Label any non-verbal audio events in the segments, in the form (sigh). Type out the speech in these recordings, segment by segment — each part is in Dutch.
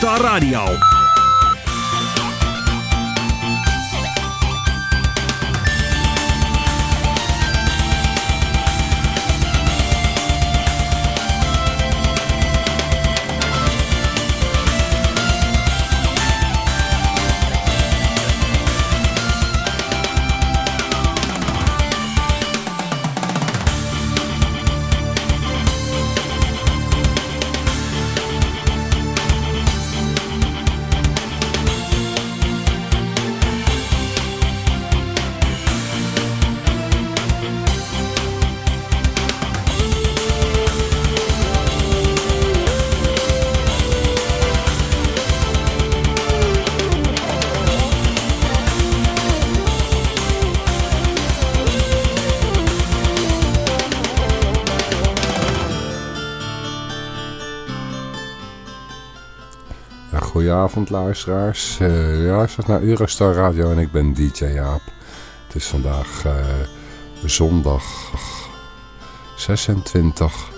Eurostar Radio. Goedenavond luisteraars. Uh, luistert naar Eurostar Radio en ik ben DJ Jaap. Het is vandaag uh, zondag 26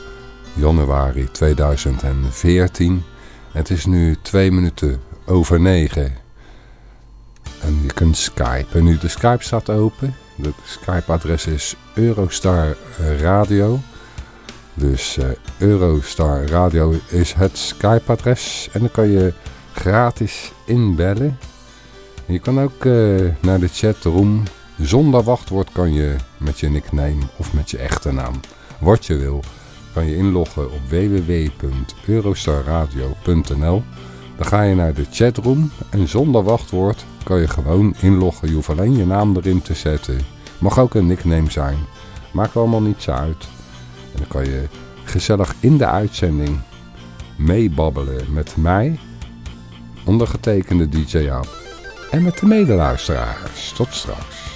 januari 2014. Het is nu twee minuten over negen. En je kunt skypen. Nu de Skype staat open. Het Skype adres is Eurostar Radio. Dus uh, Eurostar Radio is het Skype adres. En dan kan je gratis inbellen. Je kan ook uh, naar de chatroom. Zonder wachtwoord kan je met je nickname of met je echte naam, wat je wil, kan je inloggen op www.eurostarradio.nl. Dan ga je naar de chatroom en zonder wachtwoord kan je gewoon inloggen. Je hoeft alleen je naam erin te zetten. Mag ook een nickname zijn. Maakt allemaal niets uit. En dan kan je gezellig in de uitzending meebabbelen met mij ondergetekende DJ Aap en met de medeluisteraars. Tot straks.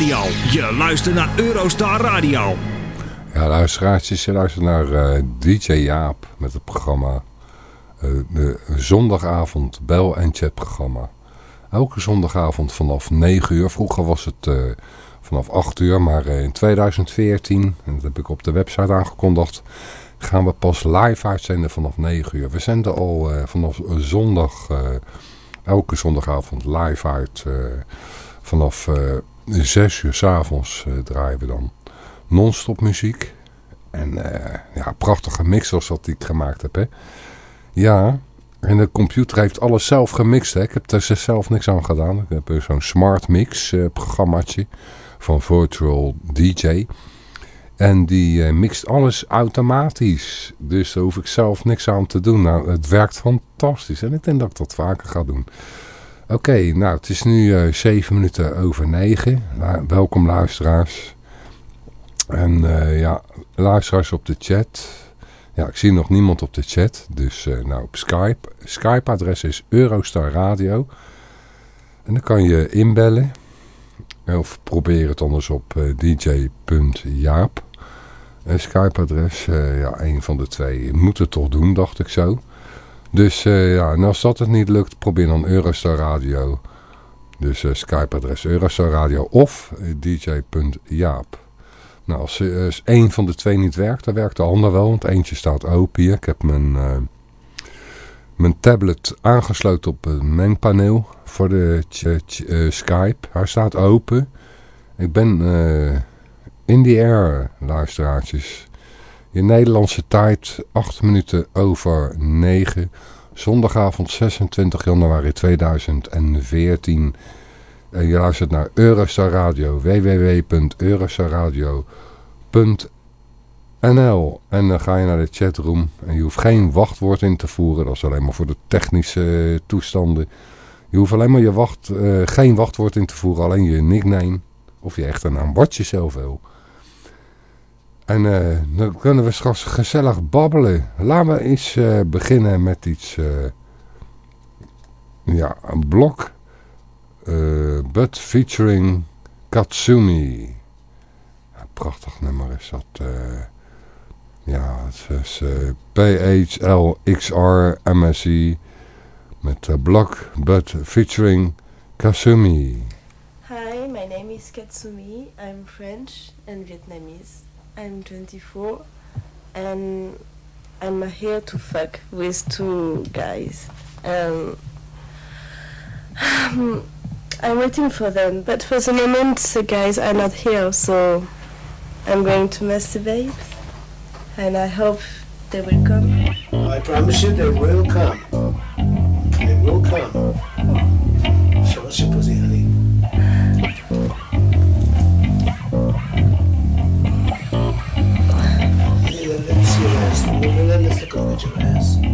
Je luistert naar Eurostar Radio. Ja, luisteraartjes, je luistert naar uh, DJ Jaap met het programma de zondagavond bel- en chatprogramma. Elke zondagavond vanaf 9 uur. Vroeger was het vanaf 8 uur, maar in 2014, en dat heb ik op de website aangekondigd, gaan we pas live uitzenden vanaf 9 uur. We zenden al vanaf zondag, elke zondagavond live uit vanaf 6 uur s'avonds draaien we dan non-stop muziek. En uh, ja, prachtige mixers wat ik gemaakt heb. Hè. Ja, en de computer heeft alles zelf gemixt. Hè. Ik heb er zelf niks aan gedaan. Ik heb zo'n smart mix programmaatje van Virtual DJ. En die mixt alles automatisch. Dus daar hoef ik zelf niks aan te doen. Nou, het werkt fantastisch. En ik denk dat ik dat vaker ga doen. Oké, nou het is nu uh, 7 minuten over 9. Nou, welkom luisteraars. En uh, ja, luisteraars op de chat. Ja, ik zie nog niemand op de chat. Dus uh, nou op Skype. Skype-adres is Eurostar Radio. En dan kan je inbellen. Of probeer het anders op dj.jaap. Skype-adres, ja, een van de twee moet het toch doen, dacht ik zo. Dus ja, en als dat het niet lukt, probeer dan Eurostar Radio. Dus Skype-adres Eurostar Radio of dj.jaap. Nou, als, als één van de twee niet werkt, dan werkt de ander wel. Want eentje staat open hier. Ik heb mijn, mijn tablet aangesloten op het mengpaneel voor de Skype. Hij staat open. Ik ben in the air, luisteraartjes. In Nederlandse tijd 8 minuten over 9. Zondagavond 26 januari 2014. En je luistert naar Eurostar Radio. www.eurostarradio.nl En dan ga je naar de chatroom. En je hoeft geen wachtwoord in te voeren. Dat is alleen maar voor de technische toestanden. Je hoeft alleen maar je wacht, uh, geen wachtwoord in te voeren. Alleen je nickname. Of je echte naam. Wat je zelf wil. En uh, dan kunnen we straks gezellig babbelen. Laten we eens uh, beginnen met iets... ja, een blok... But featuring Katsumi. Prachtig nummer is dat. Ja, het is PHLXR MSI met Block but featuring Kasumi. Hi, my name is Katsumi. I'm French and Vietnamese. I'm 24 and I'm here to fuck with two guys. (sighs) Um, I'm waiting for them, but for the moment the guys are not here, so I'm going to masturbate, and I hope they will come. I promise you they will come. They will come. Your ass. Let's look at your ass.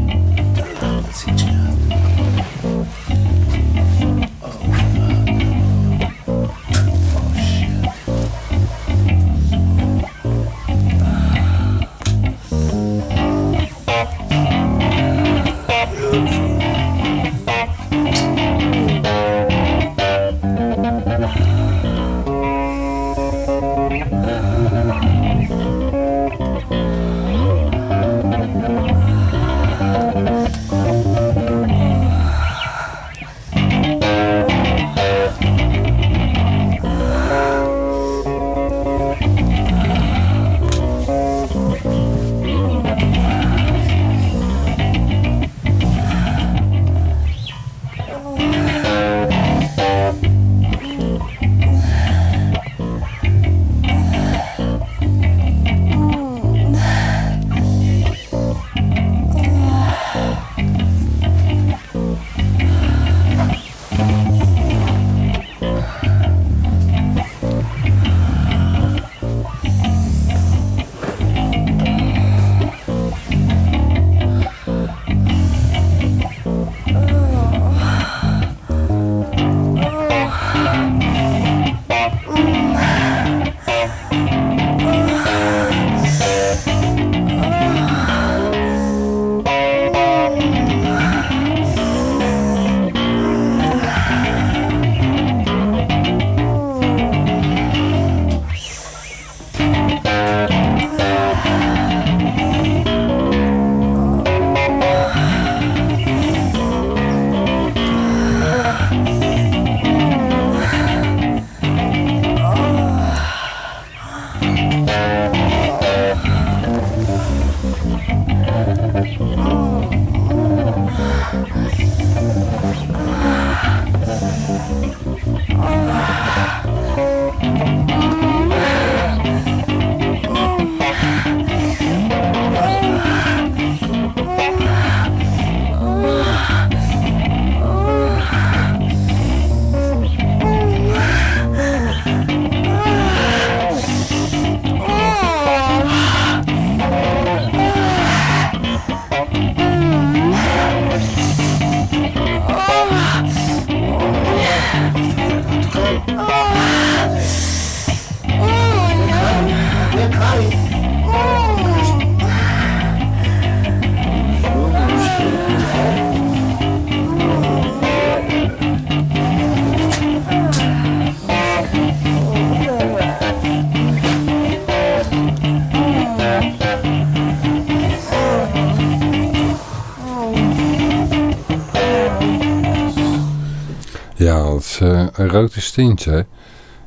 Uh, een erotisch tintje. Hè?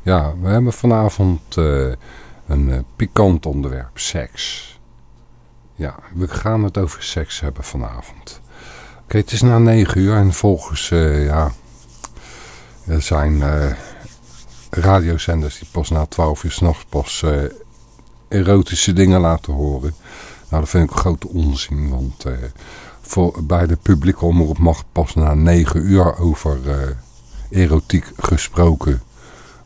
Ja, we hebben vanavond uh, een uh, pikant onderwerp, seks. Ja, we gaan het over seks hebben vanavond. Oké, het is na negen uur en volgens, ja, er zijn radiozenders die pas na twaalf uur s'nachts pas erotische dingen laten horen. Nou, dat vind ik een grote onzin, want voor, bij de publieke omroep mag pas na negen uur over erotiek gesproken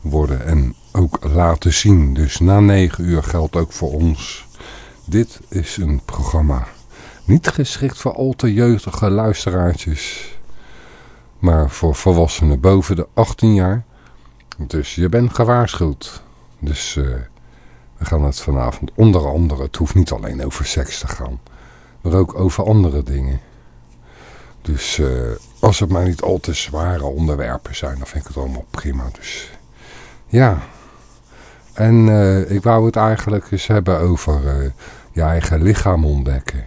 worden en ook laten zien. Dus na 9 uur geldt ook voor ons. Dit is een programma niet geschikt voor al te jeugdige luisteraartjes, maar voor volwassenen boven de 18 jaar. Dus je bent gewaarschuwd. Dus uh, we gaan het vanavond onder andere, het hoeft niet alleen over seks te gaan, maar ook over andere dingen. Dus uh, als het maar niet al te zware onderwerpen zijn, dan vind ik het allemaal prima. Dus ja. En uh, ik wou het eigenlijk eens hebben over uh, je eigen lichaam ontdekken.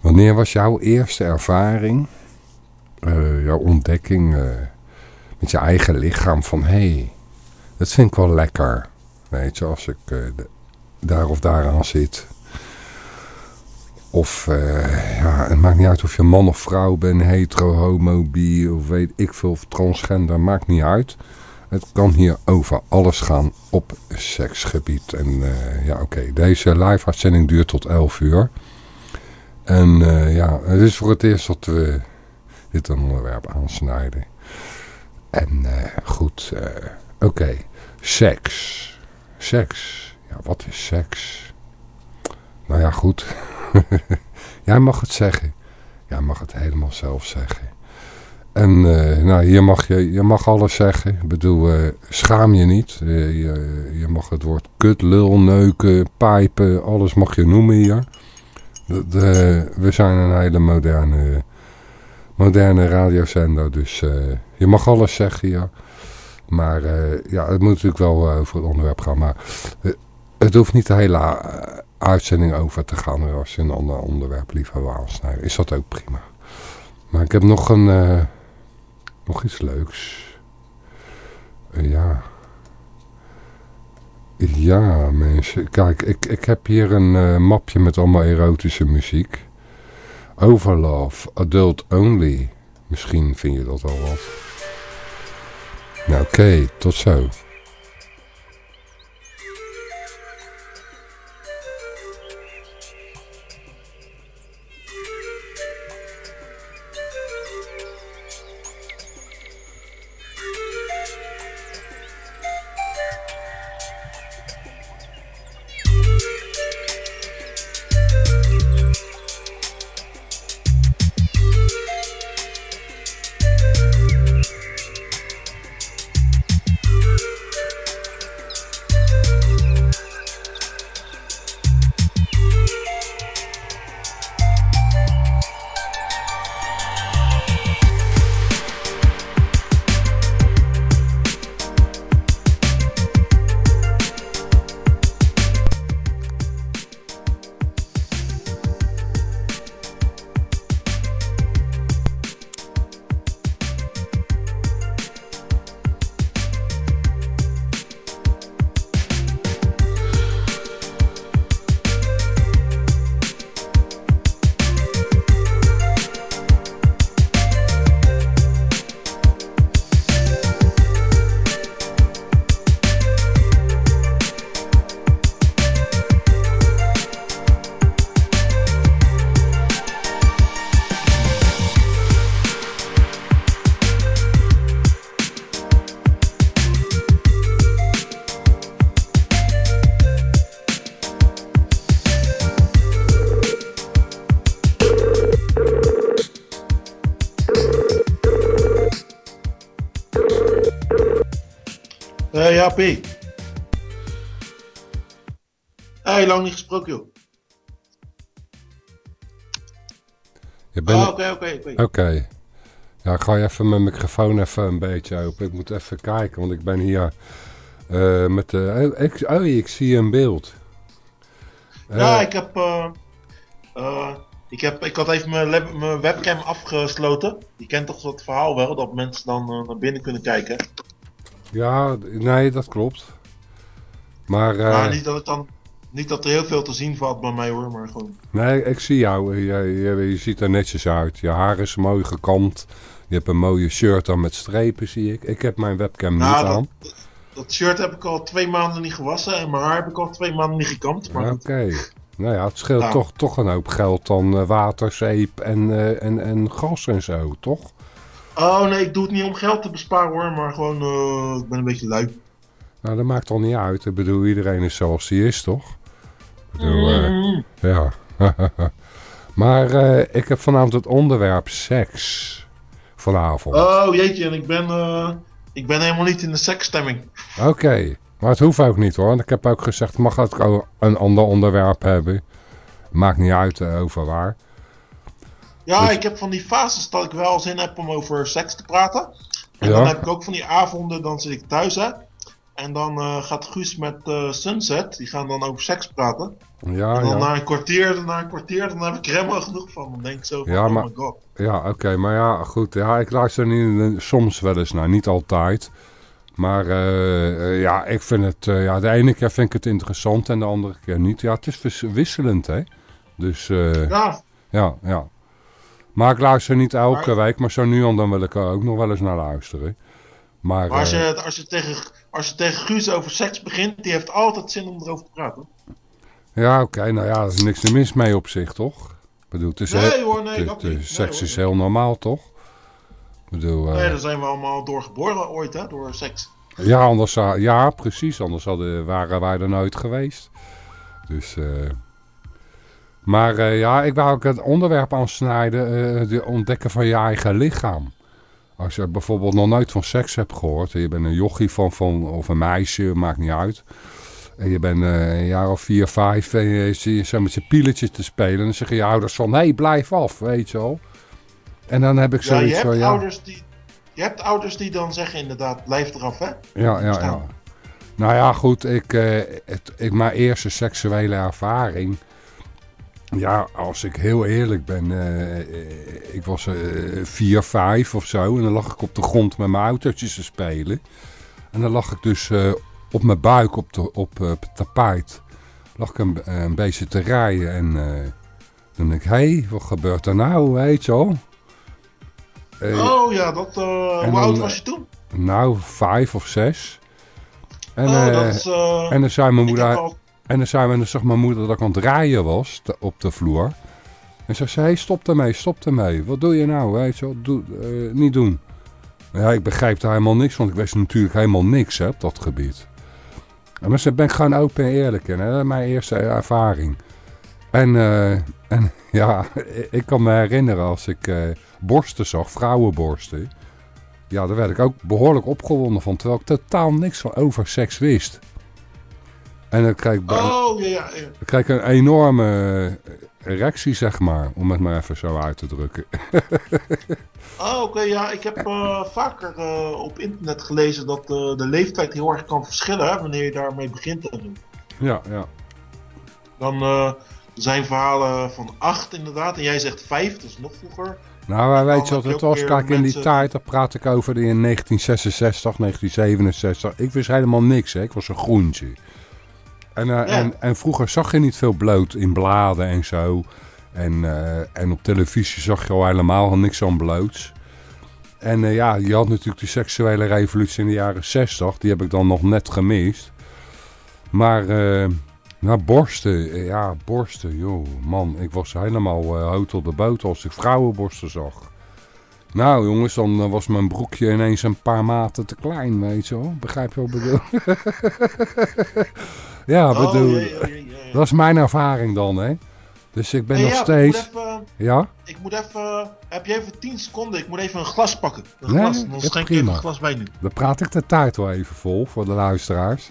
Wanneer was jouw eerste ervaring, uh, jouw ontdekking met je eigen lichaam van... hé, hey, dat vind ik wel lekker. Weet je, als ik daar of daar aan zit... Of, uh, ja, het maakt niet uit of je man of vrouw bent, hetero, homo, bi, of weet ik veel, of transgender, maakt niet uit. Het kan hier over alles gaan op seksgebied. En uh, ja, oké, deze live uitzending duurt tot 11 uur. En uh, ja, het is voor het eerst dat we dit onderwerp aansnijden. En goed, oké, seks. Seks, ja, wat is seks? Nou ja, goed... (laughs) Jij mag het zeggen. Jij mag het helemaal zelf zeggen. En uh, nou, hier mag je, je mag alles zeggen. Ik bedoel, uh, schaam je niet. Uh, je, je, mag het woord kut, lul, neuken, pijpen, alles mag je noemen hier. De, we zijn een hele moderne, moderne radiozender, dus je mag alles zeggen hier. Maar ja, het moet natuurlijk wel over het onderwerp gaan. Maar het hoeft niet de hele uitzending over te gaan. Als je een ander onderwerp liever wil aansnijden, is dat ook prima. Maar ik heb nog een... Uh, nog iets leuks. Uh, ja. Ja, mensen. Kijk, ik, ik heb hier een mapje met allemaal erotische muziek. Overlove, Adult Only. Misschien vind je dat wel wat. Nou, oké. Tot zo. P. Hey, lang niet gesproken, joh. Je bent... oké, oké, oké. Ja, ik ga even mijn microfoon even een beetje open. Ik moet even kijken, want ik ben hier uh, met de... Oh ik, oh, ik zie een beeld. Uh, ja, ik heb... Ik, heb, ik had even mijn, lab- mijn webcam afgesloten. Je kent toch dat verhaal wel, dat mensen dan eh, naar binnen kunnen kijken. Ja, nee, dat klopt. Maar, eh, Maar niet dat dan... Niet dat er heel veel te zien valt bij mij hoor, maar gewoon... nee, ik zie jou. Je, je, je ziet er netjes uit. Je haar is mooi gekamd. Je hebt een mooie shirt aan met strepen, zie ik. Ik heb mijn webcam Nou, niet dat- aan. Dat shirt heb ik al twee maanden niet gewassen en mijn haar heb ik al twee maanden niet gekamd. Oké. Nou ja, het scheelt Nou. toch, toch een hoop geld dan eh, water, zeep en, eh, en, en gas en zo, toch? Oh nee, ik doe het niet om geld te besparen hoor, maar gewoon, eh, ik ben een beetje lui. Nou, dat maakt toch niet uit. Ik bedoel, iedereen is zoals hij is, toch? Ik bedoel, eh, Mm. ja. (laughs) maar eh, ik heb vanavond het onderwerp seks. Vanavond. Oh jeetje, en ik ben, ik ben helemaal niet in de seksstemming. Oké, maar het hoeft ook niet hoor. Ik heb ook gezegd, mag ik ook een ander onderwerp hebben? Maakt niet uit over waar. Ja, Dus- ik heb van die fases dat ik wel zin heb om over seks te praten. En Ja. dan heb ik ook van die avonden, dan zit ik thuis hè. En dan eh, gaat Guus met eh, Sunset, die gaan dan over seks praten. Ja, en dan ja. na een kwartier, na een kwartier, dan heb ik er helemaal genoeg van. Dan denk ik zo van, Ja, oh maar- my god. Ja, oké, maar ja, goed. Ja, ik luister nu soms wel eens naar, niet altijd. Maar eh, eh, ja, ik vind het, eh, ja, de ene keer vind ik het interessant en de andere keer niet. Ja, het is wis- wisselend, hè. Dus, eh, ja. Ja, ja, Maar ik luister niet elke Maar- week, maar zo nu en dan wil ik er ook nog wel eens naar luisteren. Maar, maar als eh, je, als, je tegen, als je tegen Guus over seks begint, die heeft altijd zin om erover te praten. ja, oké, nou ja, er is niks mis mee op zich, toch? Ik bedoel, het is, Nee hoor, nee, dat. Nee, seks hoor. is heel normaal, toch? Ik bedoel, eh, Nee, daar zijn we allemaal door geboren ooit, hè, door seks. Ja, anders, ja, precies. Anders hadden, waren wij er nooit geweest. Dus, eh, maar eh, ja, ik wou ook het onderwerp aansnijden. eh de ontdekken van je eigen lichaam. Als je bijvoorbeeld nog nooit van seks hebt gehoord. En je bent een jochie van, van, of een meisje, maakt niet uit. En je bent eh, een jaar of vier, vijf. En je zit zo met je pieletjes te spelen. En dan zeggen je ouders van, hé, hey, blijf af, weet je wel. En dan heb ik Ja, je zoiets hebt, ja... ouders die, je hebt ouders die dan zeggen inderdaad, blijf eraf, hè. Ja, ja, ja. Nou ja, goed. Ik, eh, het, ik, mijn eerste seksuele ervaring. Ja, als ik heel eerlijk ben. eh, eh, ik was eh, vier, vijf of zo. En dan lag ik op de grond met mijn autootjes te spelen. En dan lag ik dus eh, op mijn buik op, de, op eh, het tapijt. Lag ik een, een beetje te rijden. En eh, toen dacht ik, hé, hey, wat gebeurt er nou, weet je wel? Eh, Oh ja, dat, eh, hoe dan, oud eh, was je toen? nou, vijf of zes. En, oh, eh, is... eh, en dan zei mijn ik moeder, heb al- en dan zei, dan zag mijn moeder dat ik aan het rijden was op de vloer. En ze zei, hey, stop ermee, stop ermee. Wat doe je nou? Je, wel? doe, eh, niet doen. Ja, ik begreep daar helemaal niks, want ik wist natuurlijk helemaal niks op dat gebied. En maar ze ben gewoon open en eerlijk. Hè? Dat is mijn eerste ervaring. En, eh, en (laughs) ja, ik kan me herinneren als ik eh, borsten zag, vrouwenborsten. Ja, daar werd ik ook behoorlijk opgewonden van, terwijl ik totaal niks van over seks wist. En dan kreeg ik, Oh, ja, ja, dan kreeg ik een enorme eh, erectie, zeg maar, om het maar even zo uit te drukken. (laughs) Oh, oké, ja. Ik heb eh, vaker eh, op internet gelezen dat de leeftijd heel erg kan verschillen, hè, wanneer je daarmee begint te doen. Ja, ja. Dan zijn verhalen van 8 inderdaad, en jij zegt 5, dus nog vroeger. Nou, wij weet je wat het was? Kijk, in die tijd, daar praat ik over in 1966, 1967. Ik wist helemaal niks, hè. Ik was een groentje. En, eh, en, en vroeger zag je niet veel bloot in bladen en zo. En, eh, en op televisie zag je al helemaal niks aan bloots. En eh, ja, je had natuurlijk die seksuele revolutie in de jaren 60. Die heb ik dan nog net gemist. Maar, nou, borsten. Ja, borsten, joh. Man, ik was helemaal eh hout op de boot als ik vrouwenborsten zag. Nou jongens, dan was mijn broekje ineens een paar maten te klein, weet je wel. Begrijp je wat ik bedoel? (laughs) ja, Oh, bedoel, jee, jee, jee, jee. dat is mijn ervaring dan, hè. Dus ik ben Hey, nog ja, steeds... Ik moet, even, Ja? ik moet even... Heb je even 10 seconden? Ik moet even een glas pakken. Een Nee, glas. Dan schenk ik even een glas bij nu. Dan praat ik de tijd wel even vol voor de luisteraars.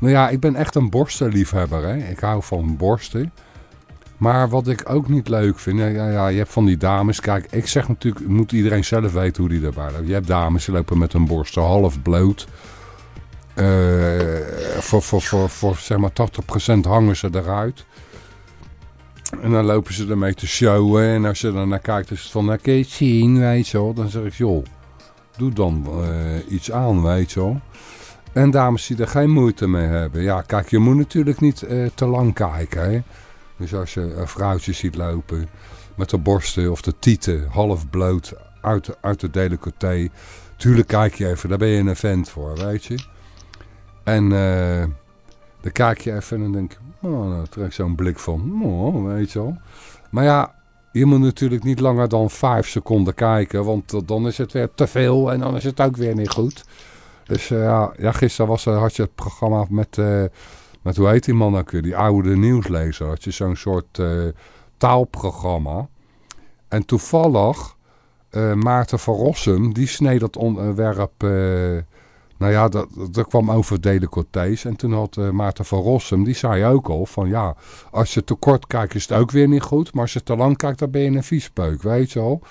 Nou ja, ik ben echt een borstenliefhebber. Hè? Ik hou van borsten. Maar wat ik ook niet leuk vind, ja, ja, je hebt van die dames. Kijk, ik zeg natuurlijk, moet iedereen zelf weten hoe die erbij loopt. Je hebt dames die lopen met hun borsten half bloot. Eh, voor, voor, voor, voor zeg maar 80% hangen ze eruit. En dan lopen ze ermee te showen. En als je dan naar kijkt, is het van, nou kun je zien, weet je wel. Dan zeg ik, joh, doe dan eh, iets aan, weet je wel. En dames die er geen moeite mee hebben. Ja, kijk, je moet natuurlijk niet eh, te lang kijken, hè. Dus als je een vrouwtje ziet lopen met de borsten of de tieten half bloot uit, uit de decolleté. Tuurlijk kijk je even, daar ben je een vent voor, weet je. En uh, dan kijk je even en dan denk je, oh, dan trek zo'n blik van, oh, weet je wel. Maar ja, je moet natuurlijk niet langer dan vijf seconden kijken, want dan is het weer te veel en dan is het ook weer niet goed. Dus uh, ja, gisteren was, had je het programma met, met hoe heet die man ook Die oude nieuwslezer. Had je zo'n soort taalprogramma. En toevallig, Maarten van Rossum, die sneed dat onderwerp nou ja, dat, dat kwam over decolletés. En toen had uh, Maarten van Rossum, die zei ook al van ja, als je te kort kijkt is het ook weer niet goed. Maar als je te lang kijkt, dan ben je een viespeuk, weet je al.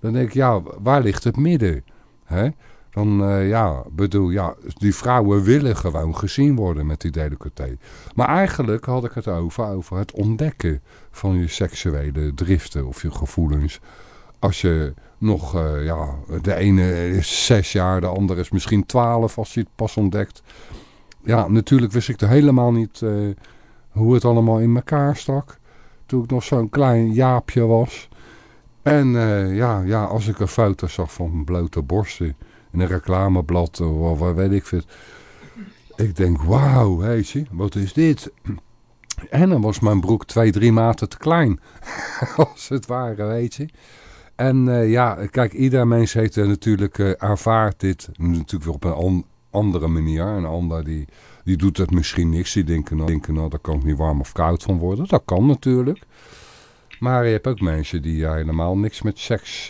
Dan denk ik, ja, waar ligt het midden? Hè? Dan, uh, ja, bedoel, ja, die vrouwen willen gewoon gezien worden met die decolleté. Maar eigenlijk had ik het over, over het ontdekken van je seksuele driften of je gevoelens. Als je nog, uh, ja, de ene is zes jaar, de andere is misschien twaalf als je het pas ontdekt. Ja, natuurlijk wist ik er helemaal niet uh, hoe het allemaal in elkaar stak. Toen ik nog zo'n klein jaapje was. En uh, ja, ja, als ik een foto zag van blote borsten in een reclameblad of wat weet ik veel. Ik denk, wauw, weet je, wat is dit? En dan was mijn broek twee, drie maten te klein. (laughs) als het ware, weet je. En uh, ja, kijk, ieder mens heeft uh, natuurlijk uh, aanvaard dit natuurlijk weer op een andere manier. Een ander die, die doet het misschien niks. Die denken, nou, denken, nou, daar kan ik niet warm of koud van worden. Dat kan natuurlijk. Maar je hebt ook mensen die helemaal niks met seks...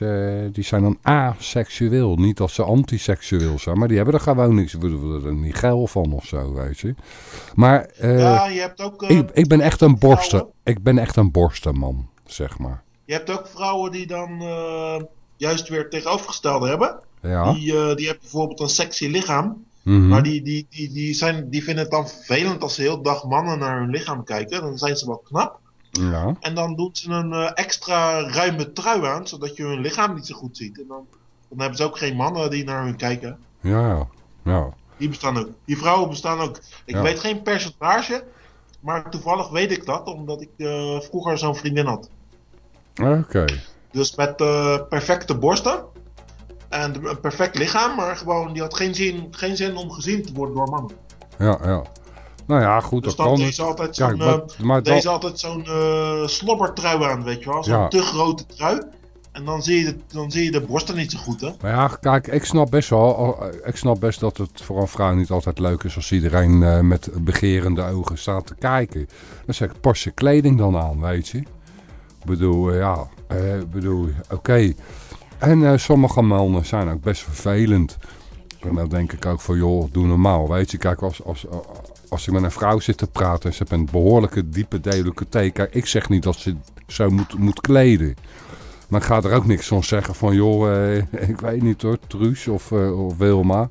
die zijn dan aseksueel. Niet dat ze antiseksueel zijn. Maar die hebben er gewoon niks... er niet geil van of zo, weet je. Maar ja, je hebt ook, ik, ik ben echt een borsten. Ik ben echt een borstenman, zeg maar. Je hebt ook vrouwen die dan uh, juist weer het tegenovergestelde hebben. Ja. Die, uh, die hebben bijvoorbeeld een sexy lichaam. Mm -hmm. Maar die, die, die, die, zijn, die vinden het dan vervelend als ze heel dag mannen naar hun lichaam kijken. Dan zijn ze wel knap. Ja. En dan doen ze een uh, extra ruime trui aan, zodat je hun lichaam niet zo goed ziet. En dan, dan hebben ze ook geen mannen die naar hun kijken. Ja, ja. Die bestaan ook. Die vrouwen bestaan ook. Ik Ja. weet geen percentage, maar toevallig weet ik dat, omdat ik vroeger zo'n vriendin had. Oké. Dus met uh, perfecte borsten. En een perfect lichaam, maar gewoon, die had geen zin, geen zin om gezien te worden door mannen. Ja, ja. Nou ja, goed, Dus dat kan. deed ze altijd zo'n maar dat, altijd zo'n uh, slobbertrui aan, weet je wel. Zo'n Ja. te grote trui. En dan zie, je de, dan zie je de borsten niet zo goed, hè. maar ja, kijk, ik snap best wel, ik snap best dat het voor een vrouw niet altijd leuk is als iedereen eh, met begerende ogen staat te kijken. Dan zeg ik, pas je kleding dan aan, weet je. Ik bedoel, eh, ja, eh, bedoel, oké. En eh, sommige mannen zijn ook best vervelend. En dan denk ik ook van, joh, doe normaal, weet je. Kijk, als, als, als ik met een vrouw zit te praten en ze heeft een behoorlijke diepe decolleté. Kijk, ik zeg niet dat ze zo moet, moet kleden. Maar ik ga er ook niks van zeggen van, joh, eh, (laughs) ik weet niet hoor, Truus of, eh, of Wilma.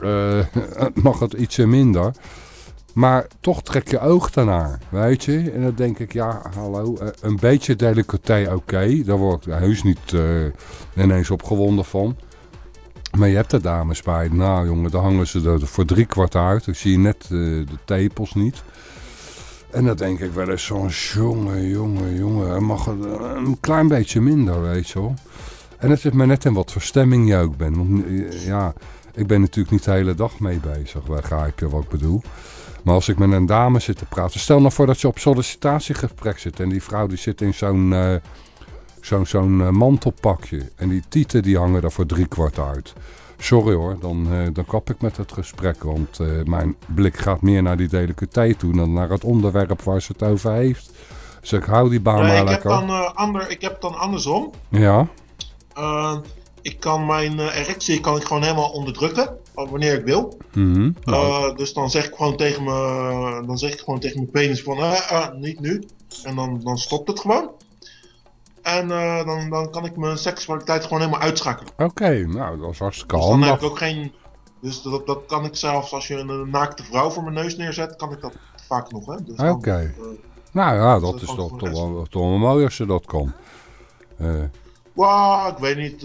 Eh, (laughs) mag het ietsje minder. Maar toch trek je oog daarnaar, weet je. En dan denk ik, ja, hallo, eh, een beetje decolleté, oké. Daar word ik heus niet eh, ineens opgewonden van. Maar je hebt er dames bij. Nou jongen, dan hangen ze er voor drie kwart uit. Dan zie net eh, de tepels niet. En dan denk ik wel eens zo'n jongen, jongen, jongen. Mag een klein beetje minder, weet je wel. En het is maar net in wat voor stemming je ook bent. Want ja, ik ben natuurlijk niet de hele dag mee bezig. Begrijp je wat ik bedoel? Maar als ik met een dame zit te praten... Stel nou voor dat je op sollicitatiegesprek zit... en die vrouw die zit in zo'n eh, zo'n zo'n eh, mantelpakje... en die tieten die hangen daar voor drie kwart uit. Sorry hoor, dan, eh, dan kap ik met het gesprek... want mijn blik gaat meer naar die delicateit toe... dan naar het onderwerp waar ze het over heeft. Dus ik hou die baan Ja, maar ik, heb lekker. dan, eh, ander, ik heb dan andersom. Ja, ik kan mijn erectie kan ik gewoon helemaal onderdrukken. Wanneer ik wil. mhm. Eh, dus dan zeg ik gewoon tegen me, dan zeg ik gewoon tegen mijn penis van, eh, eh, niet nu. En dan, dan stopt het gewoon. En eh, dan, dan kan ik mijn seksualiteit gewoon helemaal uitschakelen. Oké, nou dat is hartstikke Dus dan heb handig. ik ook geen, dus dat, dat kan ik zelfs als je een, eh, naakte vrouw voor mijn neus neerzet, kan ik dat vaak nog. Hè? Dus Oké. eh, Nou ja, Dat dat is toch, toch, wel, toch wel mooi als ze dat kan. Eh, Wauw, ik weet niet.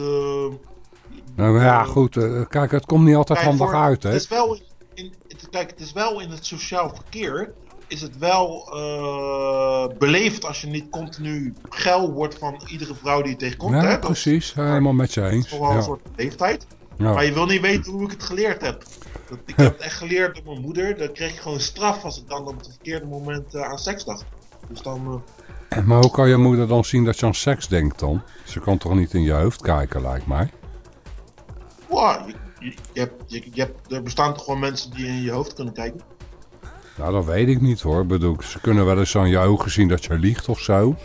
Nou ja, goed. eh, kijk, het komt niet altijd Kijk, handig voor- uit, hè? Het is wel in, het- kijk, het is wel in het sociaal verkeer. Is het wel eh, beleefd als je niet continu geil wordt van iedere vrouw die je tegenkomt. hè? Ja, is precies. Helemaal met je eens. een Ja. soort leeftijd. Ja. Maar je wil niet weten hoe ik het geleerd heb. Dat, ik heb het echt geleerd door mijn moeder. Dan kreeg je gewoon straf als ik dan op het verkeerde moment eh, aan seks dacht. Dus dan. Maar hoe kan je moeder dan zien dat je aan seks denkt dan? Ze kan toch niet in je hoofd kijken, lijkt mij. Wow, je, je, je hebt, je, je hebt, er bestaan toch gewoon mensen die in je hoofd kunnen kijken. Nou, dat weet ik niet hoor. Ik Bedoel, ze kunnen wel eens aan je ogen zien dat je liegt of zo.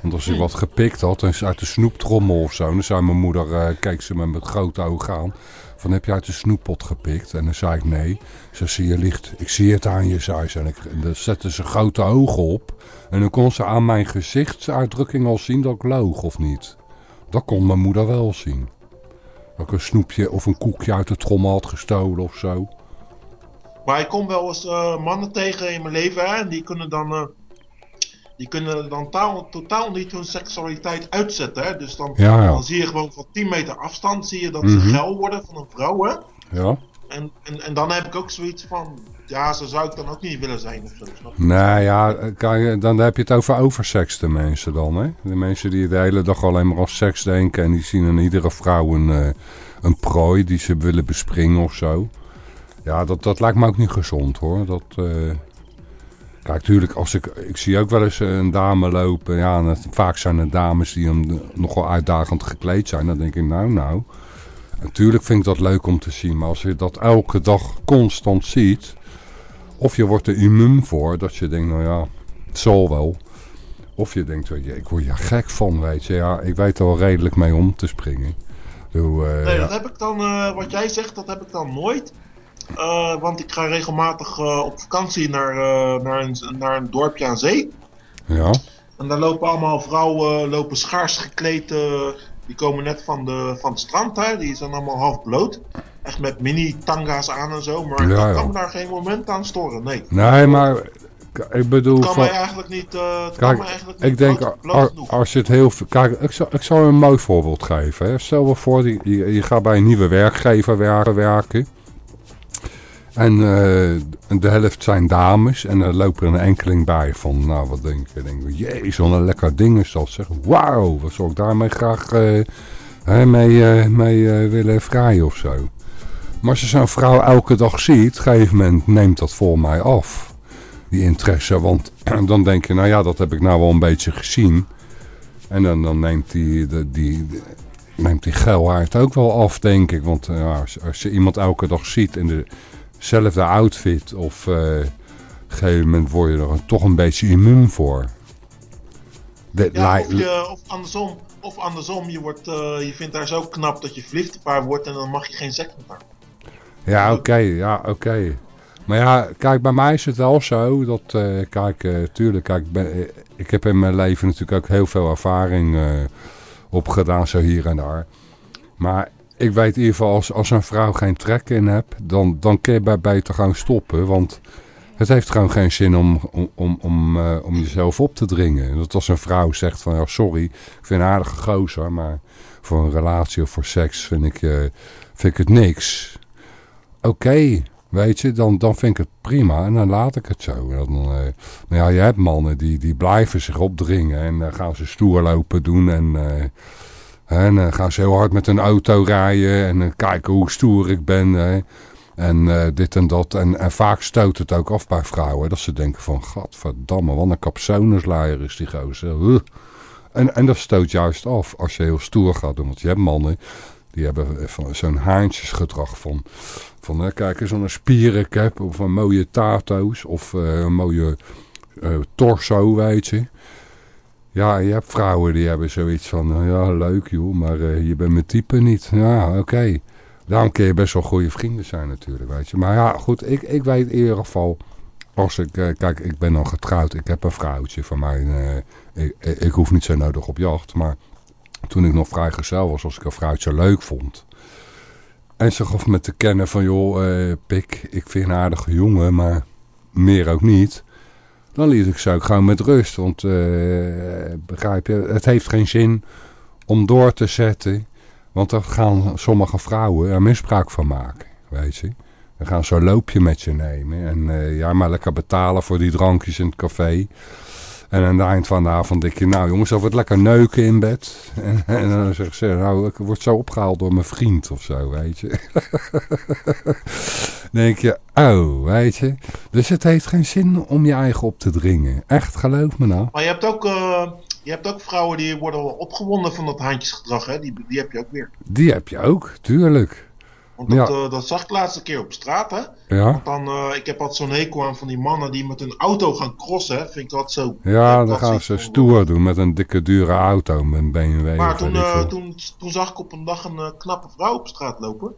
Want als je wat gepikt had, en uit de snoeptrommel of zo, dan zei mijn moeder, eh, keek ze me met grote ogen aan. Van, heb je uit de snoeppot gepikt? En dan zei ik, nee. Ze zie je licht. Ik zie het aan je, zei ze. En, ik, en dan zette ze grote ogen op. En dan kon ze aan mijn gezichtsuitdrukking al zien dat ik loog of niet. Dat kon mijn moeder wel zien. Ik een snoepje of een koekje uit de trommel had gestolen of zo. Maar ik kom wel eens eh, mannen tegen in mijn leven hè, en die kunnen dan, eh, die kunnen dan taal- totaal niet hun seksualiteit uitzetten. Hè. Dus dan, Ja, ja. dan zie je gewoon van 10 meter afstand zie je dat Mhm. ze geil worden van een vrouw. Hè. Ja? En, en, en dan heb ik ook zoiets van, ja, zo zou ik dan ook niet willen zijn of zo. Nee, ja, kijk, dan heb je het over oversexte mensen dan, hè? De mensen die de hele dag alleen maar aan seks denken en die zien in iedere vrouw een, eh, een prooi die ze willen bespringen of zo. Ja, dat, dat lijkt me ook niet gezond, hoor. Dat, eh, Kijk, tuurlijk, als ik, ik zie ook wel eens een dame lopen. Ja, en vaak zijn het dames die hem nogal uitdagend gekleed zijn. Dan denk ik, nou, nou. Natuurlijk vind ik dat leuk om te zien. Maar als je dat elke dag constant ziet... Of je wordt er immuun voor, dat je denkt, nou ja, het zal wel. Of je denkt, ik word hier gek van, weet je. Ja, ik weet er wel redelijk mee om te springen. Eh, Nee, ja. dat heb ik dan, eh, wat jij zegt, dat heb ik dan nooit. Eh, want ik ga regelmatig op vakantie naar, naar, een, naar een dorpje aan zee. ja. En daar lopen allemaal vrouwen, lopen schaars gekleed. die komen net van, de, van het strand, hè. Die zijn allemaal half bloot. Echt met mini-tanga's aan en zo. Maar Ja, ik kan me daar geen moment aan storen, nee. Nee, maar ik bedoel... Het kan van- mij eigenlijk niet, eh, het kan Kijk, mij eigenlijk niet ik denk, bloot- bloot als je het heel... Kijk, ik zal, ik zal een mooi voorbeeld geven. Hè. Stel je voor, je, je je gaat bij een nieuwe werkgever werken. werken en eh, de helft zijn dames. En er lopen er een enkeling bij van, nou wat denk je? Denk ik, jezus, wat een lekker ding is dat. Zeg, wauw, wat zou ik daarmee graag hè, mee, mee willen vrijen of zo. Maar als je zo'n vrouw elke dag ziet, op een gegeven moment neemt dat voor mij af. Die interesse, want (clears throat) dan denk je, nou ja, dat heb ik nou wel een beetje gezien. En dan, dan neemt die, die, neemt die ook wel af, denk ik. Want eh, ja, als, als je iemand elke dag ziet in dezelfde outfit... of eh, op een gegeven moment word je er toch een beetje immuun voor. Ja, of, je, of andersom, of andersom je, wordt, eh, je vindt haar zo knap dat je verliefd op haar wordt en dan mag je geen seks met haar. Ja, oké, ja, oké. Maar ja, kijk, bij mij is het wel zo dat, eh, kijk, eh, tuurlijk, kijk, ik, ben, eh, ik heb in mijn leven natuurlijk ook heel veel ervaring opgedaan, zo hier en daar. Maar ik weet in ieder geval, als, als een vrouw geen trek in hebt, dan, dan kun je bij beter gewoon stoppen. Want het heeft gewoon geen zin om, om, om, om, om jezelf op te dringen. Dat als een vrouw zegt van, ja, sorry, ik vind een aardige gozer, maar voor een relatie of voor seks vind ik, vind ik het niks oké, weet je, dan, dan vind ik het prima en dan laat ik het zo. Dan, eh, maar ja, je hebt mannen die, die blijven zich opdringen en dan gaan ze stoer lopen doen en, eh, dan gaan ze heel hard met een auto rijden en kijken hoe stoer ik ben en eh, dit en dat. En, en vaak stoot het ook af bij vrouwen, dat ze denken van, gadverdamme, wat een capsonesluier is die gozer. En, en dat stoot juist af als je heel stoer gaat doen, want je hebt mannen... Die hebben zo'n haantjesgedrag van, van kijk eens zo'n spierencap of een mooie tato's of eh, een mooie eh, torso, weet je. Ja, je hebt vrouwen die hebben zoiets van, nou ja, leuk joh, maar eh, je bent mijn type niet. Ja, oké. Daarom kun je best wel goede vrienden zijn natuurlijk, weet je. Maar ja, goed, ik, ik weet in ieder geval, als ik, kijk, ik ben al getrouwd, ik heb een vrouwtje van mij. ik, ik hoef niet zo nodig op jacht, maar toen ik nog vrijgezel was, als ik een vrouwtje leuk vond. En ze gaf me te kennen van, joh, eh, Pik, ik vind een aardige jongen, maar meer ook niet. dan liet ik ze ook gewoon met rust. Want, eh, begrijp je, het heeft geen zin om door te zetten. Want daar gaan sommige vrouwen er misbruik van maken, weet je. Dan gaan ze een loopje met je nemen. En eh, ja, maar lekker betalen voor die drankjes in het café. En aan het eind van de avond denk je, nou jongens, dat wordt lekker neuken in bed. (laughs) En, en dan zeg ze, nou, ik word zo opgehaald door mijn vriend of zo, weet je. (laughs) dan denk je, oh, weet je. Dus het heeft geen zin om je eigen op te dringen. Echt, geloof me nou. Maar je hebt ook, eh, je hebt ook vrouwen die worden opgewonden van dat handjesgedrag, hè? Die, die heb je ook weer. Die heb je ook, tuurlijk. Want dat, Ja. eh, dat zag ik de laatste keer op straat, hè? Ja, Want dan, eh, ik heb altijd zo'n hekel aan van die mannen die met een auto gaan crossen, hè? Vind ik dat zo... ja dat dan gaan ze stoer doen met een dikke dure auto, met een BMW Maar toen, eh, toen, toen zag ik op een dag een knappe vrouw op straat lopen.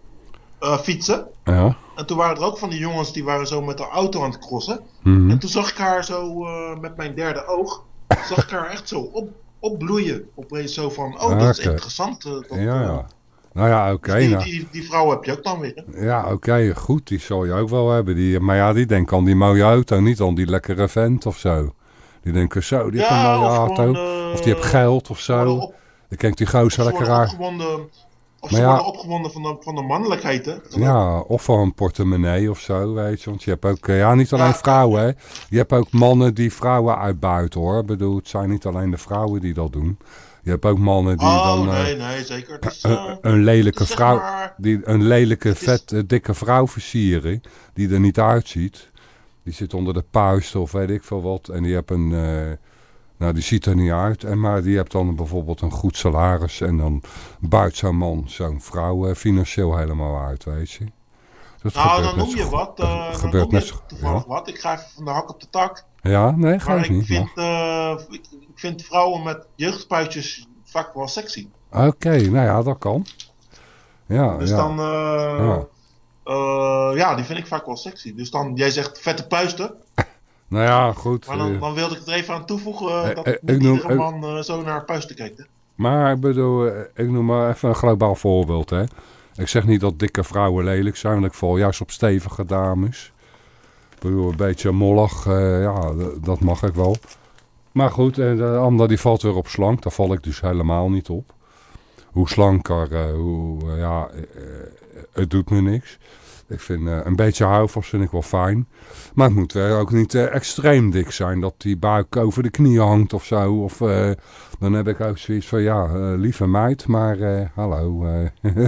fietsen. Ja. En toen waren er ook van die jongens die waren zo met de auto aan het crossen. mhm. En toen zag ik haar zo met mijn derde oog. Zag ik haar echt zo op, opbloeien. Opeens zo van, oh dat is interessant. dat, Ja, ja. Nou ja, oké. dus die, nou. die, die vrouw heb je ook dan weer. hè? Ja, oké, goed. Die zal je ook wel hebben. Die, maar ja, die denken aan die mooie auto, niet aan die lekkere vent of zo. Die denken zo, die heeft een mooie of auto. gewoon, eh, of die heeft geld of zo. op- Dan kijkt die gozer ze lekker raar. opgewonden, of Maar ze ja- worden opgewonden van de, van de mannelijkheid, hè? Ja, of voor een portemonnee of zo, weet je. Want je hebt ook, eh, ja, niet alleen Ja. vrouwen, hè. Je hebt ook mannen die vrouwen uitbuiten, hoor. Ik bedoel, het zijn niet alleen de vrouwen die dat doen. Je hebt ook mannen die oh, dan eh, nee, nee, zeker. Een- lelijke vrouw... Die een lelijke, is- vet, eh, dikke vrouw versieren. Die er niet uitziet. Die zit onder de puist of weet ik veel wat. En die heeft een... eh, nou, die ziet er niet uit. En, maar die heeft dan bijvoorbeeld een goed salaris. En dan buit zo'n man zo'n vrouw financieel helemaal uit, weet je. Dat nou, dan noem je wat. Dan gebeurt noem je net ja. wat. Ik ga even van de hak op de tak. ja, nee, ga ik niet. vind, ik, ik vind vrouwen met jeugdspuitjes vaak wel sexy. Oké, nou ja, dat kan. Ja, Dus ja. dan, eh, Ja. eh, ja, die vind ik vaak wel sexy. Dus dan, jij zegt vette puisten. (laughs) Nou ja, goed. Maar dan, eh, dan wilde ik er even aan toevoegen dat ik iedere man zo naar puisten kijkt. Hè? Maar ik bedoel, ik noem maar even een globaal voorbeeld. Hè. Ik zeg niet dat dikke vrouwen lelijk zijn, want ik val juist op stevige dames. Ik bedoel, een beetje mollig, ja, dat mag ik wel. Maar goed, en de ander die valt weer op slank, daar val ik dus helemaal niet op. Hoe slanker, eh, hoe, eh, ja, eh, eh, het doet me niks. Ik vind eh, een beetje houvast vind ik wel fijn. Maar het moet wel ook niet eh, extreem dik zijn, dat die buik over de knieën hangt of zo. Of eh, dan heb ik ook zoiets van, ja, eh, lieve meid, maar eh, hallo. eh. (laughs)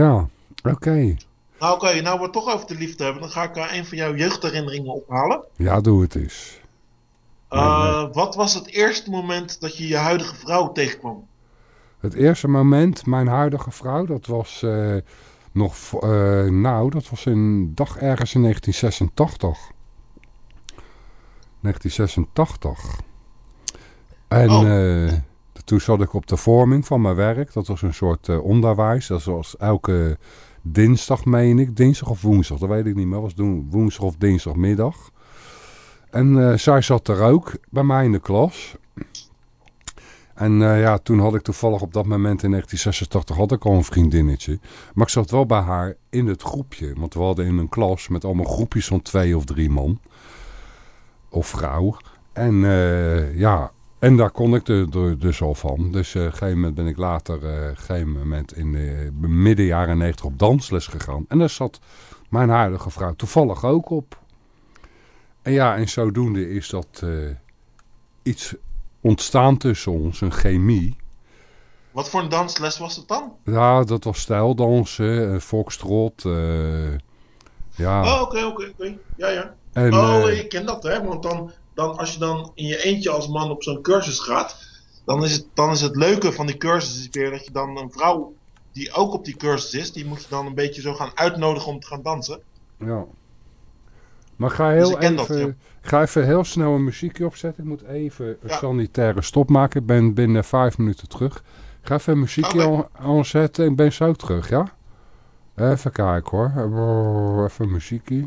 ja, oké. Nou oké, nou we het toch over de liefde hebben. Dan ga ik eh, een van jouw jeugdherinneringen ophalen. Ja, doe het eens. Eh, Wat was het eerste moment dat je je huidige vrouw tegenkwam? Het eerste moment, mijn huidige vrouw, dat was eh, nog, eh, nou, dat was een dag ergens in 1986. 1986. En Oh. toen zat ik op de vorming van mijn werk. Dat was een soort onderwijs. Dat was elke dinsdag, meen ik. Dinsdag of woensdag, dat weet ik niet meer. was doen woensdag of dinsdagmiddag. En eh, zij zat er ook bij mij in de klas. En eh, ja, toen had ik toevallig op dat moment in 1986 had ik al een vriendinnetje. Maar ik zat wel bij haar in het groepje. Want we hadden in een klas met allemaal groepjes van twee of drie man. Of vrouw. En eh, ja, en daar kon ik er, dus al van. Dus eh, op een gegeven moment ben ik later, gegeven moment in de midden jaren 90 op dansles gegaan. En daar zat mijn huidige vrouw toevallig ook op. En ja, en zodoende is dat eh, iets ontstaan tussen ons, een chemie. Wat voor een dansles was het dan? Ja, dat was stijldansen, eh, foxtrot, eh, ja. Oh, oké, oké, oké. Ja, ja. en, oh, ik ken dat, hè. Want dan, dan, als je dan in je eentje als man op zo'n cursus gaat... Dan is, het, dan is het leuke van die cursus is weer dat je dan een vrouw die ook op die cursus is... Die moet je dan een beetje zo gaan uitnodigen om te gaan dansen. ja. Maar ga, Dus heel dat, even, ja. ga even heel snel een muziekje opzetten. Ik moet even een Ja. sanitaire stop maken. Ik ben binnen vijf minuten terug. Ga even een muziekje aan- aanzetten. Ik ben zo terug, ja? Even kijken hoor. Even een muziekje.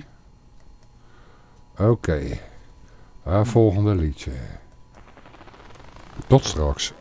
Oké. Eh, volgende liedje. Tot straks.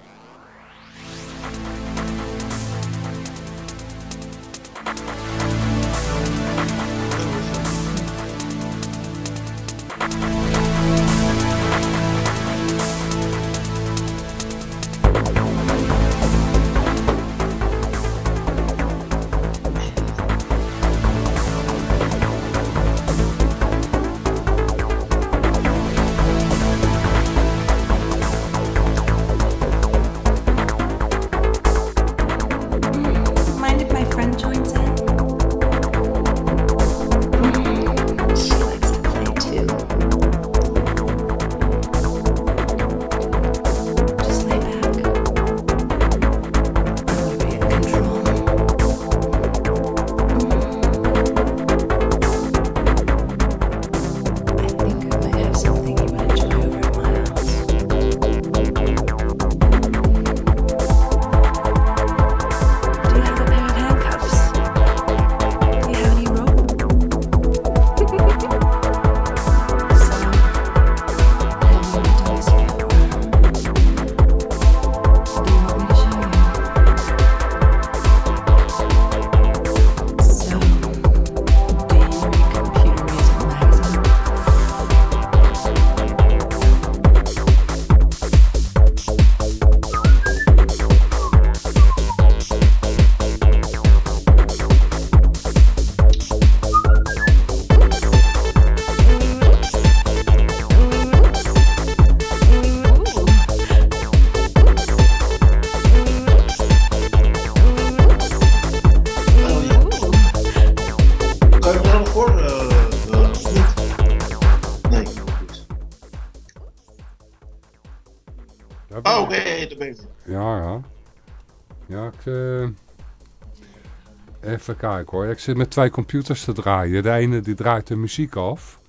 Even hoor. Ik zit met twee computers te draaien. De ene die draait de muziek af.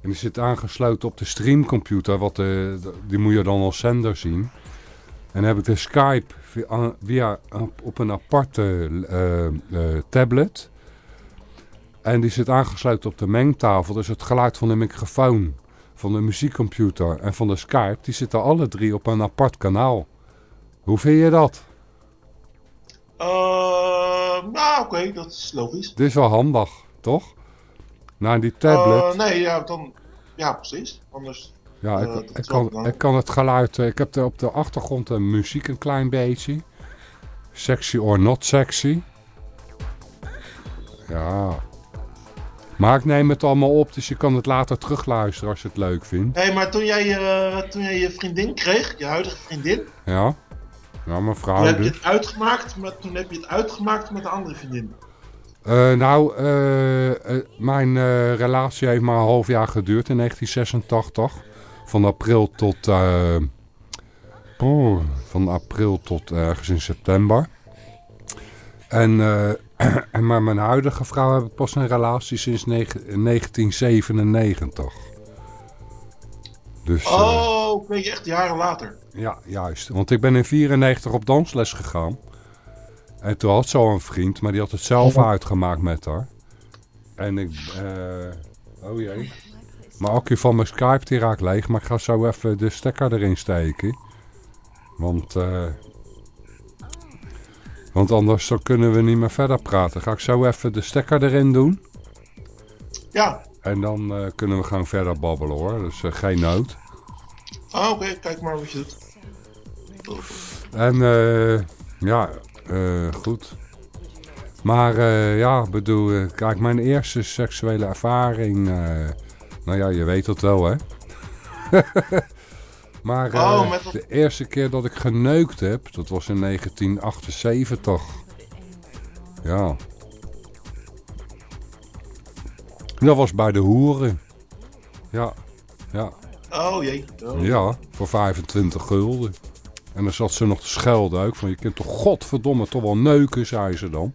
En die zit aangesloten op de streamcomputer. Wat de- die moet je dan als zender zien. En dan heb ik de Skype via, via op- op een aparte eh, eh, tablet. En die zit aangesloten op de mengtafel. Dus het geluid van de microfoon, van de muziekcomputer en van de Skype... die zitten alle drie op een apart kanaal. Hoe vind je dat? Eh, nou, oké, dat is logisch. Dit is wel handig, toch? Naar die tablet. Eh, nee, ja, dan... Ja, precies. Anders... ja, ik, eh, ik, kan, ik kan het geluid... eh, Ik heb er op de achtergrond de muziek een klein beetje. Sexy or not sexy. Ja. Maar ik neem het allemaal op, dus je kan het later terugluisteren als je het leuk vindt. Hé, hey, maar toen jij, toen jij je vriendin kreeg, je huidige vriendin, Ja. Ja, mijn toen vrouw heb je dus. het uitgemaakt met, toen heb je het uitgemaakt met de andere vriendin. Eh, nou, eh, eh, mijn relatie heeft maar een half jaar geduurd in 1986. Van april tot... oh, van april tot ergens in september. En, (clears throat) en met mijn huidige vrouw heb ik pas een relatie sinds negen- 1997. Dus, eh, Oh, ik weet je echt jaren later. ja, juist. Want ik ben in 94 op dansles gegaan. En toen had ze al een vriend, maar die had het zelf uitgemaakt met haar. En ik... eh, oh jee. Mijn accu van mijn Skype die raakt leeg, maar ik ga zo even de stekker erin steken. Want... eh, want anders dan kunnen we niet meer verder praten. Ga ik zo even de stekker erin doen. Ja. En dan eh, kunnen we gewoon verder babbelen hoor. Dus eh, geen nood. Ah, oké, kijk maar wat je doet. En eh, ja, eh, goed. Maar ja, bedoel, kijk, mijn eerste seksuele ervaring, nou ja, je weet het wel, hè. (laughs) maar eh, Oh, met de eerste keer dat ik geneukt heb, dat was in 1978. Ja. Dat was bij de hoeren. Ja, ja. Oh jee. Oh. Ja, voor 25 gulden. En dan zat ze nog te schelden ook. Van je kunt toch godverdomme toch wel neuken, zei ze dan.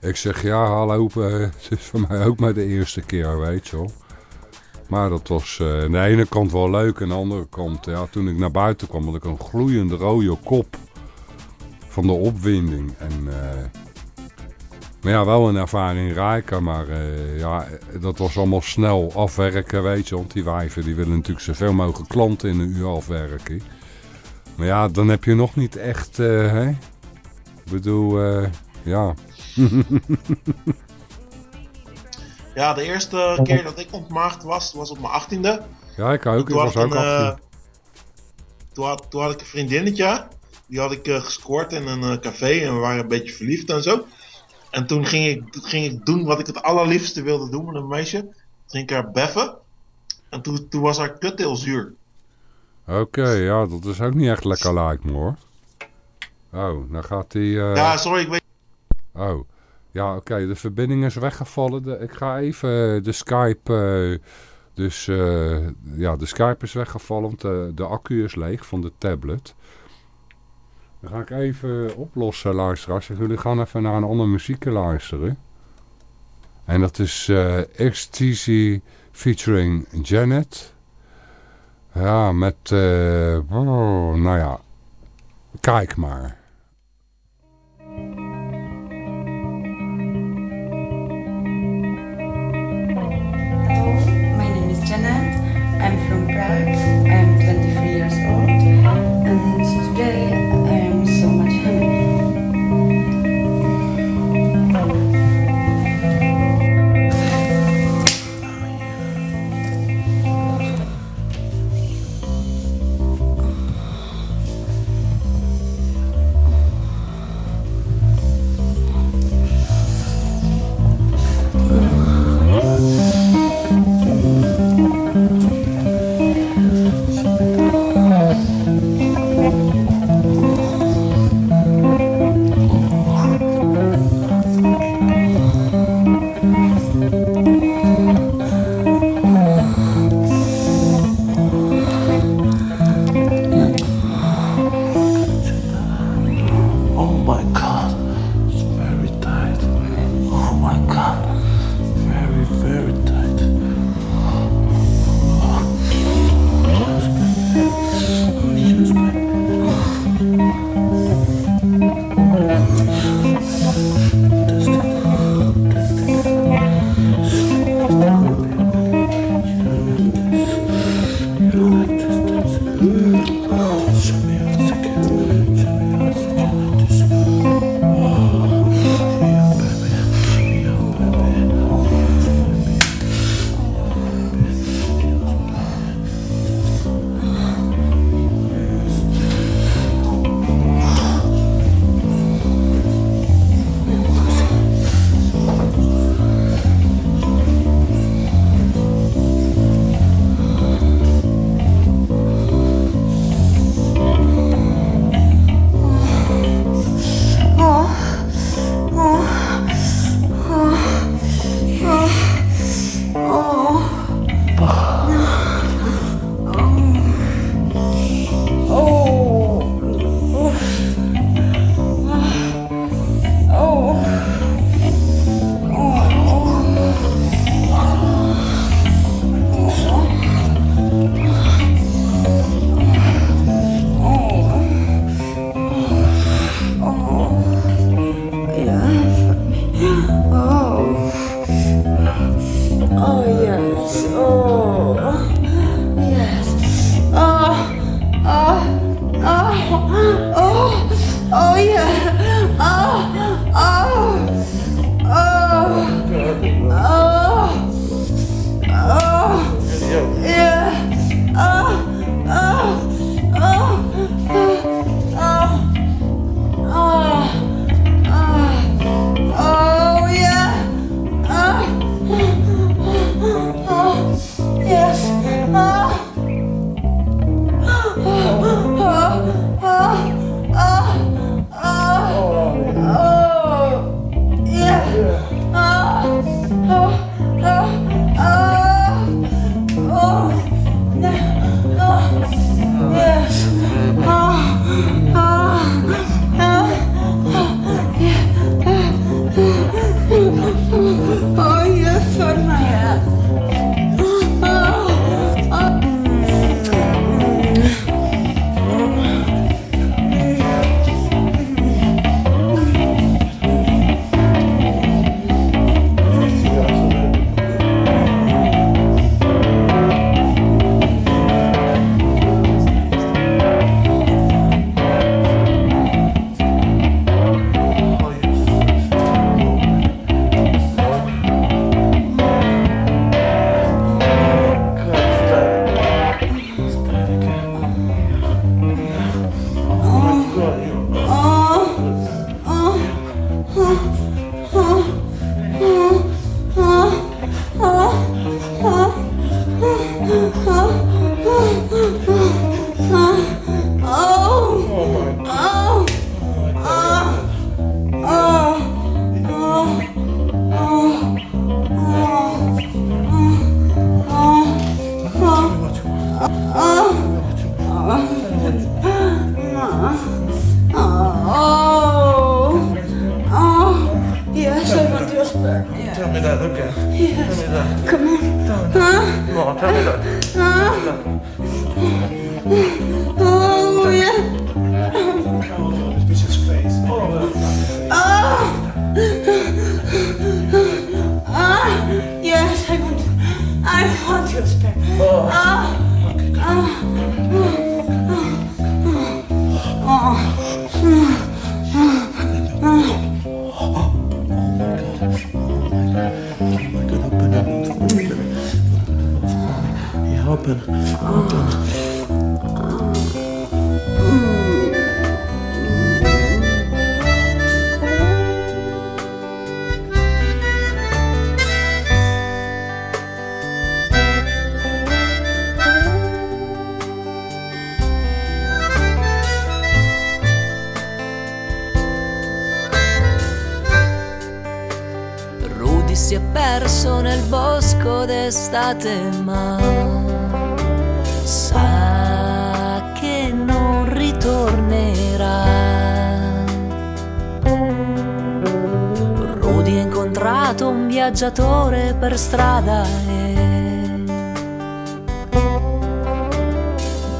Ik zeg ja, hallo, eh, (laughs) het is voor mij ook maar de eerste keer, weet je wel. Maar dat was eh, aan de ene kant wel leuk. En aan de andere kant, ja, toen ik naar buiten kwam, had ik een gloeiende rode kop. Van de opwinding. En, eh, maar ja, wel een ervaring rijker. Maar eh, ja, dat was allemaal snel afwerken, weet je. Want die wijven die willen natuurlijk zoveel mogelijk klanten in een uur afwerken. Maar ja, dan heb je nog niet echt, eh, hè? Ik bedoel, eh, ja. (laughs) Ja, de eerste keer dat ik ontmaagd was, was op mijn achttiende. Ja, ik ook. Ik Toen had was ik ook een, 18. toen, had, toen had ik een vriendinnetje. Die had ik gescoord in een café en we waren een beetje verliefd en zo. En toen ging ik, ging ik doen wat ik het allerliefste wilde doen met een meisje. Toen ging ik haar beffen. En toen, toen was haar kut heel zuur. Oké, ja, dat is ook niet echt lekker lijkt me hoor. Oh, dan gaat die... eh, Ja, sorry, ik weet Oh, ja, oké, de verbinding is weggevallen. De- ik ga even eh, de Skype... eh, dus ja, de Skype is weggevallen, want de, de accu is leeg van de tablet. Dan ga ik even oplossen, luisteraars. Jullie gaan even naar een andere muziek luisteren. En dat is eh XTC featuring Janet. Ja, met... eh, oh, nou ja, kijk maar. Hello, my name is Janet. I'm from Prague. estate, ma sa che non ritornerà. Rudy ha incontrato un viaggiatore per strada e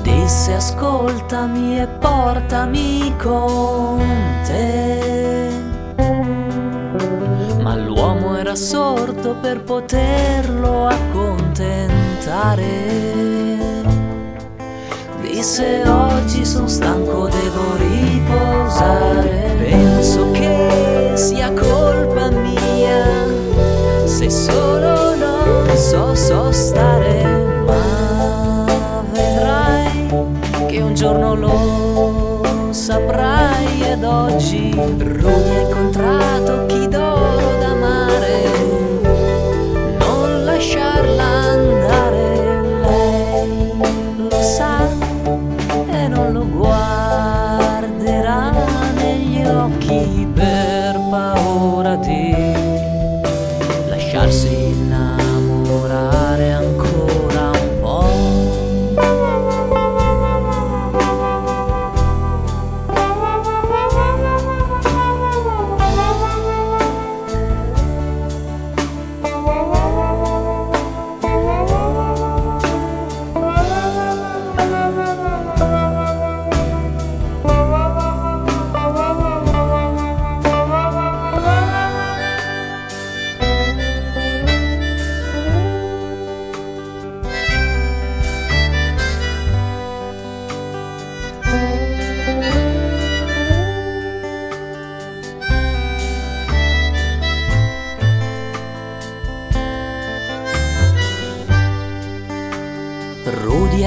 disse ascoltami e portami con assorto per poterlo accontentare. Disse oggi sono stanco, devo riposare. Penso che sia colpa mia se solo non so stare. Ma vedrai che un giorno lo saprai ed oggi Rudi ha incontrato chi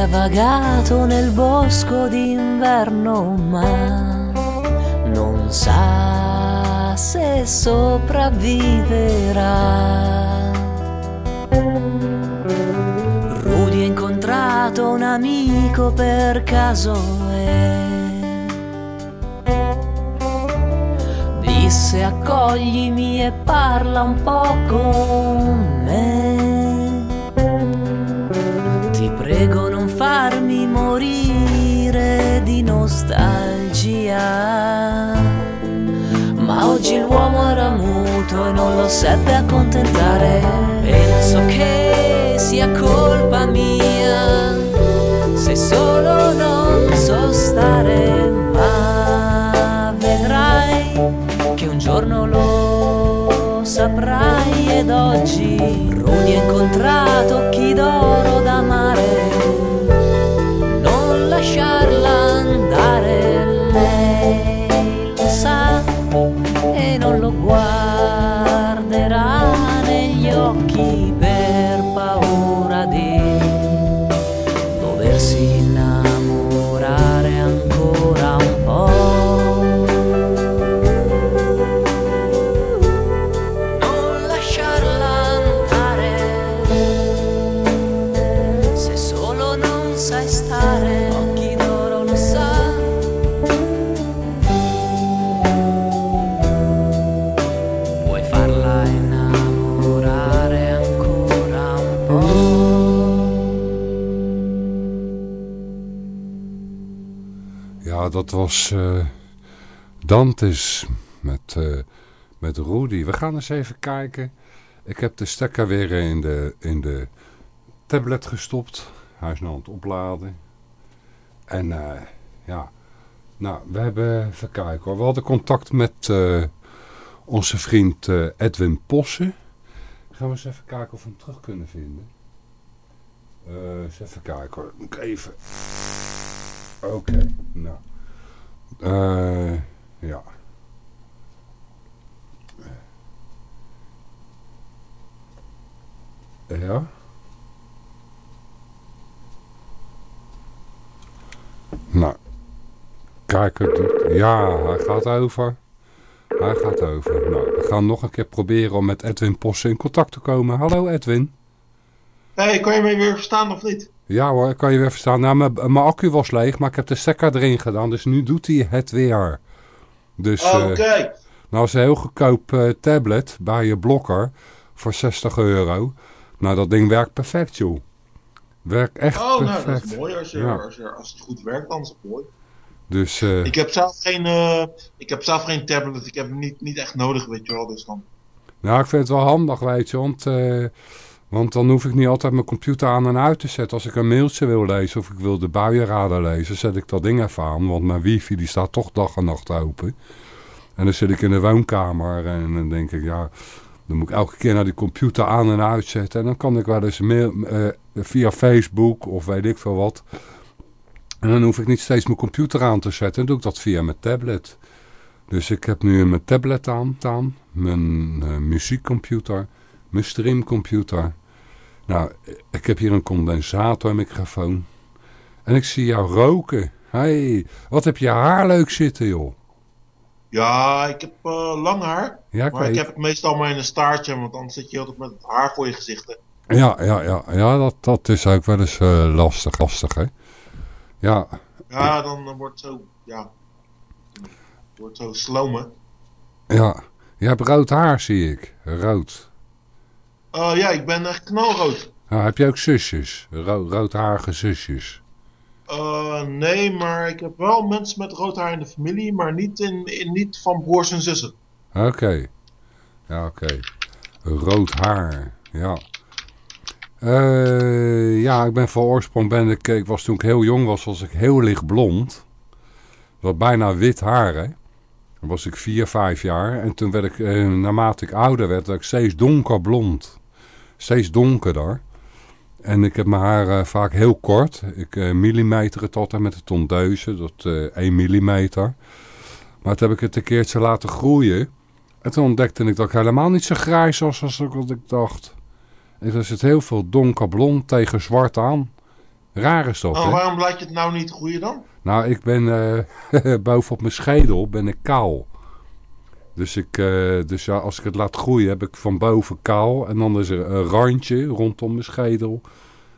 Vagato nel bosco d'inverno, ma non sa se sopravviverà. Rudy ha incontrato un amico per caso e disse accoglimi e parla un po' con me. Ti prego farmi morire di nostalgia. Ma oggi l'uomo era muto e non lo seppe accontentare. Penso che sia colpa mia se solo non so stare. Ma vedrai che un giorno lo saprai ed oggi Rudy ha incontrato chi d'oro d'amare dat was eh, Dantes met, eh, met Rudy. We gaan eens even kijken. Ik heb de stekker weer in de, in de tablet gestopt. Hij is nu aan het opladen. En eh, ja, nou, we hebben, even kijken hoor. We hadden contact met onze vriend Edwin Posse. Gaan we eens even kijken of we hem terug kunnen vinden. Eens even kijken hoor. Moet ik even... Oké, nou. Eh, ja. Ja. Nou. Kijk, het. Ja, hij gaat over. Hij gaat over. Nou, we gaan nog een keer proberen om met Edwin Posse in contact te komen. Hallo Edwin. hey, kan je mij weer verstaan of niet? Ja hoor, kan je weer verstaan. Nou, mijn, mijn accu was leeg, maar ik heb de stekker erin gedaan. Dus nu doet hij het weer. Dus, Oh, eh, Oké. nou, is een heel goedkoop eh, tablet bij je blokker voor 60 euro. Nou, dat ding werkt perfect, joh. Werkt echt Oh, nou, perfect. dat is mooi. Als, je, Ja. als, je, als het goed werkt, dan is het mooi. Dus, eh, Ik heb zelf geen, ik heb zelf geen tablet. Ik heb hem niet, niet echt nodig, weet je wel. Dus dan... nou, ik vind het wel handig, weet je. Want, want dan hoef ik niet altijd mijn computer aan en uit te zetten. Als ik een mailtje wil lezen of ik wil de buienradar lezen, zet ik dat ding even aan. Want mijn wifi die staat toch dag en nacht open. En dan zit ik in de woonkamer en dan denk ik, ja... Dan moet ik elke keer naar die computer aan en uitzetten. En dan kan ik wel eens mail, eh, via Facebook of weet ik veel wat... En dan hoef ik niet steeds mijn computer aan te zetten. Dan doe ik dat via mijn tablet. Dus ik heb nu mijn tablet aan, aan mijn uh, muziekcomputer, mijn streamcomputer. Nou, ik heb hier een condensatormicrofoon. En ik zie jou roken. hey, wat heb je haar leuk zitten, joh. Ja, ik heb uh, lang haar. Ja, ik maar weet. ik heb het meestal maar in een staartje, want dan zit je altijd met het haar voor je gezicht. Ja, ja, ja, ja dat, dat is ook wel eens uh, lastig, lastig, hè. Ja. Ja, dan uh, wordt het zo, ja, wordt zo slomen. Ja, je hebt rood haar, zie ik. Rood. Uh, ja, ik ben echt knalrood. Ja, heb je ook zusjes? Ro roodharige zusjes? Uh, nee, maar ik heb wel mensen met rood haar in de familie, maar niet, in, in niet van broers en zussen. Oké. Okay. Ja, oké. Okay. Rood haar, ja. Uh, ja, ik ben van oorsprong, ben ik, ik was toen ik heel jong was, was ik heel licht blond. Wat bijna wit haar, hè. Dan was ik vier, vijf jaar. En toen werd ik, uh, naarmate ik ouder werd, werd ik steeds donkerblond. Steeds donkerder. En ik heb mijn haar uh, vaak heel kort. Ik uh, millimeter het altijd met de tondeuze, dat uh, 1 millimeter. Maar toen heb ik het een keertje laten groeien. En toen ontdekte ik dat ik helemaal niet zo grijs was als wat ik dacht. En er zit heel veel donkerblond tegen zwart aan. Raar is dat, oh, hè? Waarom laat je het nou niet groeien dan? Nou, ik ben (laughs) uh, bovenop mijn schedel ben ik kaal. Dus, ik, uh, dus ja, als ik het laat groeien heb ik van boven kaal. En dan is er een randje rondom mijn schedel.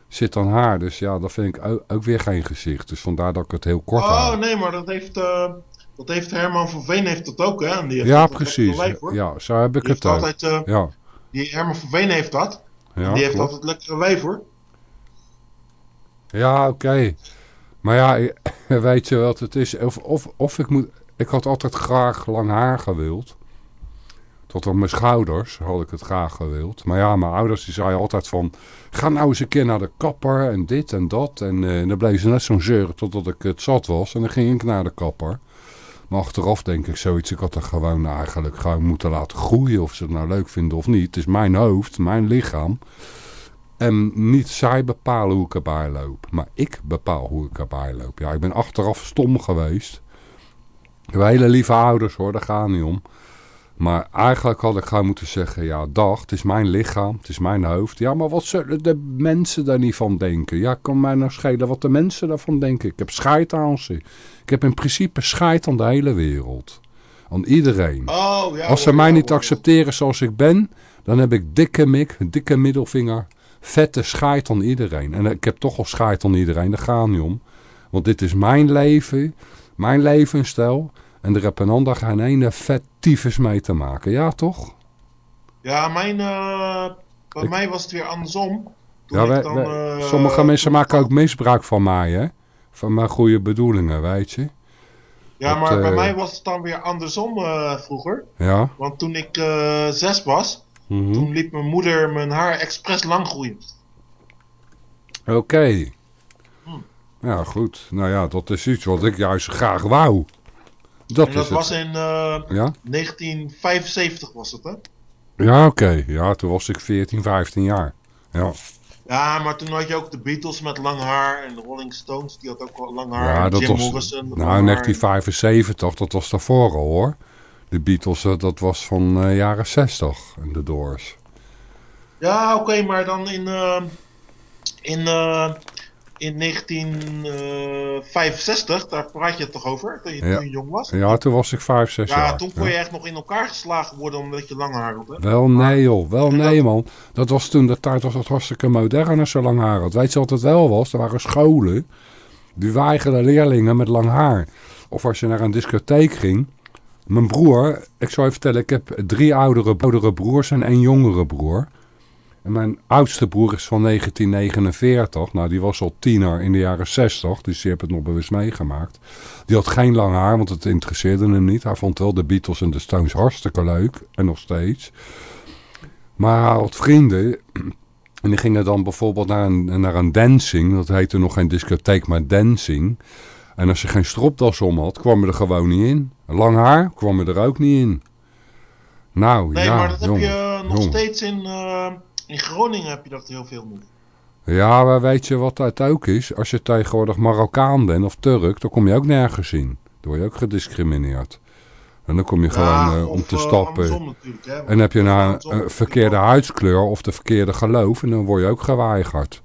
Zit dan haar. Dus ja, dat vind ik ook, ook weer geen gezicht. Dus vandaar dat ik het heel kort oh. Oh nee, maar dat heeft, uh, dat heeft Herman van Veen heeft dat ook hè. En die ja, precies. Lijf, ja, zo heb ik die het ook. Altijd, uh, ja. Die Herman van Veen heeft dat. Ja, die heeft klopt. altijd lekkere wijf hoor. Ja, oké. Okay. Maar ja, (laughs) weet je wat het is? Of, of, of ik moet... Ik had altijd graag lang haar gewild. Tot op mijn schouders had ik het graag gewild. Maar ja, mijn ouders die zeiden altijd van... Ga nou eens een keer naar de kapper en dit en dat. En, en dan bleef ze net zo'n zeuren totdat ik het zat was. En dan ging ik naar de kapper. Maar achteraf denk ik zoiets. Ik had er gewoon eigenlijk gewoon moeten laten groeien. Of ze het nou leuk vinden of niet. Het is mijn hoofd, mijn lichaam. En niet zij bepalen hoe ik erbij loop. Maar ik bepaal hoe ik erbij loop. Ja, ik ben achteraf stom geweest. Heb hele lieve ouders hoor, daar gaat niet om. Maar eigenlijk had ik gewoon moeten zeggen, ja dag, het is mijn lichaam, het is mijn hoofd. Ja, maar wat zullen de mensen daar niet van denken? Ja, kan mij nou schelen wat de mensen daarvan denken. Ik heb scheid aan ze. Ik heb in principe scheid aan de hele wereld. Aan iedereen. Oh, ja, Als ze mij niet accepteren zoals ik ben, dan heb ik dikke mik, dikke middelvinger, vette scheid aan iedereen. En ik heb toch al scheid aan iedereen, daar gaat niet om. Want dit is mijn leven, mijn levensstijl. En er heb een ander geen ene vet tyfus mee te maken. Ja, toch? Ja, mijn, uh, bij ik... mij was het weer andersom. Ja, wij, dan, wij, uh, sommige mensen maken ook misbruik van mij, hè? Van mijn goede bedoelingen, weet je. Ja, dat, maar uh, bij mij was het dan weer andersom vroeger. Ja. Want toen ik zes was, mm -hmm. toen liet mijn moeder mijn haar expres lang groeien. Oké. Okay. Ja, goed. Nou ja, dat is iets wat ik juist graag wou. Dat, en dat is was het. in uh, ja? 1975 was het, hè? Ja, oké. Okay. Ja, toen was ik 14, 15 jaar. Ja. Ja, maar toen had je ook de Beatles met lang haar en de Rolling Stones, die had ook wel lang haar. Ja, dat Jim was, Morrison. Nou, 1975, dat was daarvoor al hoor. De Beatles, dat was van uh, jaren 60 en de Doors. Ja, oké, okay, maar dan in, uh, in, uh, in 1965, daar praat je het toch over, toen je, ja. toen jong was? Ja, toen was ik 5, 6 ja, jaar. Ja, toen kon je echt nog in elkaar geslagen worden omdat je lang haar had, hè? Wel nee joh, wel nee man. Dat was toen de tijd was het hartstikke modern als je lang haar had. Weet je wat het wel was? Er waren scholen, die weigerden leerlingen met lang haar. Of als je naar een discotheek ging. Mijn broer, ik zou je vertellen, ik heb drie oudere, oudere broers en één jongere broer. En mijn oudste broer is van 1949. Nou, die was al tiener in de jaren 60. Dus die heeft het nog bewust meegemaakt. Die had geen lang haar, want het interesseerde hem niet. Hij vond wel de Beatles en de Stones hartstikke leuk. En nog steeds. Maar hij had vrienden. En die gingen dan bijvoorbeeld naar een, naar een dancing. Dat heette nog geen discotheek, maar dancing. En als je geen stropdas om had, kwam je er gewoon niet in. Lang haar kwam je er ook niet in. Nou, nee, ja, maar dat jongen, heb je nog jongen. steeds in... Uh in Groningen heb je dat heel veel nu. Ja, maar weet je wat het ook is? Als je tegenwoordig Marokkaan bent of Turk, dan kom je ook nergens in. Dan word je ook gediscrimineerd. En dan kom je gewoon Ja, eh, om te eh, stappen. hè, En heb je nou een, een verkeerde huidskleur of de verkeerde geloof, en dan word je ook geweigerd.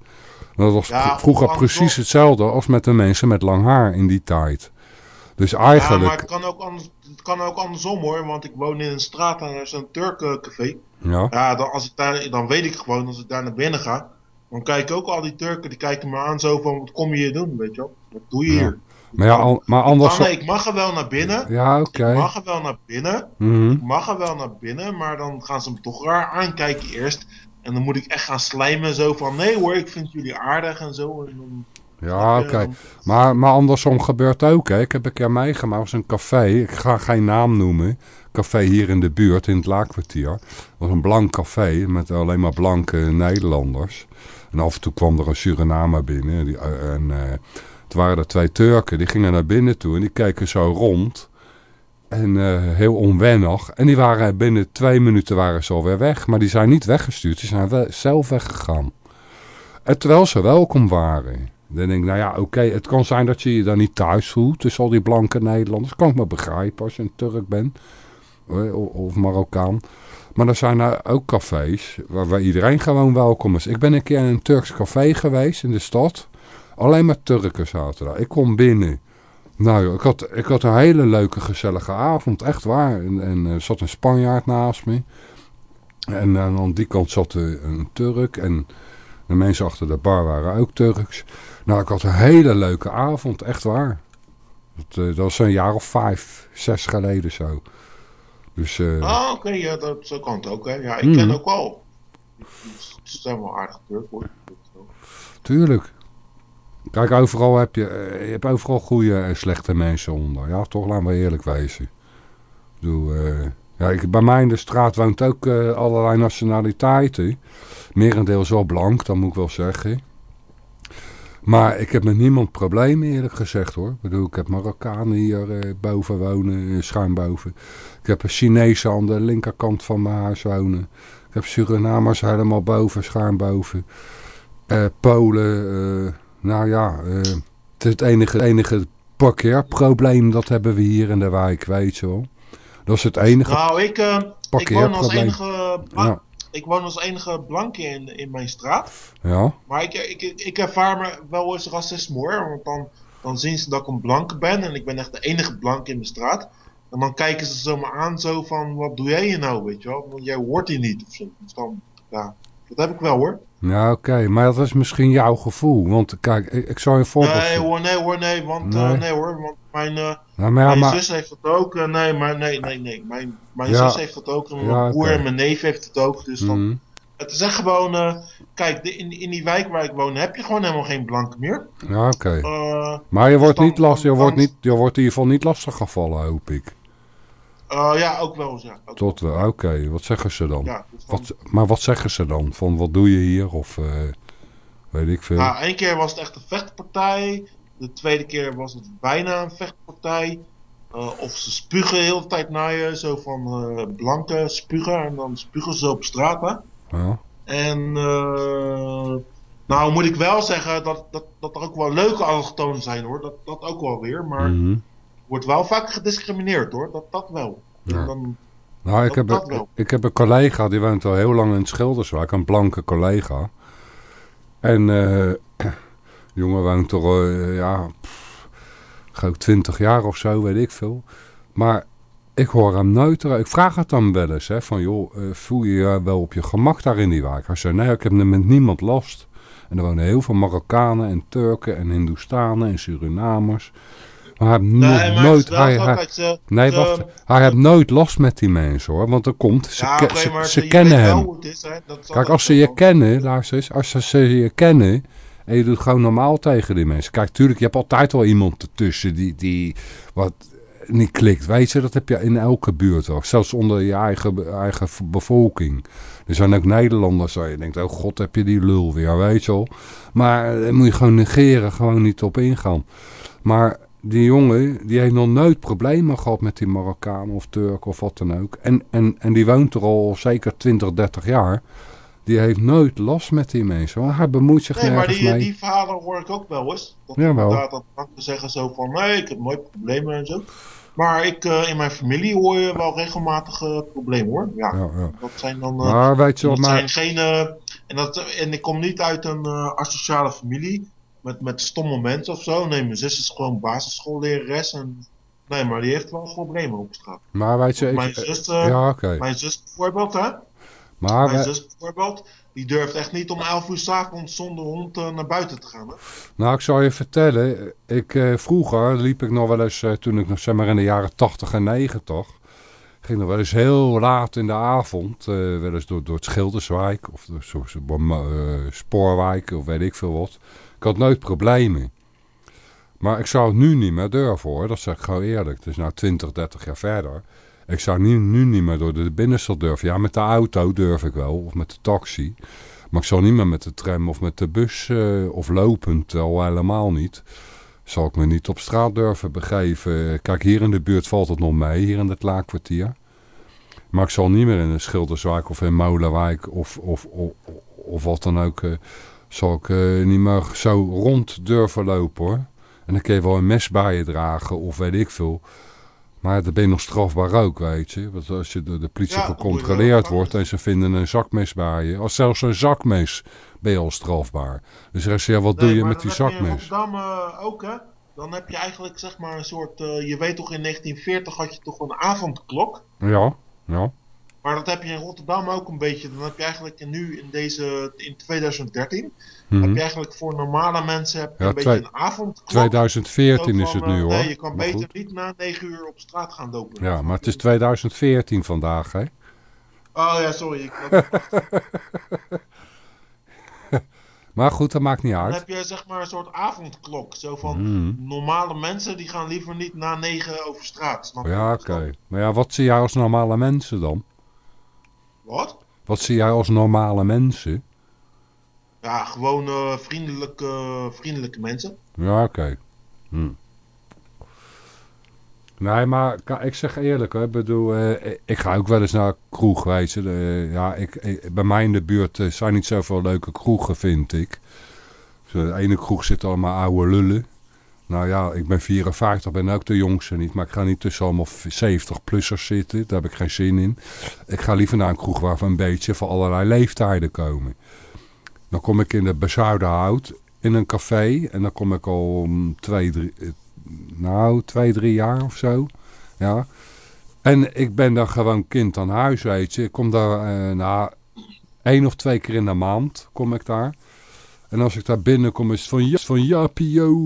Dat was Ja, vro- vroeger precies hetzelfde als met de mensen met lang haar in die tijd. Dus Ja, eigenlijk... maar het kan, ook anders, het kan ook andersom hoor, want ik woon in een straat en er is een Turkencafé. Ja, Ja, dan, als ik daar, dan weet ik gewoon, als ik daar naar binnen ga, dan kijken ook al die Turken, die kijken me aan zo van, wat kom je hier doen, weet je wel? Wat doe je Ja. hier? maar, ja, al- maar anders... Ik mag er wel naar binnen, Ja, oké. ik mag er wel naar binnen, Mhm. ik mag er wel naar binnen, maar dan gaan ze me toch raar aankijken eerst. En dan moet ik echt gaan slijmen zo van, nee hoor, ik vind jullie aardig en zo. En dan, Ja, oké. Maar, maar andersom gebeurt ook, hè. Ik heb een keer meegemaakt, was een café. Ik ga geen naam noemen. Café hier in de buurt, in het Laakkwartier. Was een blank café met alleen maar blanke Nederlanders. En af en toe kwam er een Surinamer binnen. Die, eh, en eh, het waren er twee Turken, die gingen naar binnen toe en die keken zo rond. En eh, heel onwennig. En die waren binnen twee minuten waren ze alweer weg. Maar die zijn niet weggestuurd, die zijn zelf weggegaan. En terwijl ze welkom waren. Dan denk ik, nou ja, oké, het kan zijn dat je je daar niet thuis voelt tussen al die blanke Nederlanders. Kan ik me begrijpen als je een Turk bent. Eh, Of Marokkaan. Maar er zijn er ook cafés waar, waar iedereen gewoon welkom is. Ik ben een keer in een Turks café geweest in de stad. Alleen maar Turken zaten daar. Ik kom binnen. Nou, ik had, ik had een hele leuke, gezellige avond. Echt waar. En, en er zat een Spanjaard naast me. En eh, aan die kant zat eh, een Turk. En de mensen achter de bar waren ook Turks. Nou, ik had een hele leuke avond. Echt waar. Dat, eh, dat was een jaar of vijf, zes geleden zo. Dus, eh, Ah, oké, ja, dat, zo kan het ook, hè. Ja, ik Mhm. ken ook wel. Ze zijn wel aardig Turk, hoor. tuurlijk. Kijk, overal heb je, eh, je hebt overal goede en slechte mensen onder. Ja, toch, laten we eerlijk wezen. Ik bedoel, eh, ja, ik, bij mij in de straat woont ook allerlei nationaliteiten. Merendeel is wel blank, dat moet ik wel zeggen. Maar ik heb met niemand problemen eerlijk gezegd hoor. Ik bedoel, ik heb Marokkanen hier eh, boven wonen, eh, schuin boven. Ik heb een Chinezen aan de linkerkant van mijn huis wonen. Ik heb Surinamers helemaal boven, schuin boven. Eh, Polen, eh, nou ja, eh, het is het enige, het enige parkeerprobleem dat hebben we hier in de wijk, weet je wel. Dat is het enige Nou, ik, eh, ik woon als enige, Ja, ik woon als enige blanke in, in mijn straat. ja, Maar ik, ik, ik, ervaar me wel eens racisme hoor. Want dan, dan zien ze dat ik een blanke ben. En ik ben echt de enige blanke in de straat. En dan kijken ze zo me aan zo van, wat doe jij hier nou, weet je wel? Want jij hoort hier niet of zo. Dus dan, ja, dat heb ik wel hoor. Ja oké. Maar dat is misschien jouw gevoel. Want kijk, ik, ik zal je voorbeeld Nee hoor, nee hoor, nee. Want, eh, Nee. nee. hoor, want mijn, eh, Nou, maar ja, mijn maar, zus heeft het ook. eh, nee, maar nee, nee, nee. Mijn, mijn Ja. zus heeft het ook. Mijn Ja, broer en mijn neef heeft het ook. Dus dan, Mhm. het is echt gewoon, kijk, de, in, in die wijk waar ik woon heb je gewoon helemaal geen blanke meer. ja oké. Maar je wordt dan- niet last, je wordt, niet, je wordt in ieder geval niet lastig gevallen, hoop ik. Eh, ja, ook wel eens, ja. Ook Tot, wel. oké, wat zeggen ze dan? Ja, dus Wat, maar wat zeggen ze dan? Van wat doe je hier? Of eh, weet ik veel. Nou, één keer was het echt een vechtpartij. De tweede keer was het bijna een vechtpartij. Eh, of ze spugen de hele tijd naar je, zo van blanke spugen. En dan spugen ze op straat, hè. Ja, En nou moet ik wel zeggen dat, dat, dat er ook wel leuke allochtonen zijn hoor. Dat, dat ook wel weer. Maar mhm. Wordt wel vaak gediscrimineerd hoor. Dat, dat wel. Ja. Dan, Nou, ik Dat- heb, dat een- wel. ik heb een collega, die woont al heel lang in Schilderswijk, een blanke collega. En eh (clears throat) jongen woont er, eh, ja, gauw twintig jaar of zo, weet ik veel. Maar ik hoor hem er- ik vraag het dan wel eens, hè, van joh, eh, voel je je wel op je gemak daar in die wijk? Hij zei, nee, ik heb met niemand last. En er wonen heel veel Marokkanen en Turken en Hindoestanen en Surinamers. Maar hij heeft nog nee, maar nooit... hij, hij- ze- Nee, wacht. Hij heeft nooit last met die mensen hoor. Want er komt, ze, Ja, ze, kennen hem. is, hè. Kijk, als ze je kennen, luister eens, als ze, ze je kennen en je doet gewoon normaal tegen die mensen. Kijk, tuurlijk, je hebt altijd wel iemand ertussen die, die wat niet klikt. Weet je, dat heb je in elke buurt wel. Zelfs onder je eigen, eigen bevolking. Er zijn ook Nederlanders waar je denkt, oh god, heb je die lul weer, weet je wel. Maar dat moet je gewoon negeren, gewoon niet op ingaan. Maar die jongen, die heeft nog nooit problemen gehad met die Marokkaan of Turk of wat dan ook. En, en, en die woont er al zeker 20, 30 jaar. die heeft nooit last met die mensen. Want hij bemoeit zich Nee, maar nergens die, mee. die verhalen hoor ik ook wel eens. Dat Jawel. inderdaad dat banken zeggen zo van, nee, ik heb nooit problemen en zo. Maar ik, eh, in mijn familie hoor je wel regelmatig eh, problemen hoor. Ja, Ja, ja. dat zijn dan... eh, Maar weet je dat zijn maar, geen... en, dat, en ik kom niet uit een asociale familie met, met stomme mensen of zo. Nee, mijn zus is gewoon basisschoollerares en... Nee, maar die heeft wel problemen op straat. maar je, ik, mijn zus, eh, ja oké. mijn zus bijvoorbeeld, hè? Maar Mijn zus bijvoorbeeld, die durft echt niet om 11 uur 's avonds zonder hond eh, naar buiten te gaan. Hè? Nou, ik zal je vertellen. Ik, eh, vroeger liep ik nog wel eens, toen ik nog zeg maar in de jaren 80 en 90, ging nog wel eens heel laat in de avond, wel eens door, door het Schilderswijk of door zo, eh, Spoorwijk of weet ik veel wat. Ik had nooit problemen. Maar ik zou het nu niet meer durven hoor, dat zeg ik gewoon eerlijk. Het is nou 20, 30 jaar verder. Ik zou nu, nu niet meer door de binnenstad durven. Ja, met de auto durf ik wel, of met de taxi. Maar ik zal niet meer met de tram of met de bus eh, of lopend al helemaal niet. Zal ik me niet op straat durven begeven. Kijk, hier in de buurt valt het nog mee, hier in het laakkwartier. Maar ik zal niet meer in een Schilderswijk of in Molenwijk of, of, of, of wat dan ook... eh, zal ik eh, niet meer zo rond durven lopen hoor. En dan kun je wel een mes bij je dragen of weet ik veel. Maar dan ben je nog strafbaar ook, weet je. Want als je door de politie Ja, gecontroleerd wordt en ze vinden een zakmes bij je. Als zelfs een zakmes ben je al strafbaar. Dus zeg je, ja, wat doe je met die je in zakmes? Rotterdam eh, ook, hè? Dan heb je eigenlijk zeg maar een soort. eh, je weet toch in 1940 had je toch een avondklok. Ja, ja. Maar dat heb je in Rotterdam ook een beetje. Dan heb je eigenlijk nu in deze. in 2013. Mhm. heb je eigenlijk voor normale mensen heb je Ja, een beetje een avondklok. 2014 Zo is van, het nu eh, hoor. Nee, je kan Maar beter goed. niet na 9 uur op straat gaan lopen. Ja, maar het is 2014 vandaag, hè? Oh ja, sorry. Ik, (laughs) Maar goed, dat maakt niet dan uit. heb je zeg maar een soort avondklok. Zo van Mhm. normale mensen die gaan liever niet na 9 over straat. Snap? Ja, oké. Maar ja, wat zie jij als normale mensen dan? Wat? Wat zie jij als normale mensen? Ja, gewoon eh, vriendelijke, vriendelijke mensen. Ja, oké. Hm. Nee, maar ik zeg eerlijk, ik bedoel, eh, ik ga ook wel eens naar kroeg, weet je. Eh, ja, ik, ik- bij mij in de buurt zijn niet zoveel leuke kroegen, vind ik. De ene kroeg zit allemaal oude lullen. Nou ja, ik ben 54, ben ook de jongste niet. Maar ik ga niet tussen allemaal 70-plussers zitten. Daar heb ik geen zin in. Ik ga liever naar een kroeg waar we een beetje van allerlei leeftijden komen. Dan kom ik in de Bezuidenhout in een café. En dan kom ik al om twee, drie, eh, nou, twee, drie jaar of zo. Ja. En ik ben dan gewoon kind aan huis. Ik kom daar, eh nou, één of twee keer in de maand kom ik daar. En als ik daar binnenkom is het van, ja, van Japio,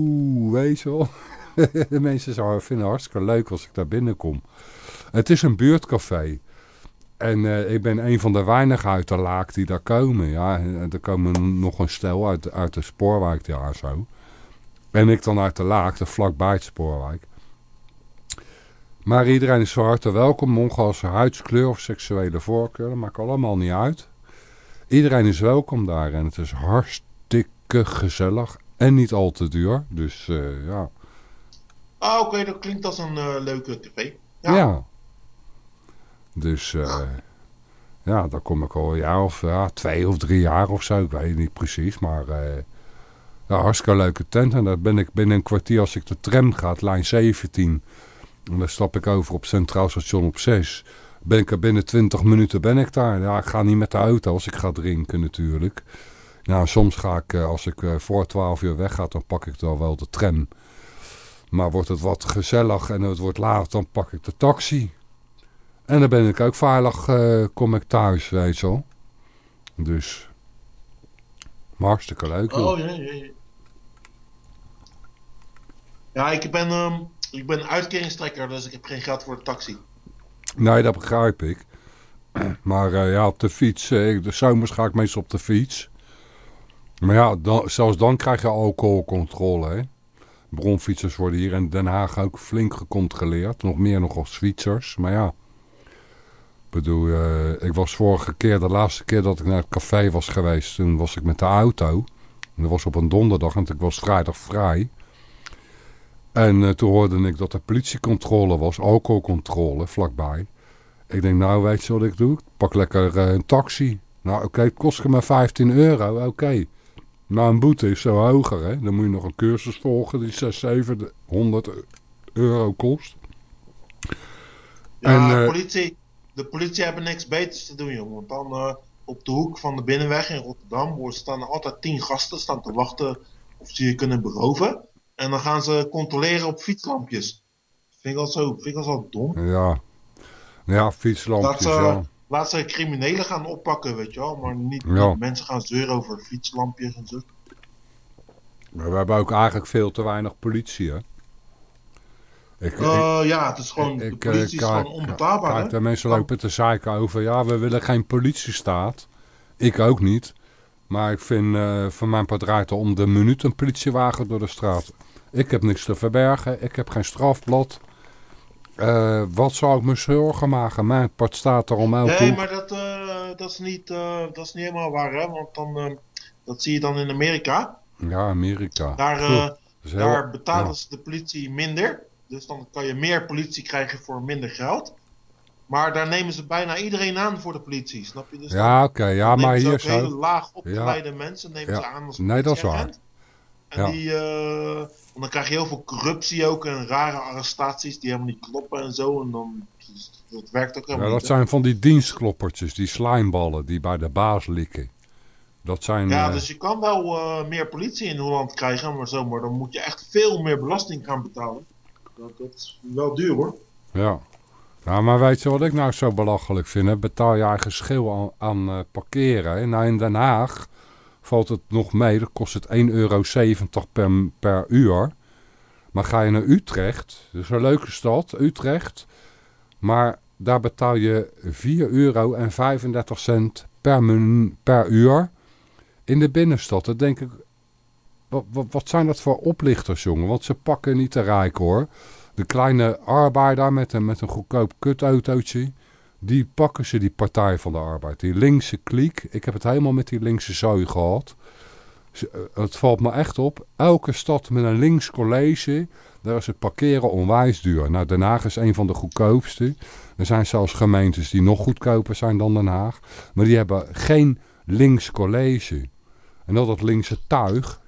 weet je wel. de (laughs) mensen zouden vinden het hartstikke leuk als ik daar binnenkom. Het is een buurtcafé. En eh, ik ben een van de weinigen uit de laak die daar komen. Ja, er komen nog een stel uit, uit de spoorwijk daar zo. En ik dan uit de laak, de vlakbij het spoorwijk. Maar iedereen is van harte welkom, zijn huidskleur of seksuele voorkeur. Dat maakt allemaal niet uit. Iedereen is welkom daar en het is hartstikke gezellig en niet al te duur. Dus eh, ja. Ah, oké, dat klinkt als een eh, leuke café. Ja. Ja. Dus eh, ja, daar kom ik al een jaar of ja, twee of drie jaar of zo. Ik weet het niet precies, maar ja, hartstikke leuke tent. En daar ben ik binnen een kwartier als ik de tram ga, lijn 17. En dan stap ik over op Centraal Station op 6. Ben ik er binnen 20 minuten ben ik daar. Ja, ik ga niet met de auto als ik ga drinken natuurlijk. Nou, soms ga ik, eh, als ik eh, voor 12 uur wegga, dan pak ik dan wel de tram. Maar wordt het wat gezellig en het wordt laat, dan pak ik de taxi. En dan ben ik ook veilig, eh, kom ik thuis, weet je wel. Dus, hartstikke leuk. joh. Oh, ja, ja, ja. Ja, ik ben, ehm, ik ben uitkeringstrekker, dus ik heb geen geld voor de taxi. Nee, dat begrijp ik. (clears throat) Maar ja, op de fiets, de zomers ga ik meestal op de fiets. Maar ja, zelfs dan krijg je alcoholcontrole. Bronfietsers worden hier in Den Haag ook flink gecontroleerd. Nog meer nog als fietsers, maar ja. Ik bedoel, eh, ik was vorige keer, de laatste keer dat ik naar het café was geweest, toen was ik met de auto. Dat was op een donderdag en ik was vrijdag vrij. En eh, toen hoorde ik dat er politiecontrole was, alcoholcontrole, vlakbij. Ik denk, nou weet je wat ik doe? Ik pak lekker eh, een taxi. Nou oké, het kost maar 15 euro, oké. Maar een boete is zo hoger, hè. Dan moet je nog een cursus volgen die 6, 700 euro kost. Ja, En, de, eh, politie, de politie hebben niks beters te doen, jongen. Want dan eh, op de hoek van de binnenweg in Rotterdam wordt- staan er altijd tien gasten staan te wachten of ze je kunnen beroven. En dan gaan ze controleren op fietslampjes. Vind ik al zo, vind ik al zo dom. Ja. Ja, fietslampjes, ze, ja. Laat ze criminelen gaan oppakken, weet je wel. Maar niet, Ja. mensen gaan zeuren over fietslampjes en zo. Maar we hebben ook eigenlijk veel te weinig politie, hè. Ik, ik- Eh, ja, het is gewoon, de ik, eh, politie is gewoon onbetaalbaar, Kijk, de mensen lopen te zeiken over, ja, we willen geen politiestaat. Ik ook niet. Maar ik vind eh van mijn part draait er om de minuut een politiewagen door de straat. Ik heb niks te verbergen, ik heb geen strafblad. Eh, wat zou ik me zorgen maken? Mijn part staat er om elke Nee, maar dat, eh, dat, is niet, eh, dat is niet helemaal waar, hè? Want dan, dat zie je dan in Amerika. Ja, Amerika. Daar, heel- daar betalen ja. ze de politie minder. Dus dan kan je meer politie krijgen voor minder geld. Maar daar nemen ze bijna iedereen aan voor de politie, snap je? Dus Ja, oké, ja, maar hier hele zo. laag opgeleide mensen nemen Ja. ze aan als Nee, dat is waar. En die, dan krijg je heel veel corruptie ook en rare arrestaties die helemaal niet kloppen en zo. En dan, dus dat werkt ook Ja, helemaal dat niet. hè. zijn van die dienstkloppertjes, die slijmballen die bij de baas likken. Dat zijn... Ja, eh, dus je kan wel eh, meer politie in Holland krijgen, maar zo, maar dan moet je echt veel meer belasting gaan betalen. Dat, dat is wel duur hoor. Ja. Nou, maar weet je wat ik nou zo belachelijk vind? hè? Betaal je eigen schil aan, aan eh, parkeren. hè? Nou, in Den Haag valt het nog mee. Dan kost het 1,70 euro per, per uur. Maar ga je naar Utrecht, dat is een leuke stad, Utrecht. Maar daar betaal je 4,35 euro per, min- per uur in de binnenstad. Denk ik, wat, wat, wat zijn dat voor oplichters, jongen? Want ze pakken niet de rijk, hoor. De kleine arbeider met een, met een goedkoop kutautootje, die pakken ze die Partij van de Arbeid. Die linkse kliek, ik heb het helemaal met die linkse zooi gehad. Eh, Het valt me echt op, elke stad met een links college, daar is het parkeren onwijs duur. Nou, Den Haag is een van de goedkoopste. Er zijn zelfs gemeentes die nog goedkoper zijn dan Den Haag. Maar die hebben geen links college. En al dat linkse tuig,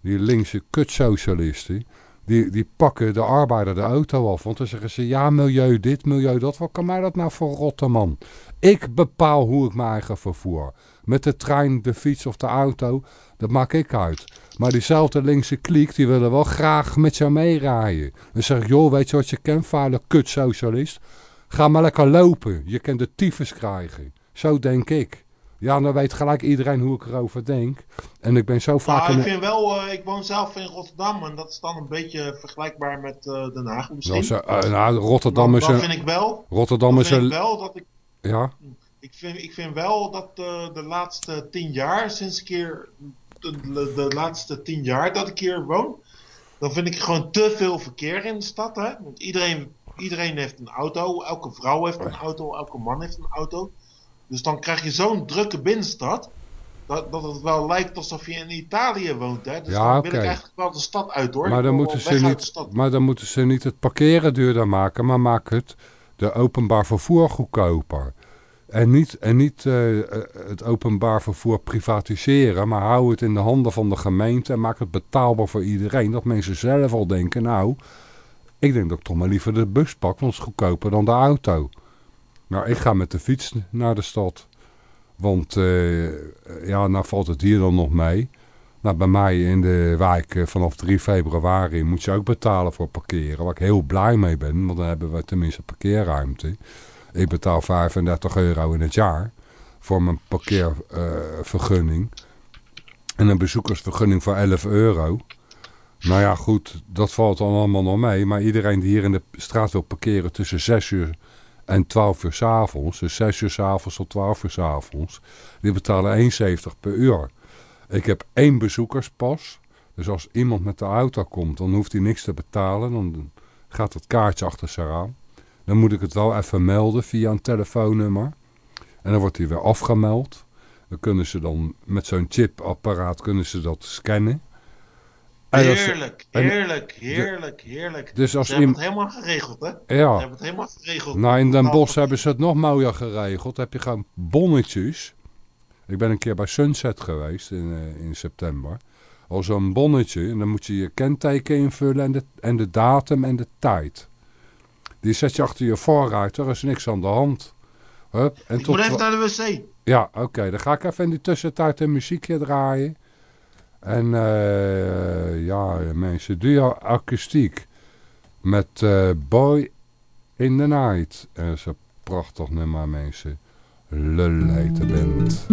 die linkse kutsocialisten, die, die pakken de arbeider de auto af. Want dan zeggen ze, ja, milieu dit, milieu dat. Wat kan mij dat nou voor rotte man? Ik bepaal hoe ik mijn eigen vervoer. Met de trein, de fiets of de auto, dat maak ik uit. Maar diezelfde linkse kliek, die willen wel graag met jou meerijden. Dan zeg ik, joh, weet je wat je kent, vuile kutsocialist? Ga maar lekker lopen, je kan de tyfus krijgen. Zo denk ik. Ja, dan weet gelijk iedereen hoe ik erover denk. En ik ben zo vaak... Maar in ik vind wel, eh, ik woon zelf in Rotterdam en dat is dan een beetje vergelijkbaar met eh, Den Haag misschien. Nou, ze- eh, nou, Rotterdam is een... vind ik wel, Rotterdam is vind ik wel dat ik, Ja, ik vind, ik vind wel dat de laatste tien jaar, sinds een keer, de, de, de laatste tien jaar dat ik hier woon, dan vind ik gewoon te veel verkeer in de stad. Hè? Want iedereen, iedereen heeft een auto, elke vrouw heeft een auto, elke man heeft een auto. Dus dan krijg je zo'n drukke binnenstad. Dat, dat het wel lijkt alsof je in Italië woont. Hè? Dus Ja, dan wil ik eigenlijk wel de stad uit hoor. maar dan, moeten ze niet, maar dan moeten ze niet het parkeren duurder maken, maar maak het de openbaar vervoer goedkoper. En niet, en niet eh, eh, het openbaar vervoer privatiseren, maar hou het in de handen van de gemeente en maak het betaalbaar voor iedereen. Dat mensen zelf al denken, nou, ik denk dat ik toch maar liever de bus pak, want het is goedkoper dan de auto. Nou, ik ga met de fiets naar de stad. Want eh, ja, nou valt het hier dan nog mee. Nou, bij mij in de wijk eh, vanaf 3 februari moet je ook betalen voor parkeren. Waar ik heel blij mee ben, want dan hebben we tenminste parkeerruimte. Ik betaal 35 euro in het jaar voor mijn parkeervergunning. en een bezoekersvergunning voor 11 euro. Nou ja, goed, dat valt dan allemaal nog mee. Maar iedereen die hier in de straat wil parkeren tussen 6 uur en 12 uur 's avonds, dus 6 uur 's avonds tot 12 uur 's avonds, die betalen 1,70 per uur. Ik heb één bezoekerspas. Dus als iemand met de auto komt, dan hoeft hij niks te betalen. Dan gaat het kaartje achter zich aan. Dan moet ik het wel even melden via een telefoonnummer. En dan wordt hij weer afgemeld. Dan kunnen ze dan met zo'n chipapparaat kunnen ze dat scannen. Heerlijk, heerlijk, heerlijk, heerlijk. Dus als Ze het helemaal geregeld, hè? Ja. Ze hebben het helemaal geregeld. Nou, in Den Bosch hebben ze het nog mooier geregeld. Heb je gewoon bonnetjes. Ik ben een keer bij Sunset geweest in, eh, in september. Al zo'n bonnetje. En dan moet je je kenteken invullen en de, en de datum en de tijd. Die zet je achter je voorruiter, is niks aan de hand. Hup, en ik tot... moet even naar de wc. Ja, oké. Dan ga ik even in die tussentijd een muziekje draaien. En eh, ja, mensen, duo akoestiek. Met uh, Boy in the Night. En dat is een prachtig nummer, mensen. Lul de band.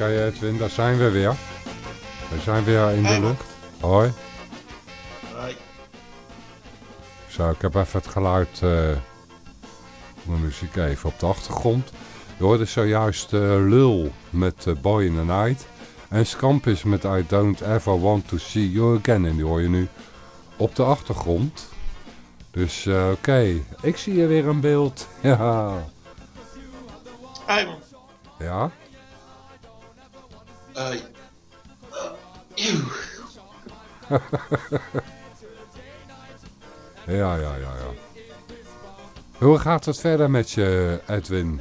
Oké Edwin, daar zijn we weer. We zijn weer in de lucht. Hoi. Zo, ik heb even het geluid eh van de muziek even op de achtergrond. Je hoorde zojuist eh, Lul met eh, Boy in the Night. En Scampis met I Don't Ever Want To See You Again. En die hoor je nu op de achtergrond. Dus oké, ik zie hier weer een beeld. (laughs) Ja. Hey man. Ja? (laughs) Ja, ja, ja, ja. Hoe gaat het verder met je, Edwin?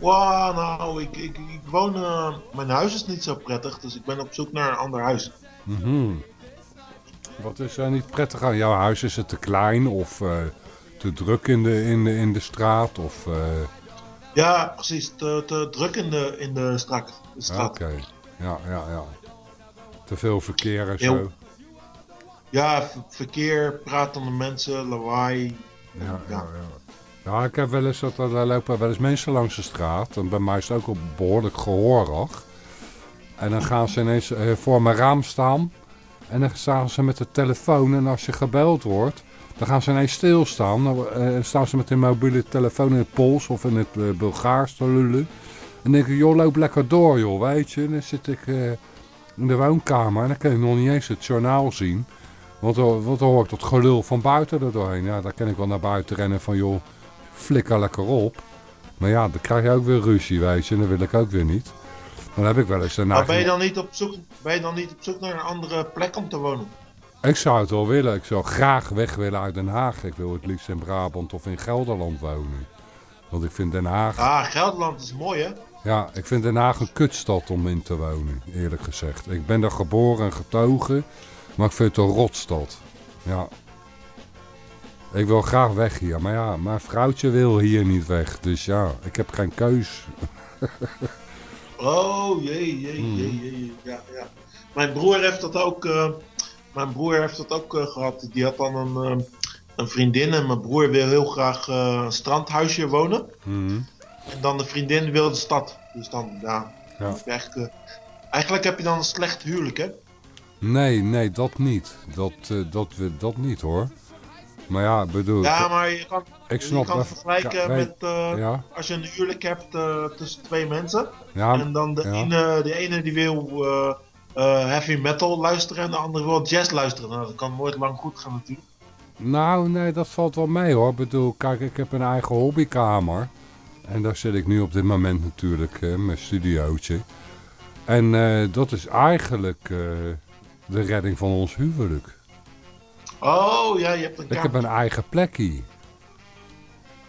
Wow, nou, ik, ik, ik woon... eh, mijn huis is niet zo prettig, dus ik ben op zoek naar een ander huis. Mhm. Wat is er niet prettig aan jouw huis? Is het te klein of eh, te druk in de, in de, in de straat? Of, eh, Ja, precies. Te, te druk in de, in de straat. Oké, ja, ja, ja. Te veel verkeer en zo. Ja, verkeer, pratende mensen, lawaai. Ja, ja, ja. Ja, ik heb wel eens dat er lopen wel eens mensen langs de straat. En bij mij is het ook al behoorlijk gehoorig. En dan gaan ze ineens eh, voor mijn raam staan. En dan staan ze met de telefoon. En als je gebeld wordt, dan gaan ze ineens stilstaan. Dan eh, staan ze met hun mobiele telefoon in het Pools of in het eh, Bulgaars te lullen. En dan denk ik, joh, loop lekker door, joh, weet je. En dan zit ik in de woonkamer en dan kan ik nog niet eens het journaal zien. Want, dan hoor ik dat gelul van buiten er doorheen. Ja, dan kan ik wel naar buiten rennen van, joh, flikker lekker op. Maar ja, dan krijg je ook weer ruzie, weet je. En dat wil ik ook weer niet. Dan heb ik wel eens daarna... Maar ben je, dan niet op zoek, ben je dan niet op zoek naar een andere plek om te wonen? Ik zou het wel willen. Ik zou graag weg willen uit Den Haag. Ik wil het liefst in Brabant of in Gelderland wonen. Want ik vind Den Haag... Ah, Gelderland is mooi hè? Ja, ik vind Den Haag een kutstad om in te wonen, eerlijk gezegd. Ik ben daar geboren en getogen, maar ik vind het een rotstad. Ja. Ik wil graag weg hier, maar ja, mijn vrouwtje wil hier niet weg. Dus ja, ik heb geen keus. (laughs) Oh, jee, jee, Hmm. jee, jee, jee. Ja, ja. Mijn broer heeft dat ook, eh, mijn broer heeft dat ook eh, gehad. Die had dan een, eh, een vriendin en mijn broer wil heel graag een strandhuisje wonen. Mhm. En dan de vriendin wil de stad. Dus dan, ja. Ja. Eh, eigenlijk heb je dan een slecht huwelijk, hè? Nee, nee, dat niet. Dat, eh, dat, dat niet hoor. Maar ja, bedoel... Ja, maar je kan, ik snap je kan vergelijken ja, met eh, ja. als je een huwelijk hebt eh, tussen twee mensen. Ja, en dan de, ene, de ene die wil eh, eh, heavy metal luisteren en de andere wil jazz luisteren. Nou, dat kan nooit lang goed gaan natuurlijk. Nou, nee, dat valt wel mee hoor. Ik bedoel, kijk, ik heb een eigen hobbykamer. En daar zit ik nu op dit moment natuurlijk, eh, mijn studiootje. En eh, dat is eigenlijk eh, de redding van ons huwelijk. Oh, ja, je hebt een Ik kamer. heb een eigen plekje.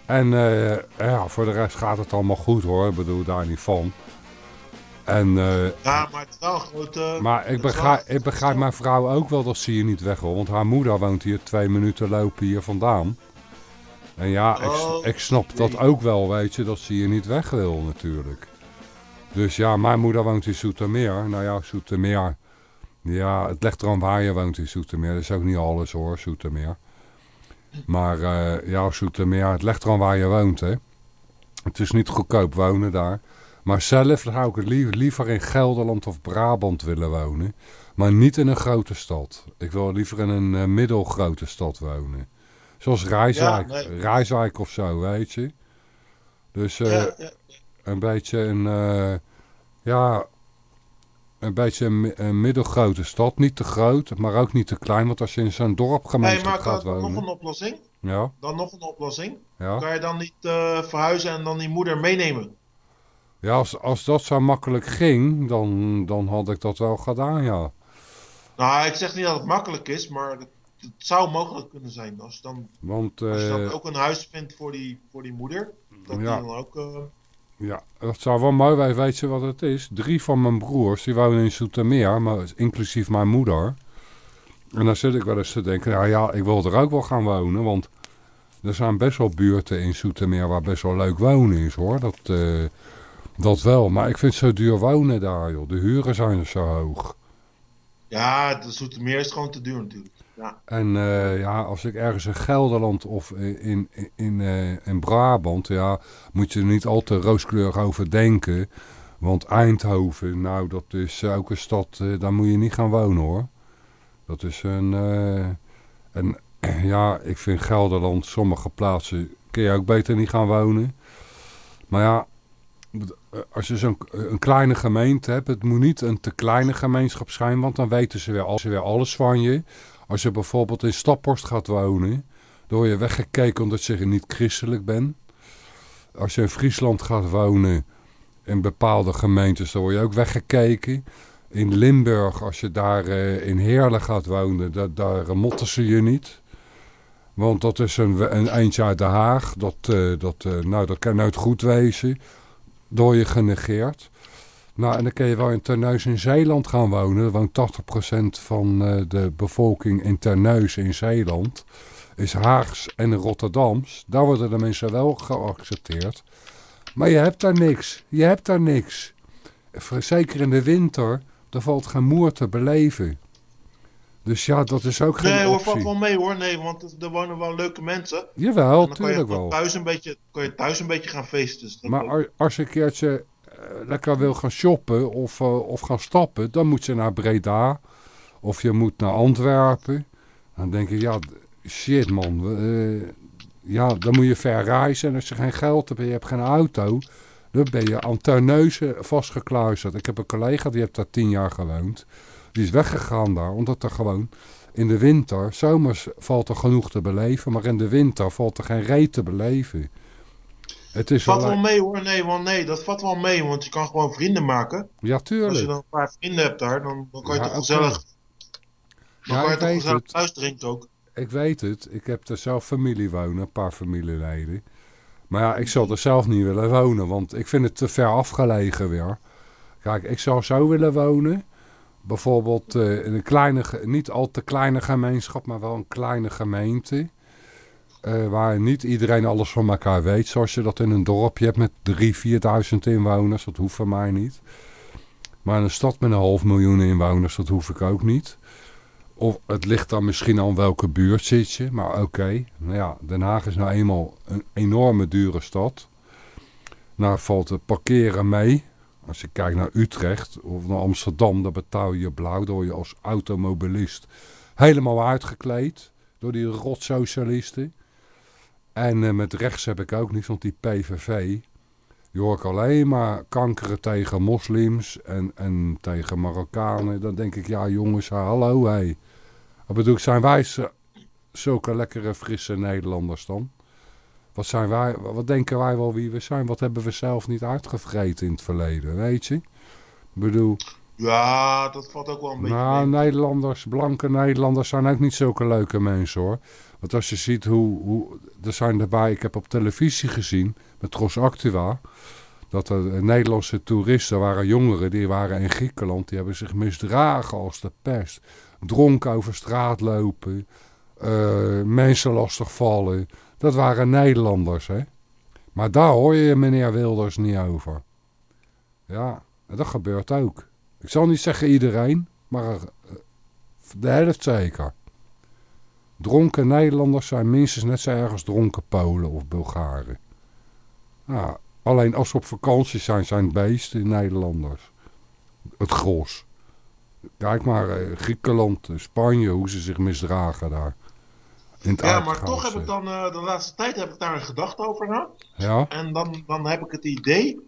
En eh, ja, voor de rest gaat het allemaal goed hoor. Ik bedoel, daar niet van. En, eh, Ja, maar het is wel grote... maar ik begrijp, ik begrijp mijn vrouw ook wel dat ze hier niet weg wil. Want haar moeder woont hier twee minuten lopen hier vandaan. En ja, ik, Oh, ik snap dat ook wel, weet je, dat ze hier niet weg wil natuurlijk. Dus ja, mijn moeder woont in Zoetermeer. Nou ja, Zoetermeer. Ja, het ligt eraan waar je woont in Zoetermeer. Dat is ook niet alles hoor, Zoetermeer. Maar eh, ja, Zoetermeer, het ligt eraan waar je woont hè. Het is niet goedkoop wonen daar. Maar zelf zou ik het lie- liever in Gelderland of Brabant willen wonen. Maar niet in een grote stad. Ik wil liever in een eh, middelgrote stad wonen. Zoals Rijswijk, Ja, nee. Rijswijk of zo, weet je. Dus eh, Ja, ja. een beetje een, ja, een beetje een, mi- een middelgrote stad. Niet te groot, maar ook niet te klein. Want als je in zo'n Hey, dorpgemeenschap maar gaat dan nog wonen... een oplossing. Ja, Dan nog een oplossing. ja. Kan je dan niet eh, verhuizen en dan die moeder meenemen? ja als, als dat zo makkelijk ging, dan, dan had ik dat wel gedaan, ja. Nou, ik zeg niet dat het makkelijk is, maar het, het zou mogelijk kunnen zijn. Als je dan, Want als je dan eh, ook een huis vindt voor die, voor die moeder, dat Ja. die dan ook... eh, ja, dat zou wel mooi. Weet je wat het is? Drie van mijn broers, die wonen in Zoetermeer, maar inclusief mijn moeder. En dan zit ik wel eens te denken, nou ja, ik wil er ook wel gaan wonen, want er zijn best wel buurten in Zoetermeer waar best wel leuk wonen is, hoor. Dat, eh, dat wel, maar ik vind het zo duur wonen daar, joh. De huren zijn zo hoog. ja, de Zoetermeer is gewoon te duur natuurlijk. En eh, ja, als ik ergens in Gelderland of in, in, in, eh, in Brabant, ja, moet je er niet al te rooskleurig over denken. Want Eindhoven, nou, dat is ook een stad, eh, daar moet je niet gaan wonen hoor. Dat is een, en (clears throat) ja, ik vind Gelderland, sommige plaatsen kun je ook beter niet gaan wonen. Maar ja, als je zo'n een kleine gemeente hebt, het moet niet een te kleine gemeenschap zijn, want dan weten ze weer, al- ze weer alles van je. Als je bijvoorbeeld in Staphorst gaat wonen, dan word je weggekeken omdat je niet christelijk bent. Als je in Friesland gaat wonen, in bepaalde gemeentes, dan word je ook weggekeken. In Limburg, als je daar eh, in Heerlen gaat wonen, da- daar motten ze je niet. Want dat is een, eindje uit Den Haag. Dat, eh, dat, eh, nou, dat kan nooit goed wezen. Door je genegeerd. Nou, en dan kun je wel in Terneuzen in Zeeland gaan wonen. Er woont 80% van eh, de bevolking in Terneuzen in Zeeland. Is Haags en Rotterdams. Daar worden de mensen wel geaccepteerd. Maar je hebt daar niks. Je hebt daar niks. Zeker in de winter. Er valt geen moer te beleven. Dus ja, dat is ook geen Nee hoor, valt wel mee hoor. Nee, want er wonen wel leuke mensen. Jawel, en dan kan je tuurlijk wel. thuis een beetje, kan je thuis een beetje gaan feesten. Dus Maar als- als je een keertje lekker wil gaan shoppen of, eh, of gaan stappen, dan moet je naar Breda of je moet naar Antwerpen. Dan denk je, ja, shit man, eh, ja, dan moet je ver reizen en als je geen geld hebt en je hebt geen auto, dan ben je aan Terneuzen vastgekluisterd. Ik heb een collega die heeft daar tien jaar gewoond. Die is weggegaan daar, omdat er gewoon in de winter, zomers valt er genoeg te beleven, maar in de winter valt er geen reet te beleven. Het is Vat wel- mee hoor, nee, want nee, dat vat wel mee, want je kan gewoon vrienden maken. Ja, Als je tuurlijk. dan een paar vrienden hebt daar, dan, dan kan je Ja, toch gezellig, dan Ja, kan je toch gezellig het. thuis drinken ook. Ik weet het. Ik heb er zelf familie wonen, een paar familieleden. Maar ja, ik zou er zelf niet willen wonen, want ik vind het te ver afgelegen weer. Kijk, ik zou zo willen wonen. Bijvoorbeeld eh, in een kleine, niet al te kleine gemeenschap, maar wel een kleine gemeente. Eh, waar niet iedereen alles van elkaar weet. Zoals je dat in een dorpje hebt met 3.000, 4.000 inwoners. Dat hoeft van mij niet. Maar in een stad met een half miljoen inwoners, dat hoef ik ook niet. Of het ligt dan misschien aan welke buurt zit je. Maar oké, nou ja, Den Haag is nou eenmaal een enorme dure stad. Nou valt het parkeren mee. Als je kijkt naar Utrecht of naar Amsterdam, dan betaal je blauw. door je als automobilist helemaal uitgekleed. Door die rotsocialisten. En eh, met rechts heb ik ook niets, want die PVV... Je hoort alleen maar kankeren tegen moslims en, en tegen Marokkanen. Dan denk ik, ja jongens, hallo hé. Wat bedoel ik, zijn wij zulke lekkere frisse Nederlanders dan? Wat, zijn wij, wat denken wij wel wie we zijn? Wat hebben we zelf niet uitgevreten in het verleden, weet je? Ik bedoel, Ja, dat valt ook wel een beetje nou, mee. Nederlanders, blanke Nederlanders zijn ook niet zulke leuke mensen hoor. Want als je ziet hoe, hoe er zijn erbij, ik heb op televisie gezien, met Tros Actua, dat er eh, Nederlandse toeristen waren jongeren, die waren in Griekenland, die hebben zich misdragen als de pest. Dronken over straat lopen, eh, mensen lastig vallen. Dat waren Nederlanders hè. Maar daar hoor je meneer Wilders niet over. Ja, dat gebeurt ook. Ik zal niet zeggen iedereen, maar eh, de helft zeker. Dronken Nederlanders zijn minstens net zo erg als dronken Polen of Bulgaren. Ja, alleen als ze op vakantie zijn, zijn het beesten Nederlanders. Het gros. Kijk maar, eh, Griekenland, eh, Spanje, hoe ze zich misdragen daar. In het Ja, maar toch heb aardgas, ik dan, eh, de laatste tijd heb ik daar een gedachte over gehad. eh. Ja, En dan, dan heb ik het idee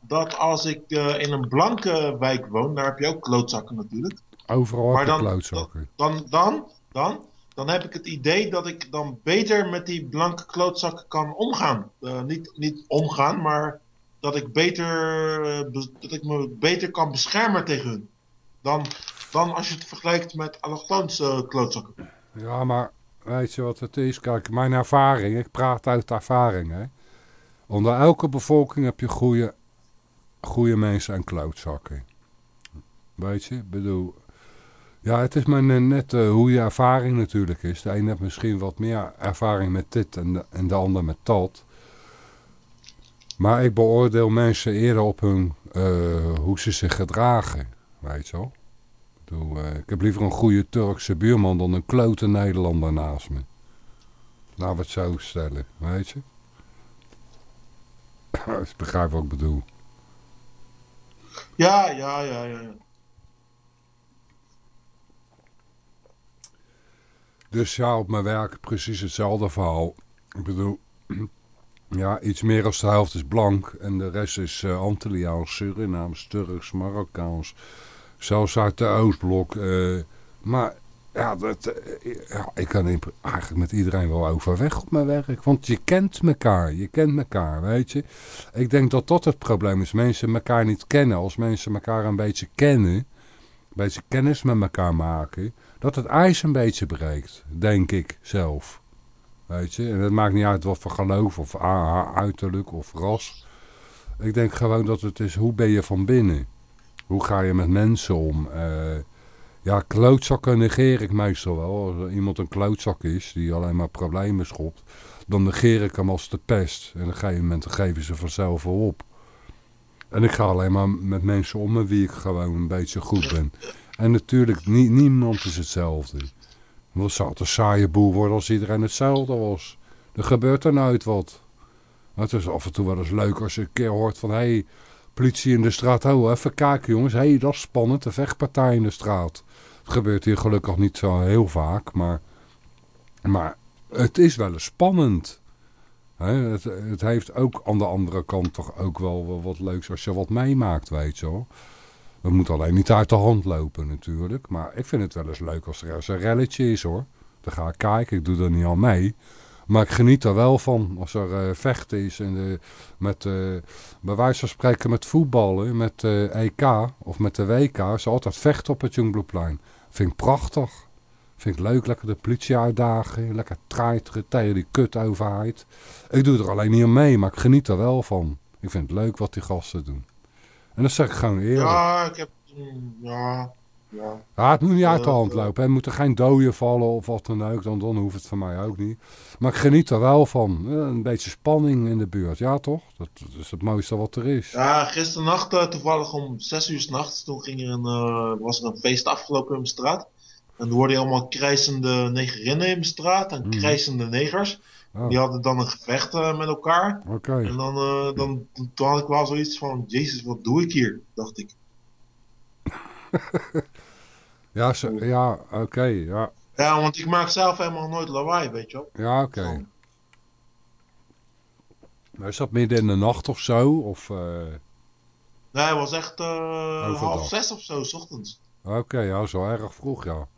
dat als ik eh, in een blanke wijk woon, daar heb je ook klootzakken natuurlijk. Overal Maar heb je dan- klootzakken. Dan, dan, dan, dan heb ik het idee dat ik dan beter met die blanke klootzakken kan omgaan. Eh, niet, niet omgaan, maar dat ik, beter, eh, dat ik me beter kan beschermen tegen hun. Dan, dan als je het vergelijkt met allochtoonse klootzakken. Ja, maar weet je wat het is? Kijk, mijn ervaring, ik praat uit ervaring, hè. Onder elke bevolking heb je goede, goede mensen en klootzakken. Weet je, bedoel... Ja, het is maar ne- net eh, hoe je ervaring natuurlijk is. De een heeft misschien wat meer ervaring met dit en de, en de ander met dat. Maar ik beoordeel mensen eerder op hun, eh, hoe ze zich gedragen, weet je wel. Ik, bedoel, eh, ik heb liever een goede Turkse buurman dan een klote Nederlander naast me. Laten we het zo stellen, weet je. (coughs) Als je begrijpt wat ik bedoel. Ja, ja, ja, ja. Dus ja, op mijn werk precies hetzelfde verhaal. Ik bedoel, (clears throat) ja, iets meer dan de helft is blank. En de rest is eh Antilliaans, Surinaams, Turks, Marokkaans. Zelfs uit de Oostblok. eh, maar ja, dat, eh, ja, ik kan eigenlijk met iedereen wel overweg op mijn werk. Want je kent elkaar, je kent elkaar, weet je. Ik denk dat dat het probleem is. Mensen elkaar niet kennen. Als mensen elkaar een beetje kennen, een beetje kennis met elkaar maken dat het ijs een beetje breekt, denk ik zelf. Weet je, en het maakt niet uit wat voor geloof of uiterlijk of ras. Ik denk gewoon dat het is, hoe ben je van binnen? Hoe ga je met mensen om? Eh, ja, klootzakken negeer ik meestal wel. Als iemand een klootzak is die alleen maar problemen schopt, dan negeer ik hem als de pest. En op een gegeven moment geven ze vanzelf op. En ik ga alleen maar met mensen om met wie ik gewoon een beetje goed ben. En natuurlijk, nie- niemand is hetzelfde. Het zou het een saaie boel worden als iedereen hetzelfde was. Er gebeurt er nooit wat. Het is af en toe wel eens leuk als je een keer hoort van... hé, hey, politie in de straat. Oh, even kijken jongens. Hé, hey, dat is spannend. Een vechtpartij in de straat. Het gebeurt hier gelukkig niet zo heel vaak. Maar, maar het is wel eens spannend. Het, het heeft ook aan de andere kant toch ook wel wat leuks als je wat meemaakt, weet je wel. Dat moet alleen niet uit de hand lopen natuurlijk. Maar ik vind het wel eens leuk als er eens een relletje is hoor. Dan ga ik kijken, ik doe er niet al mee. Maar ik geniet er wel van als er eh, vechten is. En, met, eh, bij wijze van spreken met voetballen, met eh EK of met de WK. is altijd vechten op het Jongbloedplein. Vind ik prachtig. Vind ik leuk, lekker de politie uitdagen. Lekker treiteren tegen die kutoverheid. Ik doe er alleen niet aan mee, maar ik geniet er wel van. Ik vind het leuk wat die gasten doen. En dat zeg ik gewoon eerlijk. Ja, ik heb. mm, Ja, ja. Ja, het moet niet uit de hand lopen. Er moeten geen doden vallen of wat dan ook. Dan, dan hoeft het van mij ook niet. Maar ik geniet er wel van. Een beetje spanning in de buurt. Ja, toch? Dat, dat is het mooiste wat er is. Ja, gisternacht eh, toevallig om 6 uur 's nachts, toen ging er een, eh, was er een feest afgelopen in mijn straat. En toen hoorde je allemaal krijzende negerinnen in mijn straat en Mhm. krijzende negers. Oh, Die hadden dan een gevecht eh, met elkaar. Oké. En dan, eh, dan, toen, had ik wel zoiets van, jezus, wat doe ik hier? Dacht ik. (laughs) Ja, zo- ja oké. ja, Ja, want ik maak zelf helemaal nooit lawaai, weet je wel. ja oké. Maar Is dat midden in de nacht of zo? Of, eh, Nee, het was echt half zes of zo, 's ochtends. Oké, ja, wel erg vroeg, ja.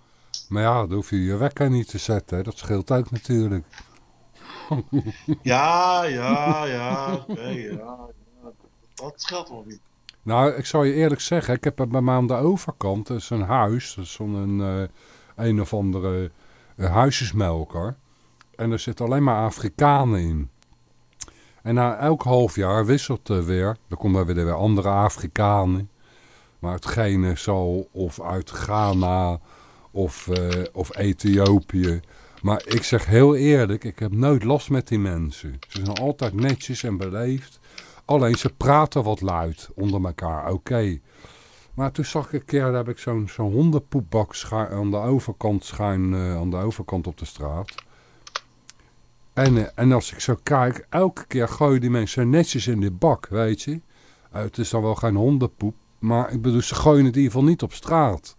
Maar ja, dan hoef je je wekker niet te zetten. hè. Dat scheelt ook natuurlijk. (laughs) Ja, ja, ja, ja, ja. Dat scheelt wel weer. Nou, ik zal je eerlijk zeggen, ik heb bij mij aan de overkant, is een huis, dat is zo'n eh, een of andere eh, huisjesmelker. En er zitten alleen maar Afrikanen in. En na elk half jaar wisselt er weer, dan komen er weer andere Afrikanen. Maar uit Genezal of uit Ghana of, eh, of Ethiopië. Maar ik zeg heel eerlijk, ik heb nooit last met die mensen. Ze zijn altijd netjes en beleefd. Alleen ze praten wat luid onder elkaar, oké. Maar toen zag ik een keer, daar heb ik zo'n zo'n hondenpoepbak aan de overkant schuin, eh, aan de overkant op de straat. En, eh, en als ik zo kijk, elke keer gooien die mensen netjes in die bak, weet je. Eh, het is dan wel geen hondenpoep, maar ik bedoel, ze gooien het in ieder geval niet op straat.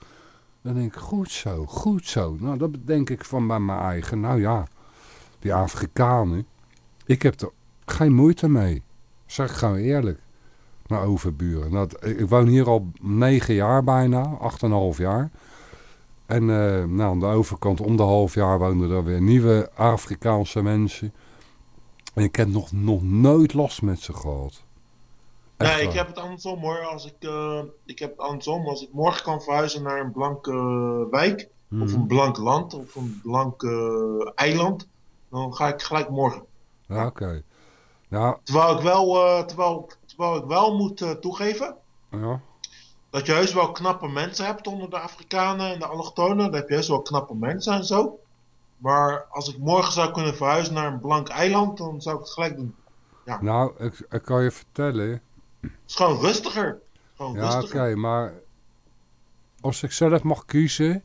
Dan denk ik, goed zo, goed zo. Nou, dat denk ik van bij mijn eigen. Nou ja, die Afrikanen, ik heb er geen moeite mee. Zeg ik gewoon eerlijk. naar Overburen. Nou, d- ik woon hier al negen jaar bijna, acht en een half jaar. En eh, nou, aan de overkant om de half jaar woonden er weer nieuwe Afrikaanse mensen. En ik heb nog, nog nooit last met ze gehad. Echt Nee, ik heb het andersom hoor. Als ik, eh, ik heb het andersom. Als ik morgen kan verhuizen naar een blanke wijk, of Mhm. een blank land, of een blank eiland, dan ga ik gelijk morgen. Ja, oké. Nou, Terwijl ik wel, eh, terwijl, terwijl ik wel moet eh, toegeven ja. dat je heus wel knappe mensen hebt onder de Afrikanen en de allochtonen. Dan heb je heus wel knappe mensen en zo. Maar als ik morgen zou kunnen verhuizen naar een blank eiland, dan zou ik het gelijk doen. Nou, ik, ik kan je vertellen. Het is gewoon rustiger. Gewoon Ja, oké, maar als ik zelf mag kiezen,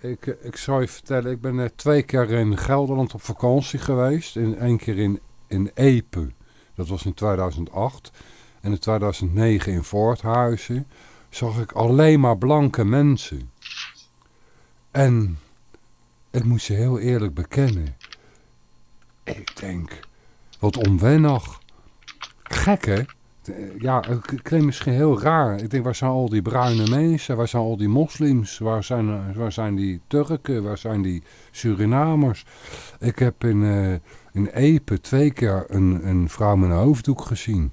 ik, ik, zal je vertellen, ik ben eh, twee keer in Gelderland op vakantie geweest. In, één keer in, in Epe, dat was in 2008. En in 2009 in Voorthuizen zag ik alleen maar blanke mensen. En ik moet je heel eerlijk bekennen. Ik denk, wat onwennig. Gek hè? Ja, het klinkt misschien heel raar. Ik denk, waar zijn al die bruine mensen? Waar zijn al die moslims? Waar zijn, eh, waar zijn die Turken? Waar zijn die Surinamers? Ik heb in, eh, in Epe twee keer een, een vrouw met een hoofddoek gezien.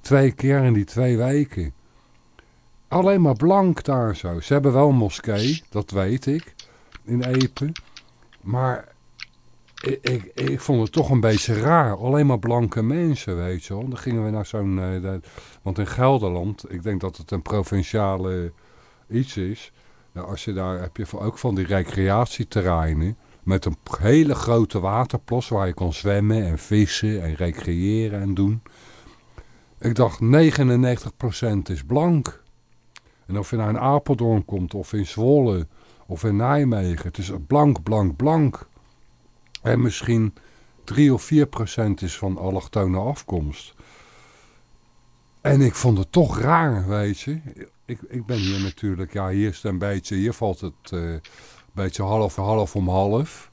Twee keer in die twee weken. Alleen maar blank daar zo. Ze hebben wel een moskee, dat weet ik, in Epe. Maar ik, ik, ik vond het toch een beetje raar. Alleen maar blanke mensen, weet je wel. Dan gingen we naar zo'n... eh, want in Gelderland, ik denk dat het een provinciale iets is. Nou, als je daar heb je ook van die recreatieterreinen. Met een hele grote waterplas waar je kan zwemmen en vissen en recreëren en doen. Ik dacht 99% is blank. En of je nou in Apeldoorn komt of in Zwolle of in Nijmegen. Het is blank, blank, blank. En misschien 3 of 4 procent is van allochtone afkomst. En ik vond het toch raar, weet je. Ik, ik ben hier natuurlijk, ja, hier is het hier valt het eh, een beetje half half om half.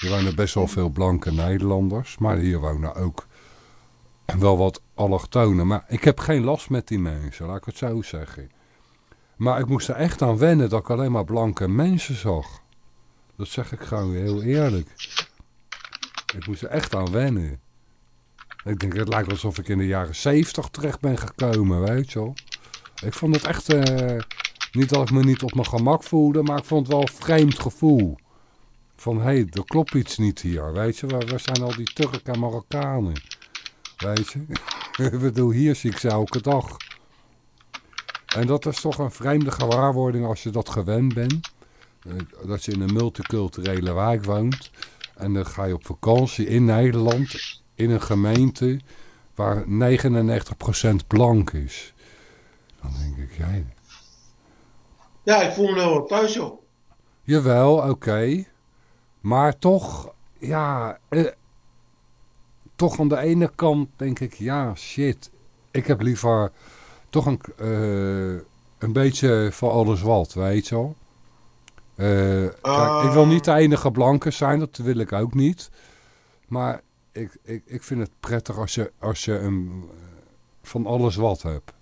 Er wonen best wel veel blanke Nederlanders, maar hier wonen ook wel wat allochtonen. Maar ik heb geen last met die mensen, laat ik het zo zeggen. Maar ik moest er echt aan wennen dat ik alleen maar blanke mensen zag. Dat zeg ik gewoon heel eerlijk. Ik moest er echt aan wennen. Ik denk, het lijkt alsof ik in de jaren zeventig terecht ben gekomen, weet je wel. Ik vond het echt, eh, niet dat ik me niet op mijn gemak voelde, maar ik vond het wel een vreemd gevoel. Van, hé, hey, er klopt iets niet hier, weet je. Waar, zijn al die Turken en Marokkanen? Weet je. (laughs) ik bedoel, hier zie ik ze elke dag. En dat is toch een vreemde gewaarwording als je dat gewend bent. Dat je in een multiculturele wijk woont. En dan ga je op vakantie in Nederland. In een gemeente waar 99% blank is. Dan denk ik, jij... Ja, ik voel me nou wel thuis, joh. Jawel, oké. Maar toch, ja... eh, toch aan de ene kant denk ik, ja, shit. Ik heb liever toch een, eh, een beetje van alles wat, weet je wel. Eh, kijk, ik wil niet de enige blanke zijn, dat wil ik ook niet. Maar ik, ik, ik vind het prettig als je, als je een, eh, van alles wat hebt.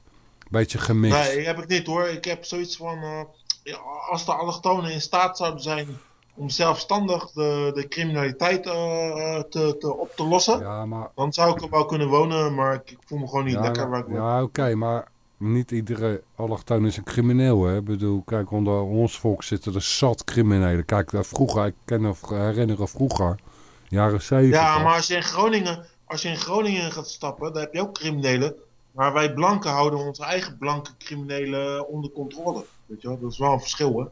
Beetje gemixt. Nee, heb ik niet hoor. Ik heb zoiets van, eh, ja, als de allochtonen in staat zouden zijn om zelfstandig de, de criminaliteit te, te, op te lossen, Ja, maar dan zou ik er wel kunnen wonen, maar ik, ik voel me gewoon niet ja, lekker waar ik ja oké, maar niet iedere allochtoon is een crimineel. Hè? Ik bedoel, kijk, onder ons volk zitten er zat criminelen. Kijk, daar vroeger, ik kan me herinneren vroeger, jaren zeventig. Ja, maar als je in Groningen, als je in Groningen gaat stappen, dan heb je ook criminelen. Maar wij blanken houden onze eigen blanke criminelen onder controle. Weet je wel, dat is wel een verschil hè.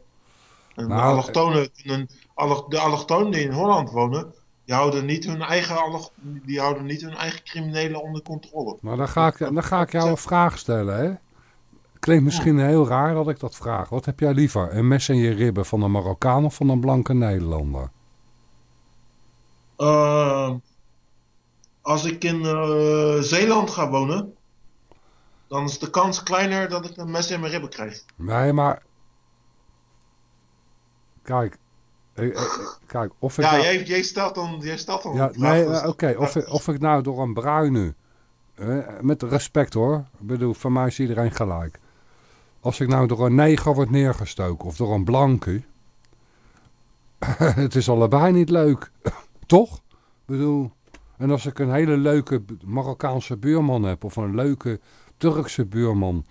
En de Nou, allochtonen kunnen, allo- de allochtonen die in Holland wonen, die houden niet hun eigen, die houden niet hun eigen criminelen onder controle. Maar dan ga ik, dan ga ik jou een vraag stellen, hè? Klinkt misschien heel raar dat ik dat vraag. Wat heb jij liever? Een mes in je ribben van een Marokkaan of van een blanke Nederlander? Ehm, als ik in eh, Zeeland ga wonen, dan is de kans kleiner dat ik een mes in mijn ribben krijg. Nee, maar... Kijk, kijk of ik Ja, nou- jij, jij stelt dan, jij stelt dan Ja, nee, eh, oké. Of, ik- of ik nou door een bruine eh, met respect hoor. Ik bedoel, voor mij is iedereen gelijk. Als ik nou door een neger word neergestoken of door een blanke. (laughs) het is allebei niet leuk. (laughs) Toch? Ik bedoel, en als ik een hele leuke Marokkaanse buurman heb of een leuke Turkse buurman.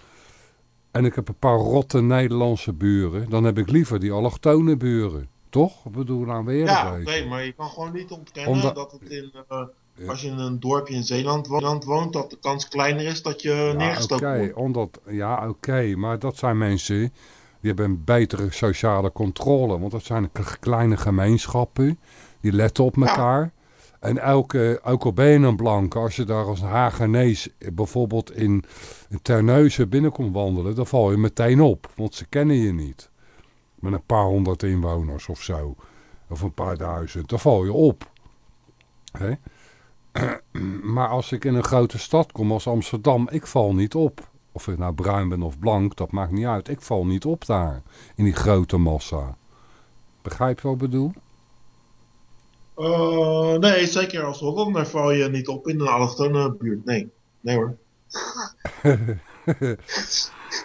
En ik heb een paar rotte Nederlandse buren. Dan heb ik liever die allochtone buren. Toch? Ik bedoel, weer Ja, nee, maar je kan gewoon niet ontkennen Omdat- dat het in, eh, als je in een dorpje in Zeeland wo- land woont, dat de kans kleiner is dat je Ja, neergestoken oké, wordt. omdat, ja, oké, maar dat zijn mensen die hebben een betere sociale controle. Want dat zijn kleine gemeenschappen, die letten op elkaar. En elke, ook al ben blanke, als je daar als een Hagenees bijvoorbeeld in, in Terneuzen binnenkomt wandelen, dan val je meteen op. Want ze kennen je niet. Met een paar honderd inwoners of zo. Of een paar duizend, dan val je op. Hè? (clears throat) Maar als ik in een grote stad kom als Amsterdam, ik val niet op. Of ik nou bruin ben of blank, dat maakt niet uit. Ik val niet op daar, in die grote massa. Begrijp je wat ik bedoel? Eh, nee, zeker als Hollander val je niet op in een allochtone buurt. Nee, nee hoor. (laughs) (laughs)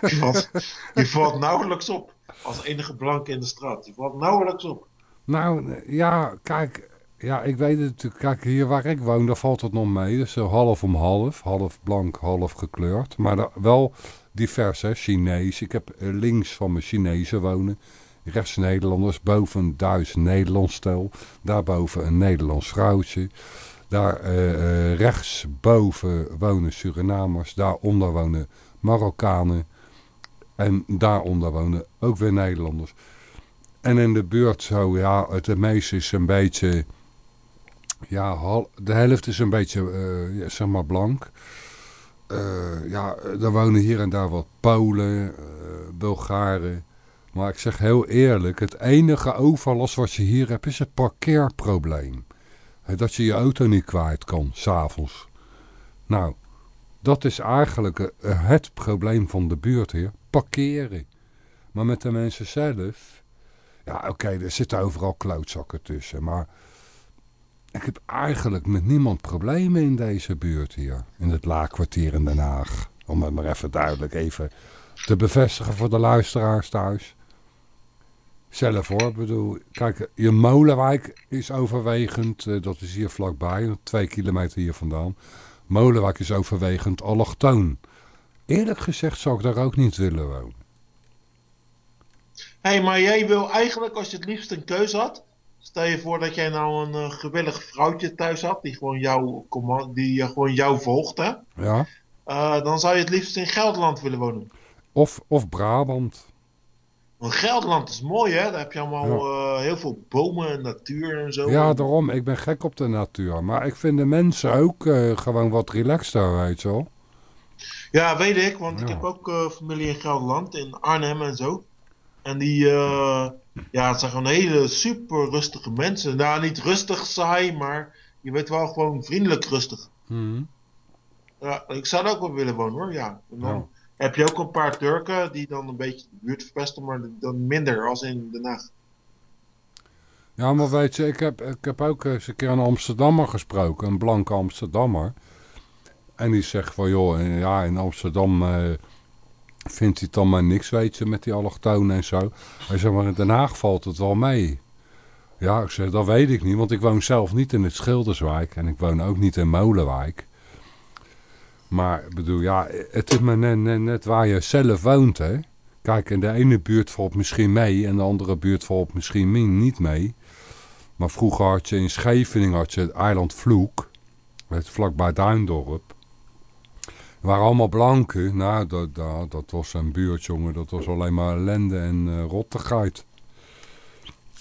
je, valt, je valt nauwelijks op als enige blanke in de straat. Je valt nauwelijks op. Nou, eh, ja, kijk, ja, ik weet het natuurlijk. Kijk, hier waar ik woon, daar valt het nog mee. Dus zo half om half, half blank, half gekleurd. Maar wel divers, hè, Chinees. Ik heb eh, links van mijn Chinezen wonen. Rechts Nederlanders, boven Duits Nederlands stel. Daarboven een Nederlands vrouwtje. Daar eh, eh, rechtsboven wonen Surinamers. Daaronder wonen Marokkanen. En daaronder wonen ook weer Nederlanders. En in de buurt zo, ja, het meeste is een beetje, ja, de helft is een beetje, eh, zeg maar, blank. Eh, ja, er wonen hier en daar wat Polen, eh, Bulgaren. Maar ik zeg heel eerlijk, het enige overlast wat je hier hebt is het parkeerprobleem. Dat je je auto niet kwijt kan, s'avonds. Nou, dat is eigenlijk het probleem van de buurt hier. Parkeren. Maar met de mensen zelf... Ja, oké, er zitten overal klootzakken tussen. Maar ik heb eigenlijk met niemand problemen in deze buurt hier. In het laakkwartier in Den Haag. Om het maar even duidelijk even te bevestigen voor de luisteraars thuis. Zelf hoor, ik bedoel, kijk, je Molenwijk is overwegend, eh, dat is hier vlakbij, twee kilometer hier vandaan. Molenwijk is overwegend allochtoon. Eerlijk gezegd zou ik daar ook niet willen wonen. Hé, hey, maar jij wil eigenlijk, als je het liefst een keuze had. Stel je voor dat jij nou een eh, gewillig vrouwtje thuis had. Die gewoon jou, die eh, gewoon jou volgt, hè. Ja? Eh, dan zou je het liefst in Gelderland willen wonen. Of, of Brabant. Want Gelderland is mooi, hè. Daar heb je allemaal heel veel bomen en natuur en zo. Ja, daarom. Ik ben gek op de natuur. Maar ik vind de mensen ook gewoon wat relaxter, weet je wel. Ja, weet ik, want ik heb ook eh, familie in Gelderland, in Arnhem en zo. En die, eh, ja, het zijn gewoon hele super rustige mensen. Nou, niet rustig saai, maar je weet wel gewoon vriendelijk rustig. Mhm. Ja, ik zou er ook wel willen wonen hoor, ja. En dan Ja. heb je ook een paar Turken die dan een beetje de buurt verpesten, maar dan minder als in Den Haag. Ja, maar weet je, ik heb, ik heb ook eens een keer een Amsterdammer gesproken. Een blanke Amsterdammer. En die zegt van, joh, eh, ja, in Amsterdam eh, vindt hij dan maar niks, weet je, met die allochtonen en zo. Hij zegt, maar in Den Haag valt het wel mee. Ja, ik zeg, dat weet ik niet, want ik woon zelf niet in het Schilderswijk. En ik woon ook niet in Molenwijk. Maar ik bedoel, ja, het is maar net, net, waar je zelf woont, hè. Kijk, in de ene buurt valt misschien mee en de andere buurt valt misschien niet mee. Maar vroeger had je in Scheveningen had je het eiland Vloek, vlakbij Duindorp. Waren allemaal blanken. Nou, dat, dat, dat was een buurt, jongen. Dat was alleen maar ellende en eh, rottigheid.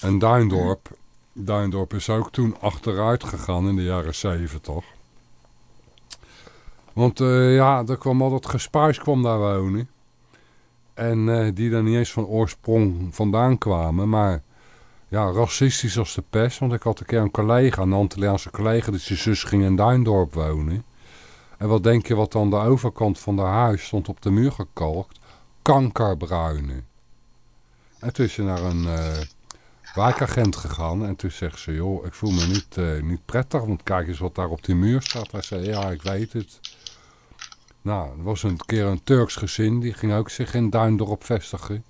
En Duindorp, Duindorp is ook toen achteruit gegaan in de jaren zeventig. Want eh, ja, er kwam altijd gespuis kwam daar wonen. En eh, die dan niet eens van oorsprong vandaan kwamen. Maar ja, racistisch als de pest. Want ik had een keer een collega, een Antilliaanse collega, die zijn zus ging in Duindorp wonen. En wat denk je wat aan de overkant van haar huis stond op de muur gekalkt? Kankerbruine. En toen is ze naar een eh, wijkagent gegaan. En toen zegt ze, joh, ik voel me niet, eh, niet prettig. Want kijk eens wat daar op die muur staat. Hij zei, ja, ik weet het. Nou, er was een keer een Turks gezin, die ging ook zich in Duindorp vestigen.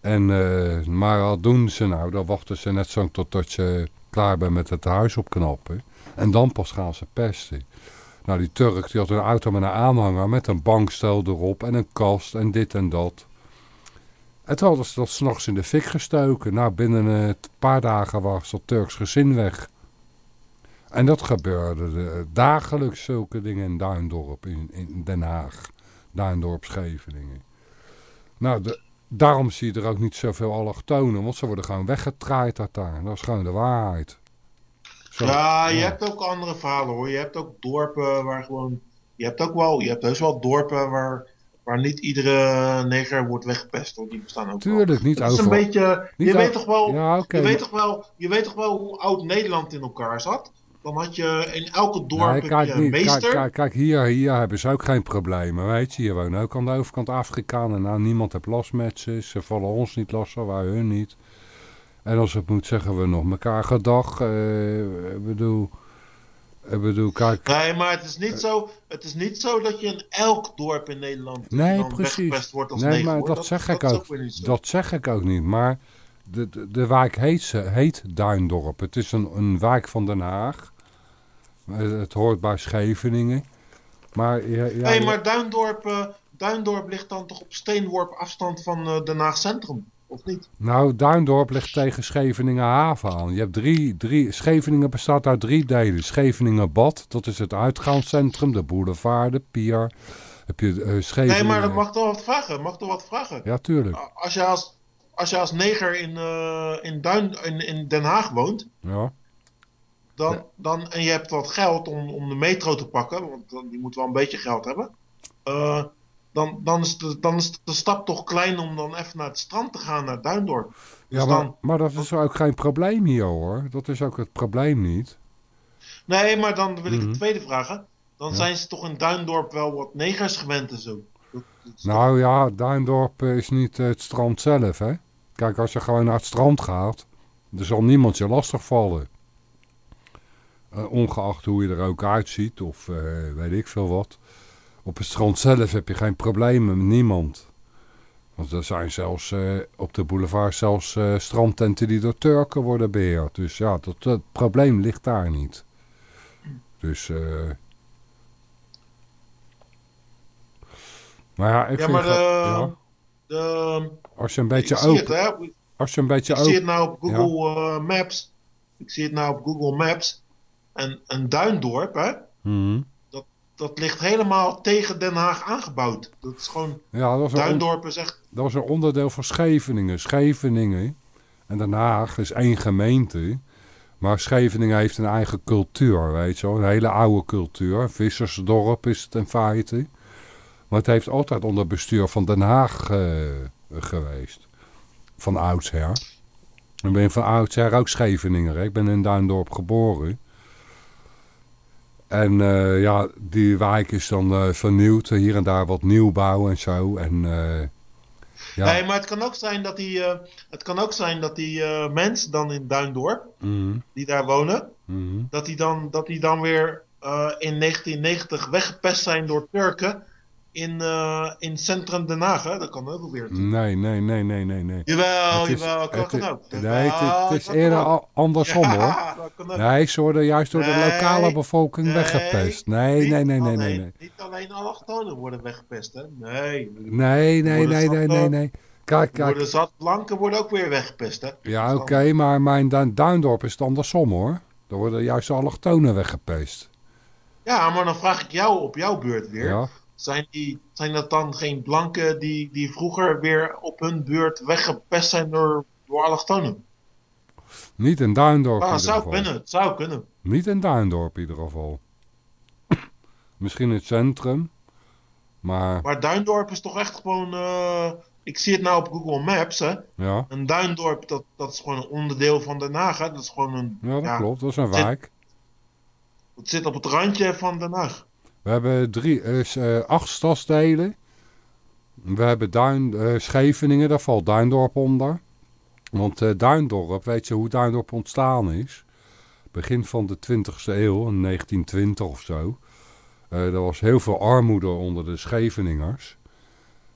En, eh, maar wat doen ze nou? Dan wachten ze net zo totdat je klaar bent met het huis opknappen. En dan pas gaan ze pesten. Nou, die Turk die had een auto met een aanhanger met een bankstel erop en een kast en dit en dat. En toen hadden ze dat s'nachts in de fik gestoken. Nou, binnen een paar dagen was dat Turks gezin weg. En dat gebeurde eh, dagelijks zulke dingen in Duindorp, in, in Den Haag. Duindorp, Scheveningen. Nou, de, daarom zie je er ook niet zoveel allochtonen, want ze worden gewoon weggetraaid uit daar. Dat is gewoon de waarheid. Zo, Ja, je hebt ook andere verhalen hoor. Je hebt ook dorpen waar gewoon. Je hebt ook wel, je hebt heus wel dorpen waar, waar niet iedere neger wordt weggepest hoor. Die bestaan ook wel. Tuurlijk, niet Het is een beetje. Niet Je weet toch wel. Ja, je, weet toch wel je weet toch wel hoe oud Nederland in elkaar zat? Dan had je in elke dorp Nee, kijk, een niet, meester. kijk, kijk, kijk, hier, hier hebben ze ook geen problemen, weet je. Hier wonen ook aan de overkant Afrikanen. Nou, niemand heeft last met ze. Ze vallen ons niet lastig, wij hun niet. En als het moet, zeggen we nog elkaar gedag. Eh, ik bedoel, ik bedoel, kijk... Nee, maar het is, niet zo, het is niet zo dat je in elk dorp in Nederland Nee, precies. wordt als Nee, maar dat, zeg ik ook. Dat zeg ik ook niet. Maar de, de, de wijk heet, heet Duindorp. Het is een, een wijk van Den Haag. Eh, Het hoort bij Scheveningen. Maar, ja, ja, Nee, maar Duindorp, eh, Duindorp ligt dan toch op steenworp afstand van Den Haag Centrum, of niet? Nou, Duindorp ligt tegen Scheveningen haven aan. Je hebt drie, drie, Scheveningen bestaat uit drie delen. Scheveningen Bad, dat is het uitgaanscentrum, de boulevard, de pier. Heb je eh, Scheveningen... Nee, maar dat mag toch wat vragen? Mag toch wat vragen? Ja, tuurlijk. Als je als, als, je als neger in, eh, in, Duin, in, in Den Haag woont, Ja. dan, dan, en je hebt wat geld om, om de metro te pakken, want dan, die moet wel een beetje geld hebben, eh, dan, dan, is de, dan is de stap toch klein om dan even naar het strand te gaan, naar Duindorp. Ja, Dus maar, dan- maar dat is ook geen probleem hier hoor. Dat is ook het probleem niet. Nee, maar dan wil ik het tweede vragen. Dan Ja. zijn ze toch in Duindorp wel wat negers gewend en zo. Dat- dat is toch- Nou ja, Duindorp is niet het strand zelf hè. Kijk, als je gewoon naar het strand gaat, er zal niemand je lastig vallen. Eh, ongeacht hoe je er ook uitziet of eh, weet ik veel wat. Op het strand zelf heb je geen problemen met niemand. Want er zijn zelfs eh, op de boulevard zelfs eh, strandtenten die door Turken worden beheerd. Dus ja, dat, het probleem ligt daar niet. Dus... eh maar ja, ik ja, vind maar de, gewoon- ja, de, als je een beetje het, open... hè. Als je een beetje Ik zie het nou op Google eh, Maps. Ik zie het nou op Google Maps. En een Duindorp, hè. Dat, dat ligt helemaal tegen Den Haag aangebouwd. Dat is gewoon... Ja, dat on- Duindorp is echt... dat is een onderdeel van Scheveningen. Scheveningen en Den Haag is één gemeente. Maar Scheveningen heeft een eigen cultuur, weet je wel. Een hele oude cultuur. Vissersdorp is het in feite. Maar het heeft altijd onder bestuur van Den Haag eh, geweest. Van oudsher. Ik ben van oudsher ook Scheveninger. hè. Ik ben in Duindorp geboren. En eh, ja, die wijk is dan eh, vernieuwd. Hier en daar wat nieuwbouw en zo. En eh, ja, Nee, maar het kan ook zijn dat die, eh, het kan ook zijn dat die eh, mensen dan in Duindorp, mhm, die daar wonen, mhm. dat die dan, dat die dan weer eh, in 1990 weggepest zijn door Turken in, eh, in centrum Den Haag. Hè? Dat kan ook wel weer. nee, nee, nee, nee, nee, nee. Jawel, Het is- jawel, kan, het ook. Nee, het, het is eerder al- andersom hoor. Ja. Nee, ze worden juist door de lokale bevolking nee, weggepest. Nee, nee, nee, nee, nee, nee. Niet alleen allochtonen worden weggepest, hè? Nee. Nee, nee, Worden nee, nee, nee, nee. Kijk, Worden kijk. zat blanken worden ook weer weggepest, hè? Ja, oké, maar mijn Du- Duindorp is het andersom hoor. Daar worden juist de allochtonen weggepest. Ja, maar dan vraag ik jou op jouw beurt weer. Ja. Zijn, die, zijn dat dan geen blanken die, die vroeger weer op hun beurt weggepest zijn door, door allochtonen? Niet in Duindorp Ah, in het zou geval. kunnen, het zou kunnen. Niet in Duindorp in ieder geval. (clears throat) Misschien het centrum. Maar Maar Duindorp is toch echt gewoon... eh, ik zie het nou op Google Maps, hè. ja, Een Duindorp, dat, dat is gewoon een onderdeel van Den Haag, hè. Dat is gewoon een... ja dat klopt. Dat is een wijk. Het zit op het randje van Den Haag. We hebben eh, eh, acht stadsdelen. We hebben Duin, eh, Scheveningen, daar valt Duindorp onder. Want Duindorp, weet je hoe Duindorp ontstaan is? Begin van de 20e eeuw, in 1920 of zo. Er was heel veel armoede onder de Scheveningers.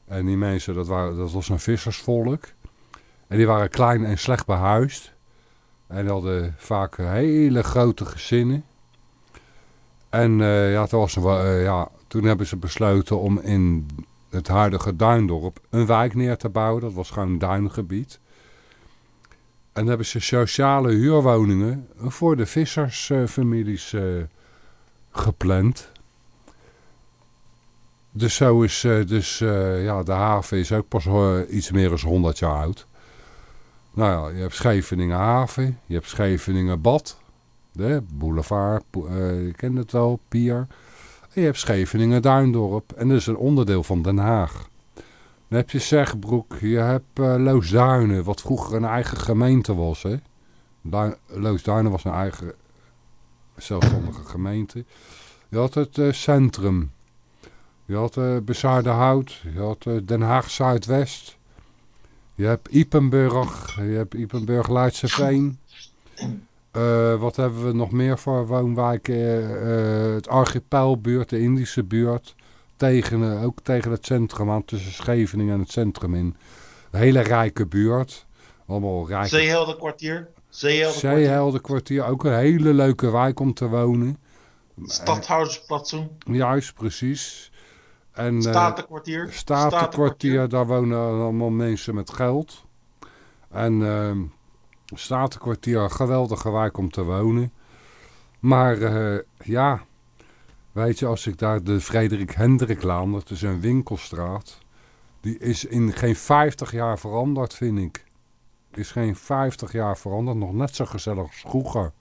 En die mensen, dat, waren, dat was een vissersvolk. En die waren klein en slecht behuisd. En hadden vaak hele grote gezinnen. En eh, ja, toen, was eh, ja, toen hebben ze besloten om in het huidige Duindorp een wijk neer te bouwen. Dat was gewoon een duingebied. En dan hebben ze sociale huurwoningen voor de vissersfamilies eh, gepland. Dus zo is, dus ja, de haven is ook pas iets meer dan 100 jaar oud. Nou ja, je hebt Scheveningen haven, je hebt Scheveningen bad, de boulevard, eh, je kent het wel, pier. Je hebt Scheveningen duindorp en dat is een onderdeel van Den Haag. Dan heb je Zegbroek, je hebt eh, Loosduinen, wat vroeger een eigen gemeente was. Hè? Du Loosduinen was een eigen zelfstandige gemeente. Je had het eh, centrum. Je had uh, Bezuidenhout. Je had Den Haag Zuidwest. Je hebt Ipenburg. Je hebt Ipenburg Leidseveen. Eh wat hebben we nog meer voor woonwijken? Eh, eh, het archipelbuurt, de Indische buurt. Tegen, ook tegen het centrum aan, tussen Scheveningen en het centrum in. Een hele rijke buurt. Allemaal rijke Zeeheldenkwartier. Zeeheldenkwartier. Zeeheldenkwartier, ook een hele leuke wijk om te wonen. Stadhoudersplatsoen. Juist, precies. En, Statenkwartier. Statenkwartier, daar wonen allemaal mensen met geld. En ehm Statenkwartier, een geweldige wijk om te wonen. Maar eh, ja, weet je, als ik daar de Frederik Hendriklaan, dat is een winkelstraat, die is in geen 50 jaar veranderd, vind ik. Is geen 50 jaar veranderd, nog net zo gezellig als vroeger.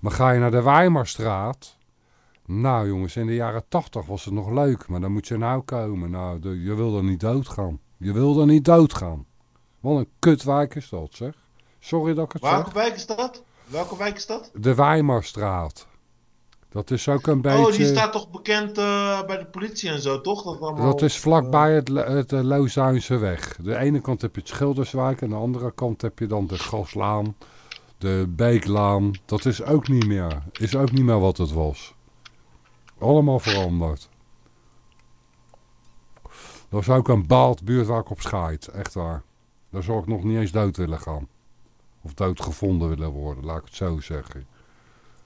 Maar ga je naar de Weimarstraat, nou jongens, in de jaren 80 was het nog leuk, maar dan moet je nou komen. Nou, je wil er niet doodgaan. Je wil er niet doodgaan. Wat een kutwijk is dat, zeg. Sorry dat ik het Welke zeg. wijk is dat? Welke wijk is dat? De Weimarstraat. Dat is ook een beetje... Oh, die staat toch bekend eh, bij de politie en zo, toch? Dat, allemaal, Dat is vlakbij het, Le- het uh, Loosduinse weg. De ene kant heb je het Schilderswijk en de andere kant heb je dan de Gaslaan, de Beeklaan. Dat is ook niet meer, is ook niet meer wat het was. Allemaal veranderd. Dat is ook een baaldbuurt waar ik op schaait, echt waar. Daar zou ik nog niet eens dood willen gaan. Of dood gevonden willen worden, laat ik het zo zeggen.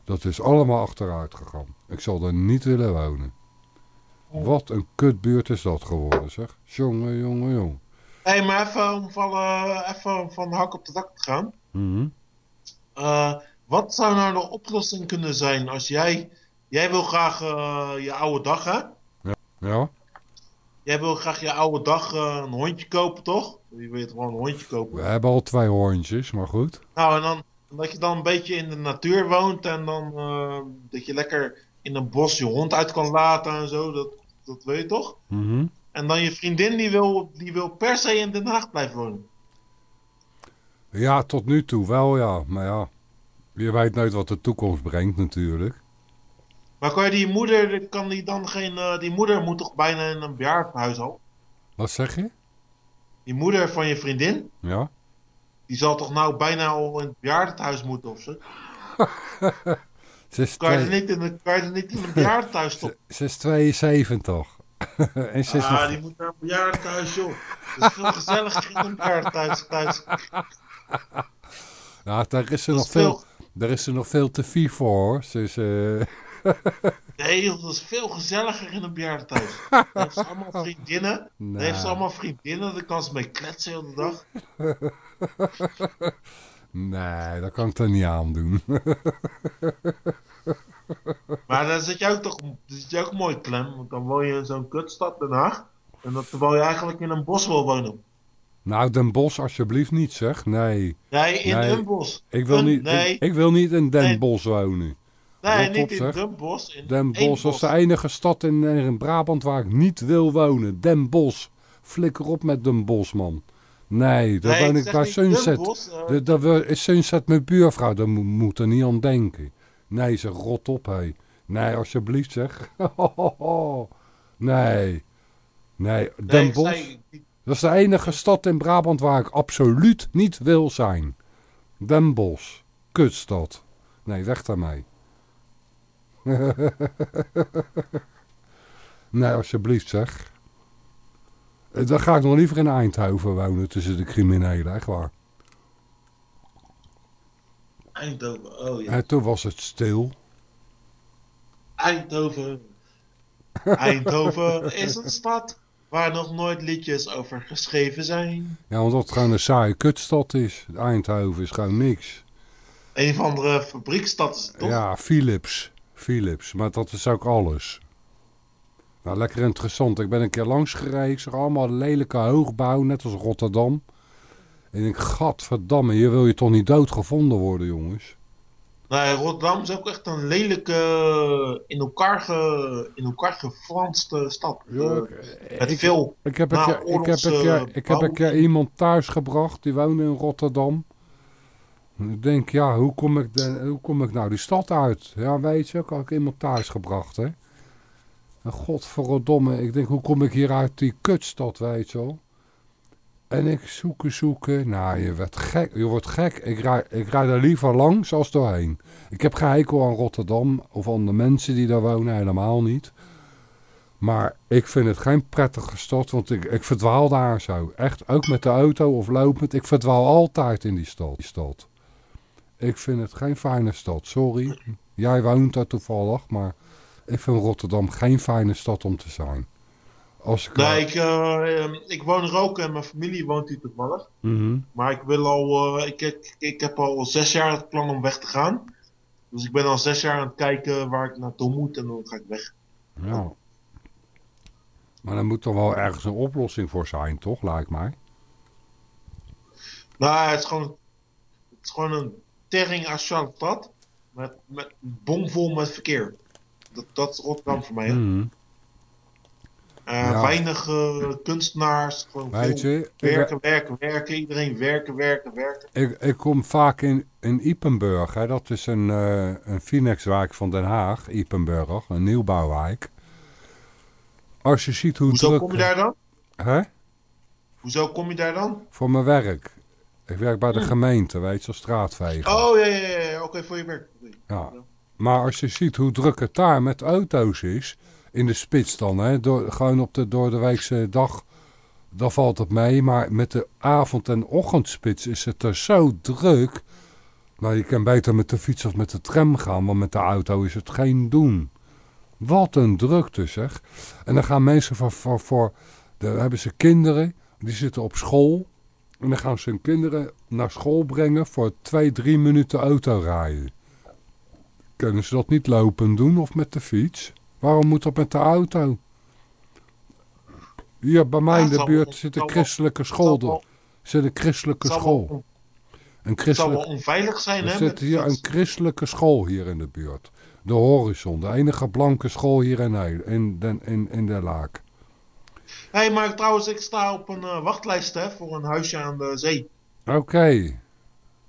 Dat is allemaal achteruit gegaan. Ik zal er niet willen wonen. Wat een kutbuurt is dat geworden, zeg. Jongen, jongen, jongen. Hé, hey, maar even om van, eh, even van de hak op de dak te gaan. Mhm. Eh, wat zou nou de oplossing kunnen zijn als jij... Jij wil graag eh, je oude dag, hè? Ja? Jij wil graag je oude dag een hondje kopen, toch? Je gewoon een hondje kopen. We hebben al twee hondjes, maar goed. Nou, en dan dat je dan een beetje in de natuur woont en dan eh, dat je lekker in een bos je hond uit kan laten en zo, dat, dat weet je toch? Mhm. En dan je vriendin die wil, die wil per se in Den Haag blijven wonen. Ja, tot nu toe wel, ja. Maar ja, je weet nooit wat de toekomst brengt natuurlijk. Maar kan je die moeder, kan die dan geen, eh, die moeder moet toch bijna in een bejaardenhuis al? Wat zeg je? Die moeder van je vriendin, Ja? die zal toch nou bijna al in het bejaardenhuis moeten of zo? (laughs) Ze is, Kan je niet in, een- kan je er niet in een bejaardenhuis stoppen? (laughs) ze is 72. (laughs) en ze is Ah, nog... die moet naar een bejaardenhuis, joh. Dat is veel gezelliger in een bejaardenhuis thuis. Ja, daar is ze nog veel... Daar is ze nog veel te vies voor, hoor. Ze is... (laughs) Nee, dat is veel gezelliger in een bejaardenhuis. Dan heeft ze allemaal vriendinnen. Heeft ze allemaal vriendinnen, daar kan ze mee kletsen heel de dag. (laughs) nee, dat kan ik er niet aan doen. (laughs) Maar dan zit je ook toch dan zit je ook mooi klem, want dan woon je in zo'n kutstad, Den Haag. En dan terwijl je eigenlijk in een bos wil wonen. nou, Den Bosch alsjeblieft niet, zeg. Nee. Nee, in Nee, een bos. Ik wil, Een- niet, nee. ik, ik wil niet in Den Nee. Bosch wonen. Nee, niet in. Den Bosch. In Den Bosch, dat is de enige stad in, in Brabant waar ik niet wil wonen. Den Bosch. Flikker op met Den Bosch, man. Nee, daar Nee, woon ik bij Sunset. Bosch, eh. Daar is Sunset mijn buurvrouw, daar mo- moet er niet aan denken. Nee, zeg, rot op, hé. Nee, alsjeblieft, zeg. (laughs) nee. Nee, Den Nee, Bosch. zei- Dat is de enige stad in Brabant waar ik absoluut niet wil zijn. Den Bosch. Kutstad. Nee, weg daarmee. (laughs) Nee, alsjeblieft zeg. Eh, Dan ga ik nog liever in Eindhoven wonen tussen de criminelen, echt waar. Eindhoven, oh ja. En toen was het stil. Eindhoven. Eindhoven is een stad waar nog nooit liedjes over geschreven zijn. Ja, omdat het gewoon een saaie kutstad is. Eindhoven is gewoon niks. Een van de fabriekstad is het toch? Ja, Philips. Philips, maar dat is ook alles. Nou, lekker interessant. Ik ben een keer langs gereden. Ik zag allemaal lelijke hoogbouw, net als Rotterdam. En ik denk, gadverdamme, hier wil je toch niet doodgevonden worden, jongens. Nee, Rotterdam is ook echt een lelijke, in elkaar, ge, in elkaar gefranste stad. Ja, Eh, met veel Ik heb, een keer, ik, heb ik heb bouw. iemand thuis gebracht, die woonde in Rotterdam. Ik denk, ja, hoe kom ik, hoe kom ik nou die stad uit? Ja, weet je, ik had ik iemand thuis gebracht, hè. En godverdomme, ik denk, hoe kom ik hier uit die kutstad, weet je wel. En ik zoeken, zoeken. Nou, je, werd gek, je wordt gek. Ik rijd, ik rijd er liever langs als doorheen. Ik heb geen hekel aan Rotterdam of aan de mensen die daar wonen, helemaal niet. Maar ik vind het geen prettige stad, want ik, ik verdwaal daar zo. Echt, ook met de auto of lopend. Ik verdwaal altijd in die stad. Die stad. Ik vind het geen fijne stad, sorry. Jij woont daar toevallig, maar ik vind Rotterdam geen fijne stad om te zijn. Als ik Nee, ik, eh, ehm, ik woon er ook en mijn familie woont hier toevallig. Mhm. Maar ik wil al, eh, ik, ik, ik heb al zes jaar het plan om weg te gaan. Dus ik ben al zes jaar aan het kijken waar ik naartoe moet en dan ga ik weg. Ja. Maar er moet toch wel ergens een oplossing voor zijn, toch, lijkt mij. Nou, het is gewoon, het is gewoon een tering stad. Met, met bomvol met verkeer. Dat, dat is Rotterdam voor mij. Mhm. Eh, Ja. Weinig kunstenaars. Gewoon Weet ik- werken, werken, werken. Iedereen werken, werken, werken. Ik, ik kom vaak in, in Ipenburg. Hè. Dat is een, eh een Phoenixwijk van Den Haag, Ipenburg, een nieuwbouwwijk. Als je ziet hoe Hoezo druk... kom je daar dan? Hè? Hoezo kom je daar dan? Voor mijn werk. Ik werk bij de gemeente, weet je, als straatveger. Oh, ja, ja, ja. Oké, voor je werk. Ja. Maar als je ziet hoe druk het daar met auto's is, in de spits dan, hè, door, gewoon op de door de weekse dag, dan valt het mee. Maar met de avond- en ochtendspits is het er zo druk. Nou, je kan beter met de fiets of met de tram gaan, maar met de auto is het geen doen. Wat een drukte zeg. En dan gaan mensen voor, voor, voor hebben ze kinderen, die zitten op school. En dan gaan ze hun kinderen naar school brengen voor twee, drie minuten autorijden. Kunnen ze dat niet lopen doen of met de fiets? Waarom moet dat met de auto? Hier bij mij in het de buurt zit het een christelijke het school. Er zit een christelijke Het school. Een Het zal christelijke... wel onveilig zijn, Er hè? zit met de hier een christelijke school hier in de buurt. De Horizon, de enige blanke school hier in, in, in, in de Laak. Hé, hey, maar trouwens, ik sta op een eh, wachtlijst hè, voor een huisje aan de zee. Oké.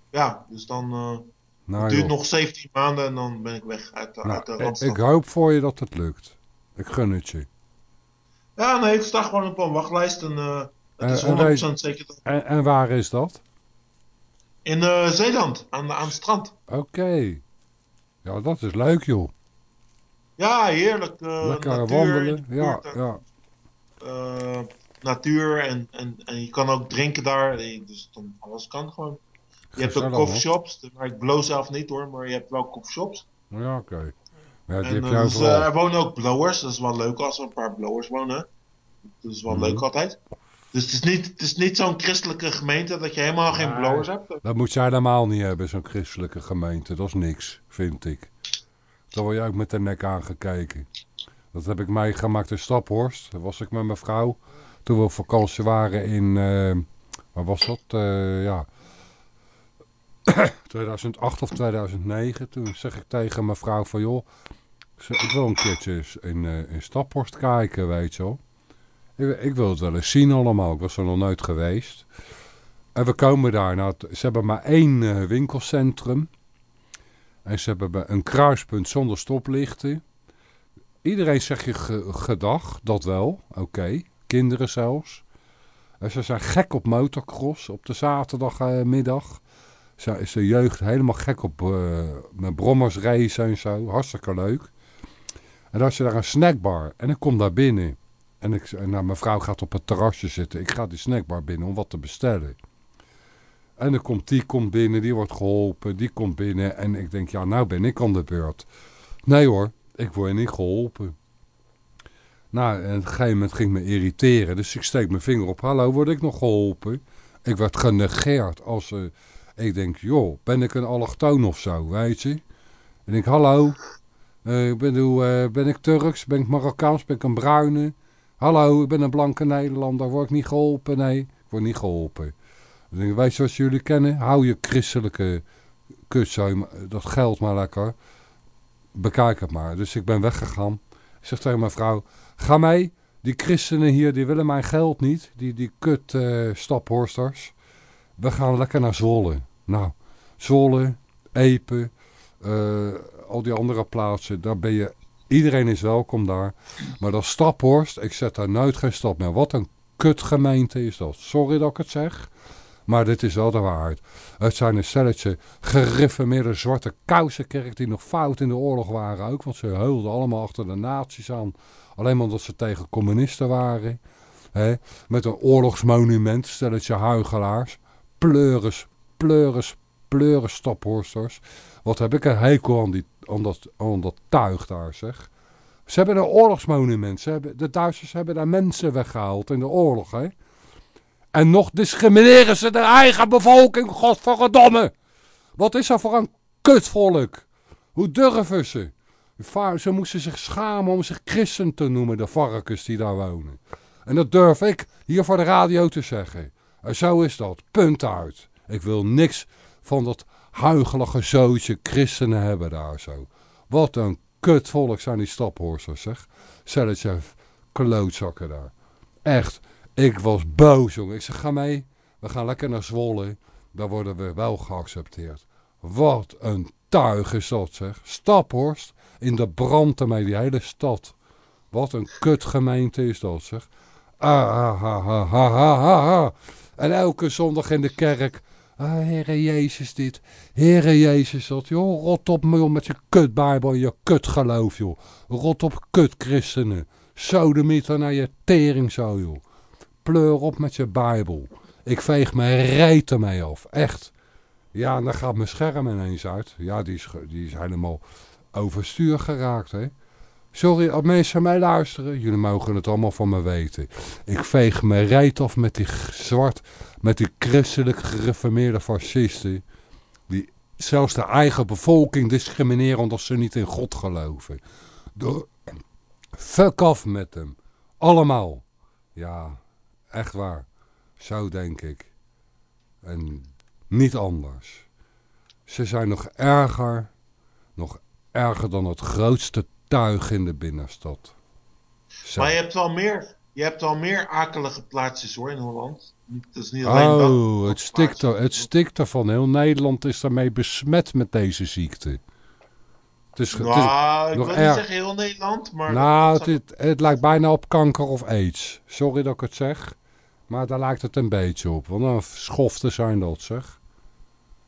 Ja, dus dan eh Nou, het duurt joh. nog 17 maanden en dan ben ik weg uit de, Nou, uit de ik, Randstad. ik hoop voor je dat het lukt. Ik gun het je. Ja, nee, ik sta gewoon op een wachtlijst en eh, het is en 100% wij- zeker. dat- En, en waar is dat? In Zeeland, aan, aan het strand. Oké. Ja, dat is leuk joh. Ja, heerlijk. eh, Lekker natuur wandelen. Ja, ja. Eh, natuur en, en, en je kan ook drinken daar. Dus dan alles kan gewoon. Je hebt ook coffeeshops, maar ik blow zelf niet hoor, maar je hebt wel coffeeshops. Ja, oké. Ja, En, eh, dus, eh, er wonen ook blowers, dat is wel leuk als er een paar blowers wonen. Dat is wel Mhm. leuk altijd. Dus het is niet, het is niet zo'n christelijke gemeente dat je helemaal geen blowers hebt. Dat moet je helemaal niet hebben, zo'n christelijke gemeente. Dat is niks, vind ik. Dan word je ook met de nek aangekeken. Dat heb ik meegemaakt in Staphorst. Daar was ik met mijn vrouw. Toen we op vakantie waren in... eh waar was dat? Eh, ja... (coughs) 2008 of 2009. Toen zeg ik tegen mijn vrouw van... joh, ik wil een keertje in, eh, in Staphorst kijken, weet je wel. Ik, wil het wel eens zien allemaal. Ik was er nog nooit geweest. En we komen daar. Nou, het- ze hebben maar één winkelcentrum. En ze hebben een kruispunt zonder stoplichten. Iedereen zegt je ge- gedag, dat wel. Oké, kinderen zelfs. En ze zijn gek op motocross op de zaterdagmiddag. Ze is de jeugd helemaal gek op eh met brommers racen en zo. Hartstikke leuk. En dan had je daar een snackbar. En ik kom daar binnen. En ik, en nou, mijn vrouw gaat op het terrasje zitten. Ik ga die snackbar binnen om wat te bestellen. En dan komt die komt binnen, die wordt geholpen, die komt binnen. En ik denk, ja, nou ben ik aan de beurt. Nee hoor, ik word niet geholpen. Nou, en op een gegeven moment ging me irriteren. Dus ik steek mijn vinger op. Hallo, word ik nog geholpen? Ik werd genegeerd als... eh, ik denk, joh, ben ik een allochtoon of zo, weet je? En ik, hallo, eh, bedoel, eh, ben ik Turks? Ben ik Marokkaans? Ben ik een bruine? Hallo, ik ben een blanke Nederlander. Word ik niet geholpen? Nee, ik word niet geholpen. Denk weet je zoals jullie kennen? Hou je christelijke kutzooi, dat geldt maar lekker. Bekijk het maar. Dus ik ben weggegaan. Ik zeg tegen mijn vrouw, ga mee. Die christenen hier, die willen mijn geld niet. Die, die kut eh, staphorsters. We gaan lekker naar Zwolle. Nou, Zwolle, Epe, eh, al die andere plaatsen. Daar ben je, iedereen is welkom daar. Maar dat Staphorst, ik zet daar nooit geen stap meer. Wat een kutgemeente is dat. Sorry dat ik het zeg. Maar dit is wel de waarheid. Het zijn een stelletje gereformeerde zwarte kousenkerk die nog fout in de oorlog waren ook. Want ze heulden allemaal achter de nazi's aan. Alleen omdat ze tegen communisten waren. Hè? Met een oorlogsmonument, stelletje huigelaars. Pleuris, pleuris, pleuris staphorsters. Wat heb ik een hekel aan, die, aan, dat, aan dat tuig daar zeg. Ze hebben een oorlogsmonument. Ze hebben, de Duitsers hebben daar mensen weggehaald in de oorlog. Hè? En nog discrimineren ze de eigen bevolking, godverdomme. Wat is dat voor een kutvolk? Hoe durven ze? Ze moesten zich schamen om zich christen te noemen, de varkens die daar wonen. En dat durf ik hier voor de radio te zeggen. En zo is dat. Punt uit. Ik wil niks van dat huigelige zootje christenen hebben daar zo. Wat een kutvolk zijn die staphorsters, zeg. Zelletje klootzakken daar. Echt. Ik was boos, jongen. Ik zeg, ga mee. We gaan lekker naar Zwolle. Daar worden we wel geaccepteerd. Wat een tuig is dat, zeg. Staphorst in de brand ermee, die hele stad. Wat een kutgemeente is dat, zeg. Ah, ah, ah, ah. En elke zondag in de kerk. Ah, Heere Jezus dit. Heere Jezus dat. Joh, rot op me joh, met je kutbijbel en je kutgeloof, joh. Rot op kutchristenen. Sodemieter naar je tering zo, joh. Pleur op met je bijbel. Ik veeg mijn reet ermee af. Echt. Ja, en dan gaat mijn scherm ineens uit. Ja, die is, die is helemaal overstuur geraakt, hè. Sorry, als mensen mij luisteren, jullie mogen het allemaal van me weten. Ik veeg mijn reet af met die zwart, met die christelijk gereformeerde fascisten. Die zelfs de eigen bevolking discrimineren omdat ze niet in God geloven. Fuck af met hem. Allemaal. Ja, echt waar. Zo denk ik. En niet anders. Ze zijn nog erger, nog erger dan het grootste tuig in de binnenstad. Zo. Maar je hebt wel meer, je hebt wel meer akelige plaatsjes hoor in Holland. Het is niet alleen dat. Oh, het stikt, er, het stikt ervan. Heel Nederland is daarmee besmet met deze ziekte. Het is, het is Nou, ik nog wil niet zeggen heel Nederland, maar... nou, het, het lijkt bijna op kanker of aids. Sorry dat ik het zeg. Maar daar lijkt het een beetje op. Want dan schoften zijn dat, zeg.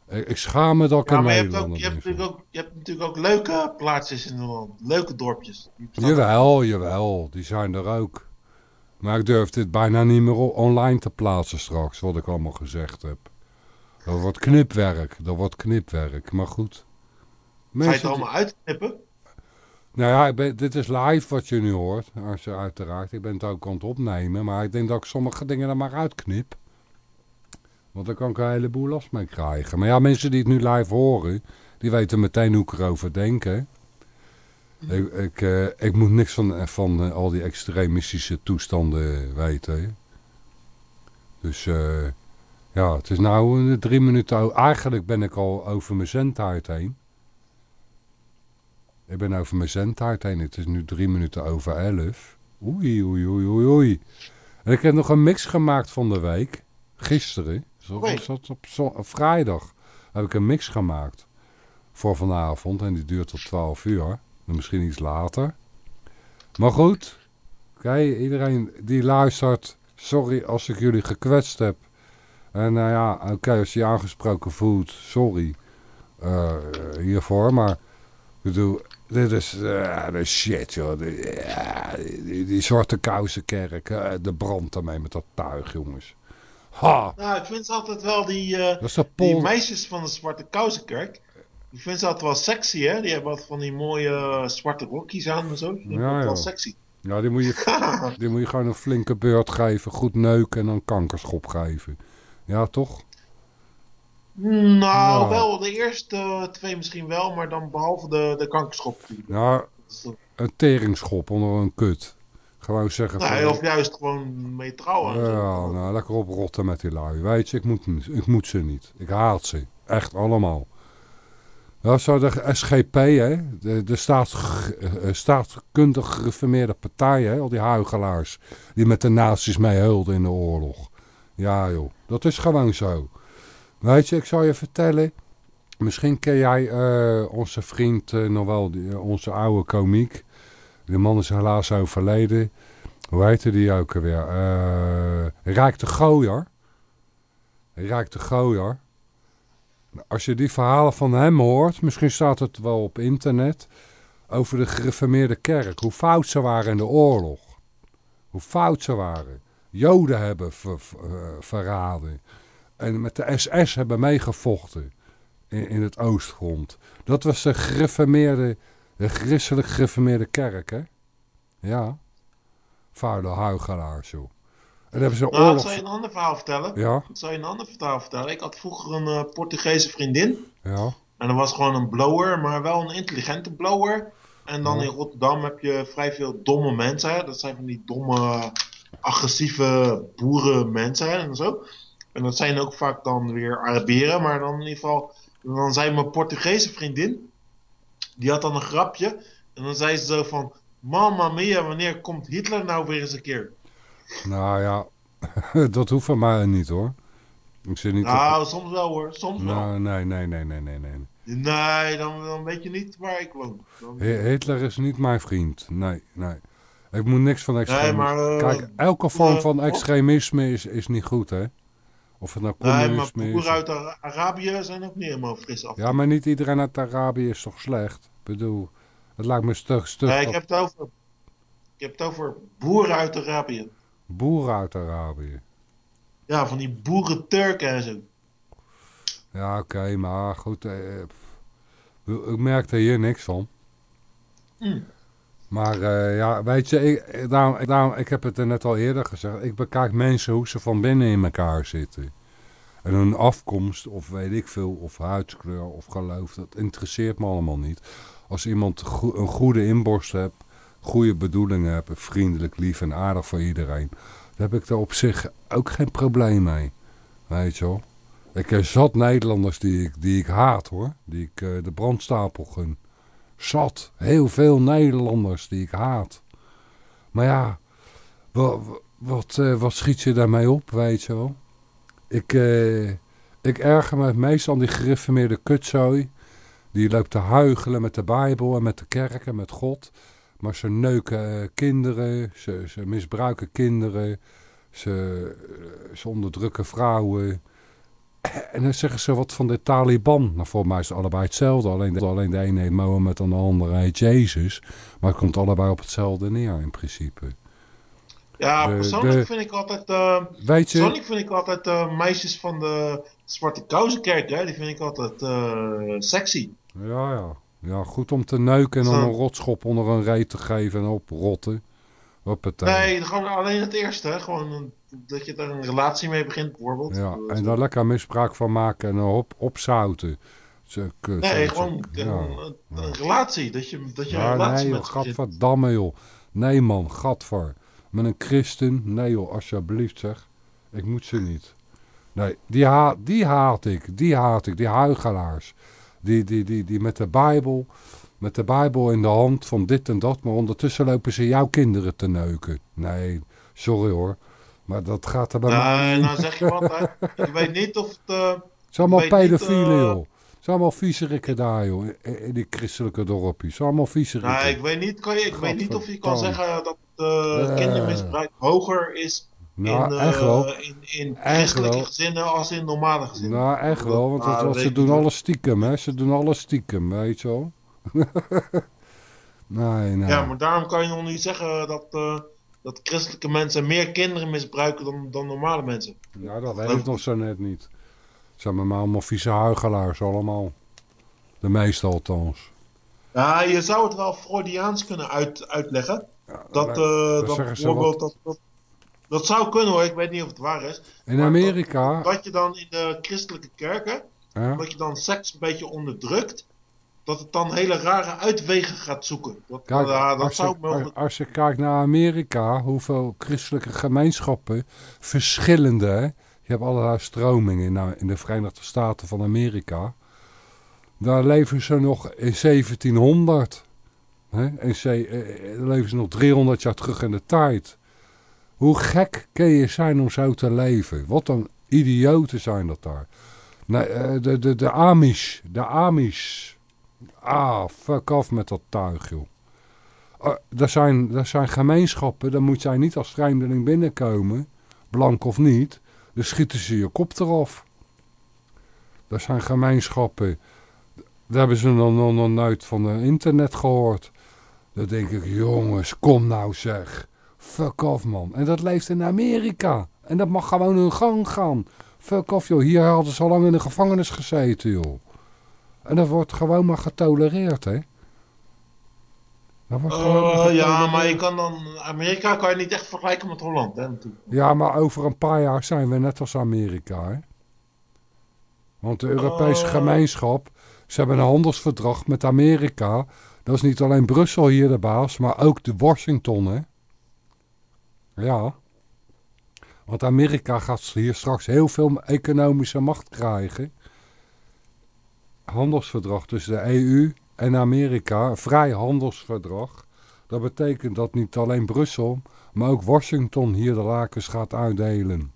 Ik, ik schaam me dat ik ja, een maar je hebt, ook, je, hebt natuurlijk ook, je hebt natuurlijk ook leuke plaatsjes in Holland. Leuke dorpjes. Jawel, jawel. Die zijn er ook. Maar ik durf dit bijna niet meer online te plaatsen straks, wat ik allemaal gezegd heb. Dat wordt knipwerk, dat wordt knipwerk. Maar goed. Ga je het Mensen allemaal uitknippen? Nou ja, dit is live wat je nu hoort, als uiteraard. Ik ben het ook aan het opnemen, maar ik denk dat ik sommige dingen er maar uitknip. Want dan kan ik een heleboel last mee krijgen. Maar ja, mensen die het nu live horen, die weten meteen hoe ik erover denk. Ik, ik, eh, ik moet niks van, van eh, al die extremistische toestanden weten. Dus eh, ja, het is eh, drie minuten... Eigenlijk ben ik al over mijn zendtijd heen. Ik ben over mijn zendtijd heen. Het is nu drie minuten over elf. Oei, oei, oei, oei, oei. En ik heb nog een mix gemaakt van de week. Gisteren. Zo Oei. was dat op, vrijdag. Heb ik een mix gemaakt. Voor vanavond. En die duurt tot 12 uur. Misschien iets later. Maar goed. Oké, iedereen die luistert. Sorry als ik jullie gekwetst heb. En nou ja, oké, als je je aangesproken voelt. Sorry. eh, hiervoor. Maar ik bedoel, Dit is, eh, is shit, joh. Die, ja, die, die zwarte kousenkerk, eh, de brand ermee met dat tuig, jongens. Ha! Nou, ik vind ze altijd wel die, eh, de die meisjes van de Zwarte Kousenkerk. Ik vind ze altijd wel sexy, hè? Die hebben altijd van die mooie zwarte rokjes aan en zo. Ja, dat ja. wel sexy. Ja, die moet, je, (laughs) die moet je gewoon een flinke beurt geven, goed neuken en dan kankerschop geven. Ja, toch? Nou, Nou. wel, de eerste twee misschien wel, maar dan behalve de, de kankerschop. Ja, een teringschop onder een kut. Gewoon zeggen van... Nou, of juist gewoon mee trouwen. Ja, nou, lekker oprotten met die lui. Weet je, ik moet, ik moet ze niet. Ik haat ze. Echt allemaal. Dat zou de SGP, hè, de, de staats, eh, staatskundig gereformeerde partij, hè, al die huigelaars, die met de nazi's mee heulden in de oorlog. Ja joh, dat is gewoon zo. Weet je, ik zal je vertellen, misschien ken jij eh, onze vriend eh, nog wel, eh, onze oude komiek. Die man is helaas overleden. Hoe heette die ook alweer? Eh Rijk de Gooier. Rijk de Gooier. Als je die verhalen van hem hoort, misschien staat het wel op internet, over de gereformeerde kerk. Hoe fout ze waren in de oorlog. Hoe fout ze waren. Joden hebben ver- ver- verraden. En met de SS hebben meegevochten in, in het Oostgrond. Dat was de gereformeerde, de christelijk gereformeerde kerk, hè? Ja. Vuile huigelaars, joh. En hebben ze Nou, ik oorlog... zal je een ander verhaal vertellen. Ja, Ik zal je een ander verhaal vertellen. Ik had vroeger een eh, Portugese vriendin. ja. En dat was gewoon een blower, maar wel een intelligente blower. En dan Ja. in Rotterdam heb je vrij veel domme mensen. hè. Dat zijn van die domme, agressieve boerenmensen en zo. En dat zijn ook vaak dan weer Arabieren. Maar dan in ieder geval, dan zei mijn Portugese vriendin, die had dan een grapje. En dan zei ze zo van, Mamma mia, wanneer komt Hitler nou weer eens een keer? Nou ja, (laughs) dat hoeft van mij niet hoor. Ik zit niet op... Nou, soms wel hoor, soms wel. Nou, nee, nee, nee, nee, nee, nee. Nee, dan, dan weet je niet waar ik woon. Dan- Hitler is niet mijn vriend. Nee, nee. Ik moet niks van extremisme. Nee, maar, eh, Kijk, elke vorm eh, van extremisme is, is niet goed, hè? Of het nou Nee, maar is. boeren uit Ara- Arabië zijn ook niet helemaal fris af. Ja, maar niet iedereen uit Arabië is toch slecht? Ik bedoel, het lijkt me stug, stug Nee, ik heb het over, ik heb het over boeren uit Arabië. boeren uit Arabië. Ja, van die boeren Turken en zo. Ja, oké, maar goed. eh, ik merkte hier niks van. Hm. Maar eh, ja, weet je, ik, ik heb het er net al eerder gezegd. Ik bekijk mensen hoe ze van binnen in elkaar zitten. En hun afkomst, of weet ik veel, of huidskleur, of geloof, dat interesseert me allemaal niet. Als iemand een goede inborst hebt, goede bedoelingen hebt, vriendelijk, lief en aardig voor iedereen, dan heb ik daar op zich ook geen probleem mee. Weet je wel. Ik heb zat Nederlanders die ik, die ik haat hoor, die ik eh, de brandstapel gun. Zat, heel veel Nederlanders die ik haat. Maar ja, wat, wat, eh, wat schiet je daarmee op, weet je wel? Ik, eh, ik erger me meest aan die gereformeerde kutzooi. Die loopt te huigelen met de Bijbel en met de kerk en met God. Maar ze neuken eh, kinderen, ze, ze misbruiken kinderen, ze, eh, ze onderdrukken vrouwen. En dan zeggen ze wat van de Taliban. Nou, voor mij is het allebei hetzelfde. Alleen de, alleen de ene heet Mohammed en de andere heet Jezus. Maar het komt allebei op hetzelfde neer in principe. Ja, De- persoonlijk de- vind ik altijd, eh, Weet je, persoonlijk vind ik altijd eh, meisjes van de Zwarte Kousenkerk, hè, die vind ik altijd eh, sexy. ja, ja. ja, goed om te neuken en dan Zo. een rotschop onder een reet te geven en oprotten. Hoppatee. Nee, gewoon alleen het eerste, hè, gewoon dat je er een relatie mee begint bijvoorbeeld. Ja, Eh, en daar lekker misbruik van maken en op, opzouten. Zo, kut, Nee, gewoon ja. een, relatie, dat je, dat je een relatie nee, joh, met gadverdamme joh. Nee man, gadver. Met een christen, nee joh, alsjeblieft zeg. Ik moet ze niet. Nee, die, ha die haat ik, die haat ik, die huigelaars. Die, die, die, die met de Bijbel, met de Bijbel in de hand van dit en dat, maar ondertussen lopen ze jouw kinderen te neuken. Nee, sorry hoor. Maar dat gaat er bij mij Nee, nou zeg je wat, hè. Ik weet niet of het... eh, Het zijn allemaal pedofielen, eh, joh. Het zijn allemaal viezerikken daar, joh. In, in die christelijke dorpjes. Het zijn allemaal viezerikken. nou, ik weet niet, kan je, ik weet niet of je kan zeggen dat eh Eh. kindermisbruik hoger is Nou, in, eh, echt wel. in, in Echt christelijke wel. gezinnen als in normale gezinnen. Nou, echt wel, want Nou, dat- ze doen alles stiekem, hè. Ze doen alles stiekem, weet je wel. (laughs) Nee, nee. Ja, maar daarom kan je nog niet zeggen dat, eh, dat christelijke mensen meer kinderen misbruiken dan, dan normale mensen. Ja, dat weet ik nog zo net niet. Het zijn maar allemaal vieze huigelaars allemaal. De meeste althans. Ja, je zou het wel Freudiaans kunnen uit, uitleggen. dat, dat- eh, dat bijvoorbeeld, dat, dat, dat zou kunnen hoor, ik weet niet of het waar is. In Amerika... Dat, dat je dan in de christelijke kerken, Ja? dat je dan seks een beetje onderdrukt, dat het dan hele rare uitwegen gaat zoeken. Dat, Kijk, ja, dat als, zou je, mogelijk... als je kijkt naar Amerika, hoeveel christelijke gemeenschappen, verschillende, hè? je hebt allerlei stromingen in, nou, in de Verenigde Staten van Amerika, daar leven ze nog in 1700. Hè? In ze, eh, daar leven ze nog 300 jaar terug in de tijd. Hoe gek kun je zijn om zo te leven? Wat een idioten zijn dat daar. Nee, eh, de, de, de Amish, de Amish. Ah, fuck off met dat tuig, joh. Uh, er, zijn, er zijn gemeenschappen, daar moet jij niet als vreemdeling binnenkomen, blank of niet. Dan schieten ze je kop eraf. Er zijn gemeenschappen, daar hebben ze nog, nog, nooit van internet gehoord. Dan denk ik, jongens, kom nou zeg. Fuck off man. En dat leeft in Amerika. En dat mag gewoon hun gang gaan. Fuck off joh, hier hadden ze al lang in de gevangenis gezeten joh. En dat wordt gewoon maar getolereerd hè. Dat wordt gewoon maar Eh, ja, maar je kan dan... Amerika kan je niet echt vergelijken met Holland, hè, natuurlijk. Ja, maar over een paar jaar zijn we net als Amerika, hè? Want de Europese Oh. gemeenschap, ze hebben een handelsverdrag met Amerika. Dat is niet alleen Brussel hier de baas, maar ook de Washington, hè? Ja. Want Amerika gaat hier straks heel veel economische macht krijgen. Handelsverdrag tussen de EU en Amerika, een vrij handelsverdrag. Dat betekent dat niet alleen Brussel, maar ook Washington hier de lakens gaat uitdelen.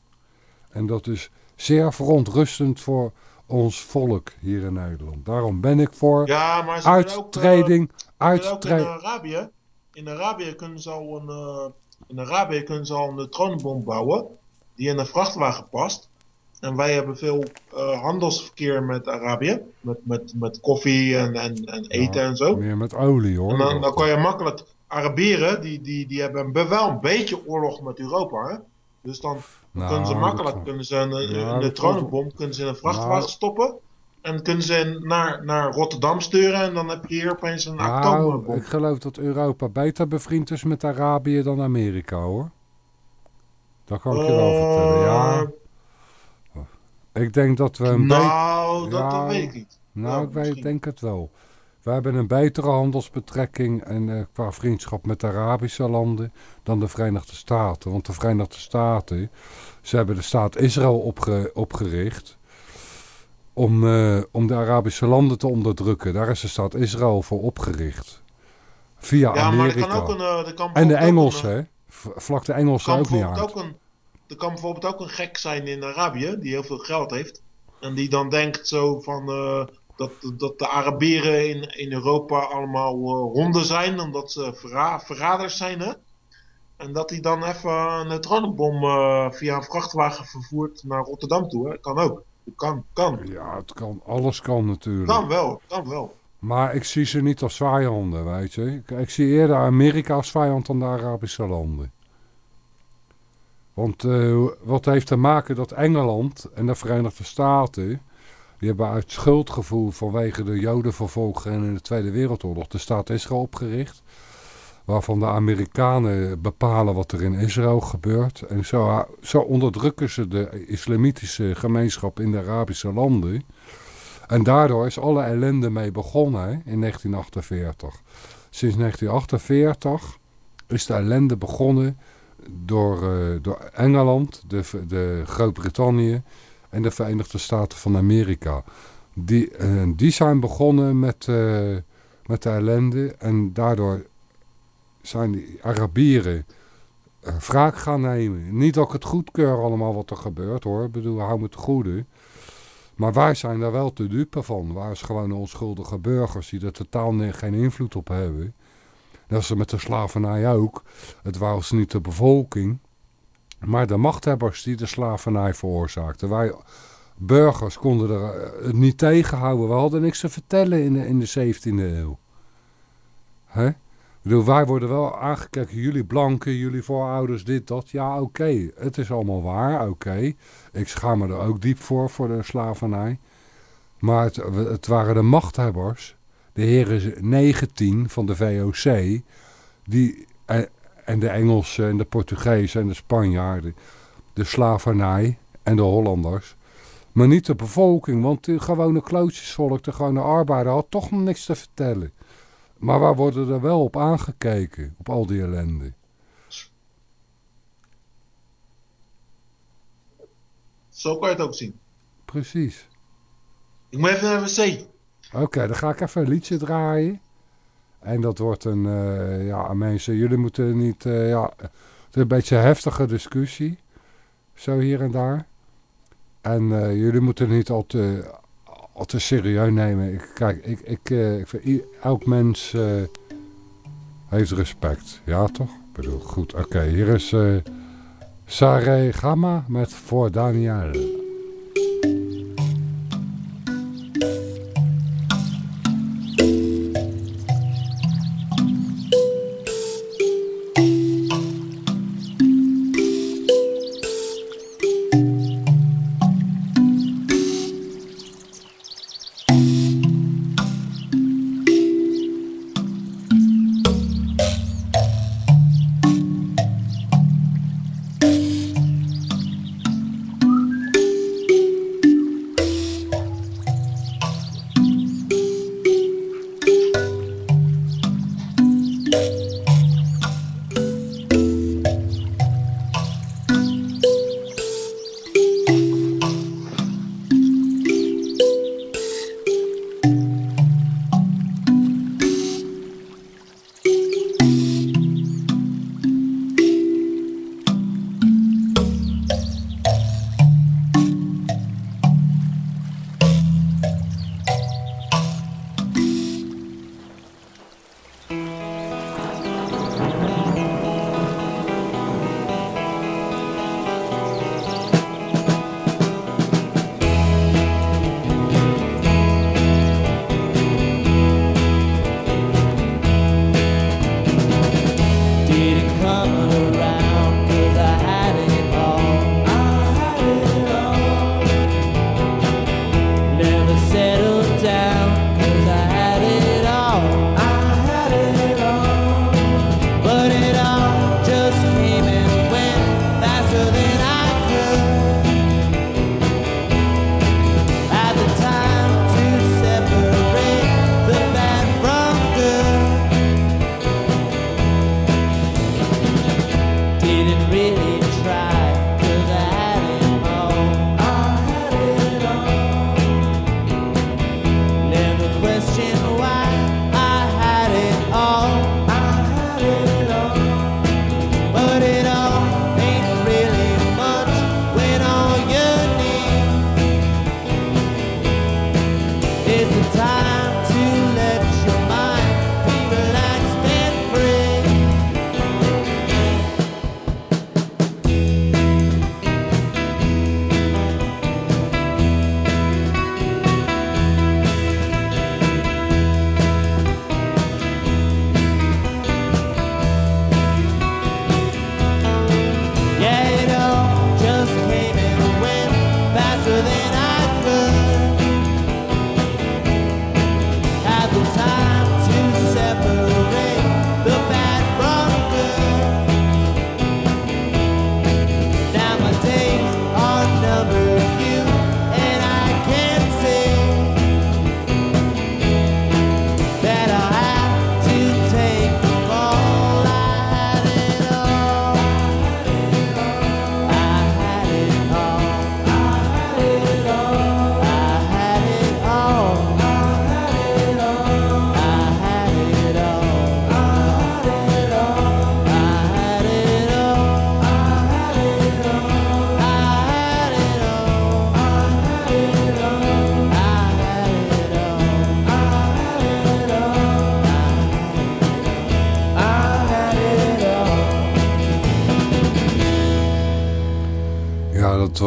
En dat is zeer verontrustend voor ons volk hier in Nederland. Daarom ben ik voor Ja, maar ze willen ook, eh, uittreding. in uittreding. Arabië, in Arabië kunnen ze al een, eh, in Arabië kunnen ze al een neutronenbom bouwen die in een vrachtwagen past. En wij hebben veel eh, handelsverkeer met Arabië, met, met, met koffie en, en, en eten en zo. Meer met olie hoor. En dan, dan kan je makkelijk, Arabieren die, die, die hebben be- wel een beetje oorlog met Europa. Hè? Dus dan Nou, kunnen ze makkelijk kunnen ze een, een, Ja, neutronenbom kunnen ze in een vrachtwagen Nou. stoppen. En kunnen ze naar, naar Rotterdam sturen en dan heb je hier opeens een Nou, atoombom. ik geloof dat Europa beter bevriend is met Arabië dan Amerika hoor. Dat kan ik je wel vertellen, ja. Ik denk dat we een. Nou, dat, weet ik niet. Nou, ik weet, denk het wel. We hebben een betere handelsbetrekking en eh, qua vriendschap met de Arabische landen dan de Verenigde Staten. Want de Verenigde Staten, ze hebben de staat Israël opge- opgericht om, eh, om de Arabische landen te onderdrukken. Daar is de staat Israël voor opgericht. Via Ja, maar er Amerika. kan ook een, eh, kan en de Engelsen, Vlak de Engelsen ook niet uit. ook een, er kan bijvoorbeeld ook een gek zijn in Arabië die heel veel geld heeft. En die dan denkt zo van eh, dat, dat de Arabieren in, in Europa allemaal eh, honden zijn, omdat ze verra- verraders zijn. Hè? En dat hij dan even een neutronenbom eh, via een vrachtwagen vervoert naar Rotterdam toe. Hè? Kan ook. Kan, kan. Ja, het kan, alles kan natuurlijk. Kan wel, kan wel. Maar ik zie ze niet als vijanden, weet je. Ik, ik zie eerder Amerika als vijand dan de Arabische landen. Want eh, wat heeft te maken dat Engeland en de Verenigde Staten... die hebben uit schuldgevoel vanwege de jodenvervolging in de Tweede Wereldoorlog... de staat Israël opgericht. Waarvan de Amerikanen bepalen wat er in Israël gebeurt. En zo, zo onderdrukken ze de islamitische gemeenschap in de Arabische landen... En daardoor is alle ellende mee begonnen in 1948. Sinds 1948 is de ellende begonnen door, eh, door Engeland, de, de Groot-Brittannië en de Verenigde Staten van Amerika. Die, eh, die zijn begonnen met, eh, met de ellende en daardoor zijn die Arabieren wraak gaan nemen. Niet dat ik het goedkeur allemaal wat er gebeurt hoor, ik bedoel, hou me te goede. Maar wij zijn daar wel te dupe van. Wij als gewoon onschuldige burgers die er totaal geen invloed op hebben. Dat er met de slavernij ook. Het was niet de bevolking, maar de machthebbers die de slavernij veroorzaakten. Wij burgers konden er eh, niet tegenhouden. We hadden niks te vertellen in de, in de 17e eeuw. Hè? Ik bedoel, wij worden wel aangekeken, jullie blanken, jullie voorouders, dit, dat. Ja, oké, het is allemaal waar, oké. Ik schaam me er ook diep voor, voor de slavernij. Maar het, het waren de machthebbers, de heren 19 van de VOC, die, en, en de Engelsen en de Portugezen en de Spanjaarden, de slavernij en de Hollanders. Maar niet de bevolking, want de gewone klootjesvolk, de gewone arbeider had toch nog niks te vertellen. Maar wij worden er wel op aangekeken, op al die ellende. Zo kan je het ook zien. Precies. Ik moet even naar de wc. Oké, dan ga ik even een liedje draaien. En dat wordt een, eh, ja, mensen, jullie moeten niet, eh, ja, het is een beetje een heftige discussie. Zo hier en daar. En eh, jullie moeten niet al te, al te serieus nemen. Kijk, ik, ik, elk mens heeft respect. Ja, toch? Ik bedoel, goed. Oké, hier is Sare Gamma met Voor Daniel.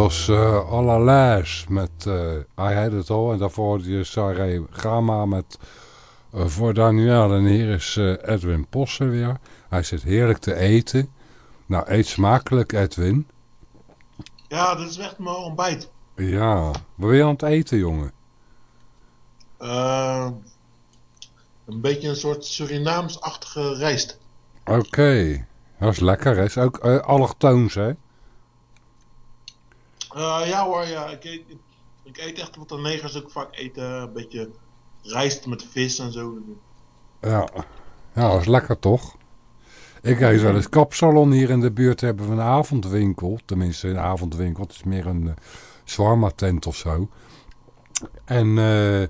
Was Allerlei met eh I Had It All. En daarvoor hoorde je Sarah Gama met Eh, voor Daniel en hier is Edwin Possen weer. Hij zit heerlijk te eten. Nou, eet smakelijk Edwin. Ja, dit is echt mijn ontbijt. Ja, wat ben je aan het eten jongen? Een beetje een soort Surinaams-achtige rijst. Oké, dat is lekker. hè. Is ook allochtoons hè? Eh, ja hoor, ja. Ik eet, ik eet echt wat de negers ook vaak eten. Een beetje rijst met vis en zo. Ja. ja, dat is lekker toch? Ik eet wel eens kapsalon hier in de buurt hebben we een avondwinkel. Tenminste, een avondwinkel. Het is meer een uh, zwarma tent of zo. En eh,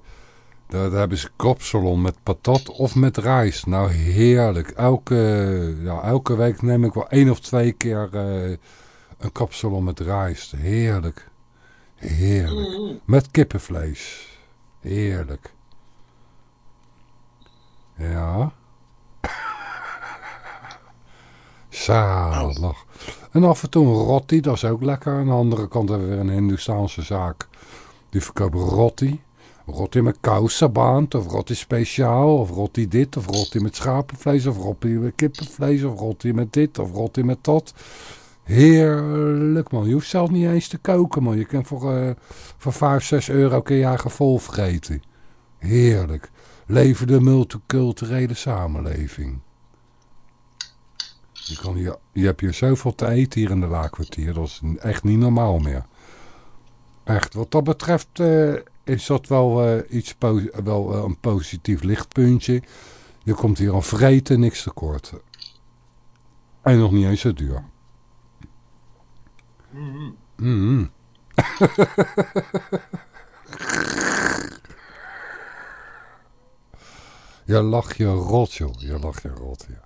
daar, hebben ze kapsalon met patat of met rijst. Nou, heerlijk. Elke, ja, elke week neem ik wel één of twee keer een kapsalon met rijst. Heerlijk. Heerlijk. Met kippenvlees. Heerlijk. Ja. (laughs) Zalig. En af en toe een rotti, dat is ook lekker. Aan de andere kant hebben we weer een Hindoestaanse zaak. Die verkoopt rotti. Rotti met kousabaand, of rotti speciaal, of rotti dit, of rotti met schapenvlees, of rotti met kippenvlees, of rotti met dit, of rotti met dat. Heerlijk man, je hoeft zelf niet eens te koken man. Je kan voor, uh, voor 5, 6 euro kun je eigen vol vreten. Heerlijk. Leven de multiculturele samenleving. Je, kan hier, je hebt hier zoveel te eten hier in de laakkwartier. Dat is echt niet normaal meer. Echt, wat dat betreft uh, is dat wel, uh, iets wel een positief lichtpuntje. Je komt hier aan vreten, niks tekort. En nog niet eens zo duur. Mm Mm je lacht je rot, joh. Je lacht je rot, ja.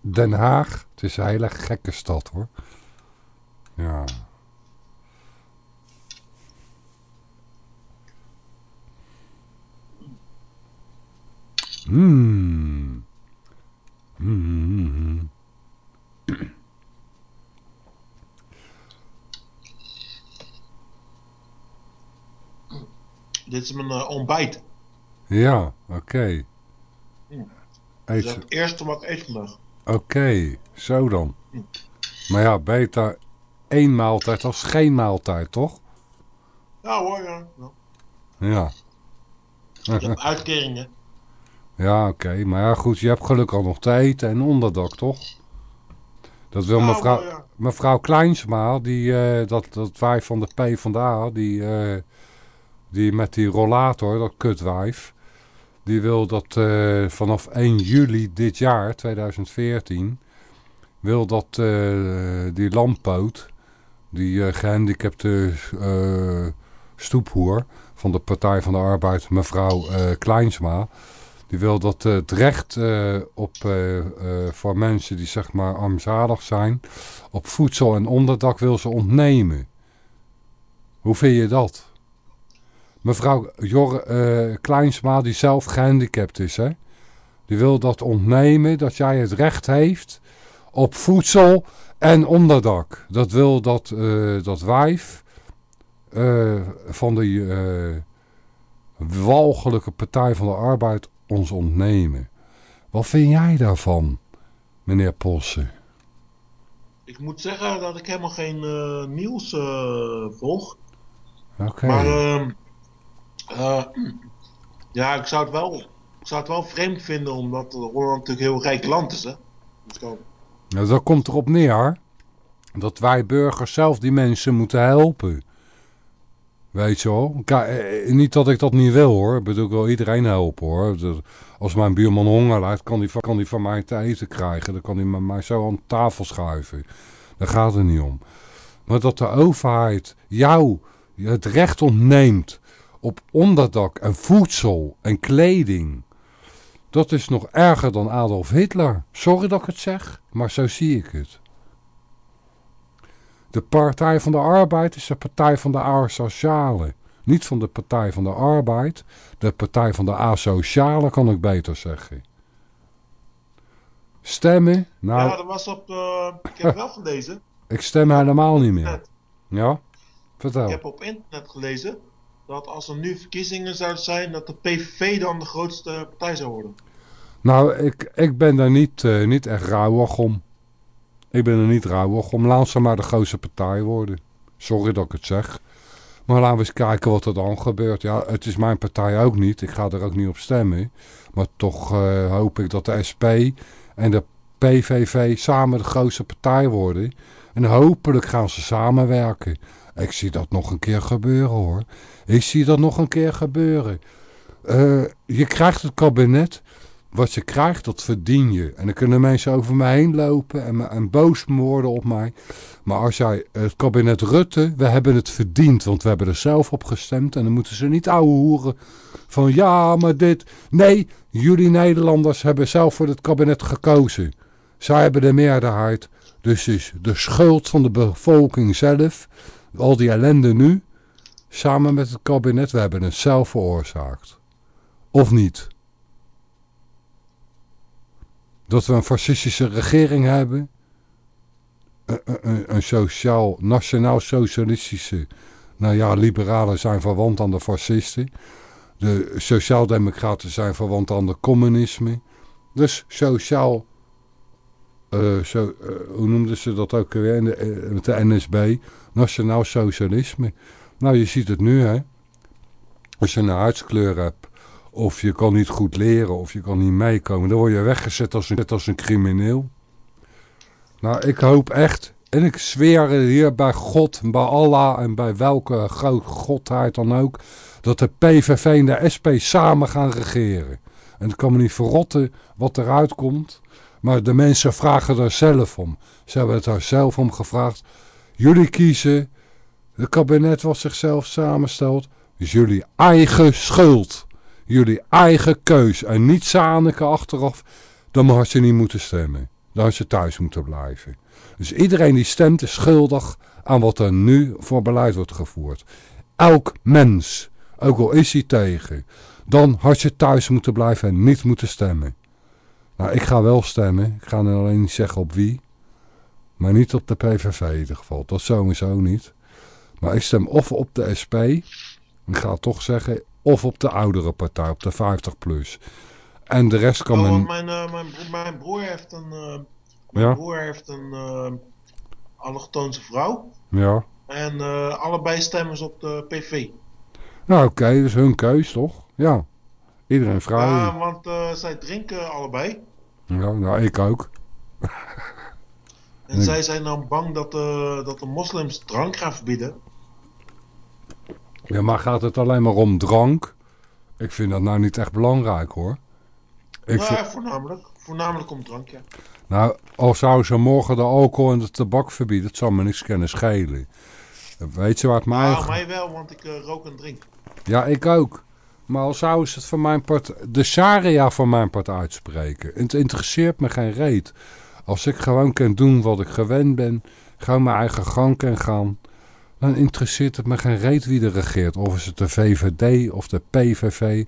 Den Haag, het is een hele gekke stad, hoor. Ja. Hmm. Dit is mijn uh, ontbijt. Ja, oké. Okay. Hm. Het eerste wat ik eet vandaag. Oké, okay, zo dan. Hm. Maar ja, beter één maaltijd als geen maaltijd, toch? Ja hoor, ja. Ja. uitkeringen. Ja, oké. Okay. Maar ja, goed, je hebt gelukkig al nog te eten en onderdak, toch? Dat wil Ja, mevrouw, ja. mevrouw Kleinsma, die, eh, dat, dat wijf van de P van de A, die, eh, die met die rollator, dat kutwijf, die wil dat eh, vanaf 1 juli dit jaar, 2014, wil dat eh, die lampoot, die eh, gehandicapte eh, stoephoer van de Partij van de Arbeid, mevrouw Kleinsma, die wil dat het recht op, voor mensen die zeg maar armzalig zijn, op voedsel en onderdak wil ze ontnemen. Hoe vind je dat? Mevrouw Jor, eh, Kleinsma, die zelf gehandicapt is, hè? die wil dat ontnemen, dat jij het recht heeft op voedsel en onderdak. Dat wil dat, eh, dat wijf eh, van die eh, walgelijke Partij van de Arbeid ons ontnemen. Wat vind jij daarvan, meneer Posse? Ik moet zeggen dat ik helemaal geen nieuws volg. Oké. Maar eh, ja, ik zou, het wel, ik zou het wel vreemd vinden omdat Holland natuurlijk heel rijk land is. Hè? Dus dat komt erop neer dat wij burgers zelf die mensen moeten helpen. Weet je wel? Eh, niet dat ik dat niet wil hoor. Ik bedoel, ik wil iedereen helpen hoor. Als mijn buurman honger lijdt, kan die van mij te eten krijgen. Dan kan hij mij zo aan tafel schuiven. Daar gaat het niet om. Maar dat de overheid jou het recht ontneemt op onderdak en voedsel en kleding. Dat is nog erger dan Adolf Hitler. Sorry dat ik het zeg, maar zo zie ik het. De Partij van de Arbeid is de Partij van de Asocialen. Niet van de Partij van de Arbeid. De Partij van de Asocialen kan ik beter zeggen. Stemmen? Nou, Ja, dat was op. eh, ik heb wel gelezen. (laughs) ik stem helemaal niet meer. Ja? Vertel. Ik heb op internet gelezen dat als er nu verkiezingen zouden zijn, dat de PVV dan de grootste partij zou worden. Nou, ik, ik ben daar niet, eh, niet echt rauwig om. Ik ben er niet rauwig om. Laat ze maar de grootste partij worden. Sorry dat ik het zeg. Maar laten we eens kijken wat er dan gebeurt. Ja, het is mijn partij ook niet. Ik ga er ook niet op stemmen. Maar toch eh, hoop ik dat de SP en de PVV samen de grootste partij worden. En hopelijk gaan ze samenwerken. Ik zie dat nog een keer gebeuren hoor. Ik zie dat nog een keer gebeuren. Eh, je krijgt het kabinet. Wat je krijgt, dat verdien je. En dan kunnen mensen over me heen lopen en, en boos worden op mij. Maar als jij het kabinet Rutte, we hebben het verdiend. Want we hebben er zelf op gestemd. En dan moeten ze niet ouwe hoeren van ja, maar dit. Nee, jullie Nederlanders hebben zelf voor het kabinet gekozen. Zij hebben de meerderheid. Dus is de schuld van de bevolking zelf, al die ellende nu, samen met het kabinet, we hebben het zelf veroorzaakt. Of niet? Dat we een fascistische regering hebben, een, een, een sociaal, nationaal-socialistische, nou ja, liberalen zijn verwant aan de fascisten. De sociaaldemocraten zijn verwant aan de communisme. Dus sociaal eh, eh, hoe noemden ze dat ook weer in eh, met de NSB, Nationaal Socialisme. Nou, je ziet het nu, hè. Als je een huidskleur hebt, of je kan niet goed leren, of je kan niet meekomen, dan word je weggezet als een, net als een crimineel. Nou, ik hoop echt, en ik zweer hier bij God, bij Allah en bij welke grote godheid dan ook, dat de PVV en de SP samen gaan regeren. En het kan me niet verrotten wat eruit komt. Maar de mensen vragen er zelf om. Ze hebben het daar zelf om gevraagd. Jullie kiezen. Het kabinet wat zichzelf samenstelt. Is jullie eigen schuld. Jullie eigen keus. En niet Zaneke achteraf. Dan had je niet moeten stemmen. Dan had je thuis moeten blijven. Dus iedereen die stemt is schuldig aan wat er nu voor beleid wordt gevoerd. Elk mens. Ook al is hij tegen. Dan had je thuis moeten blijven en niet moeten stemmen. Nou, ik ga wel stemmen. Ik ga alleen niet zeggen op wie. Maar niet op de PVV in ieder geval. Dat sowieso niet. Maar ik stem of op de SP. Ik ga het toch zeggen. Of op de oudere partij. Op de 50 plus. En de rest kan Oh, men... mijn, eh, mijn, bro- mijn broer heeft een, eh, mijn Ja? broer heeft een allochtoonse vrouw. Ja. En allebei stemmen ze op de PV. Nou oké, dat is hun keus toch? Ja. Iedereen vrij. Ja, want zij drinken allebei. Ja, nou ik ook. En Nee. zij zijn dan bang dat, dat de moslims drank gaan verbieden. Ja, maar gaat het alleen maar om drank? Ik vind dat nou niet echt belangrijk hoor. Ik ja, vind- voornamelijk. Voornamelijk om drank, ja. Nou, al zouden ze morgen de alcohol en de tabak verbieden, het zal me niks kunnen schelen. Weet je wat mij... Ah, mij wel, want ik eh, rook en drink. Ja, ik ook. Maar al zouden ze het van mijn part, de sharia van mijn part uitspreken. Het interesseert me geen reet. Als ik gewoon kan doen wat ik gewend ben, gewoon mijn eigen gang kan gaan, dan interesseert het me geen reet wie er regeert. Of is het de VVD of de PVV.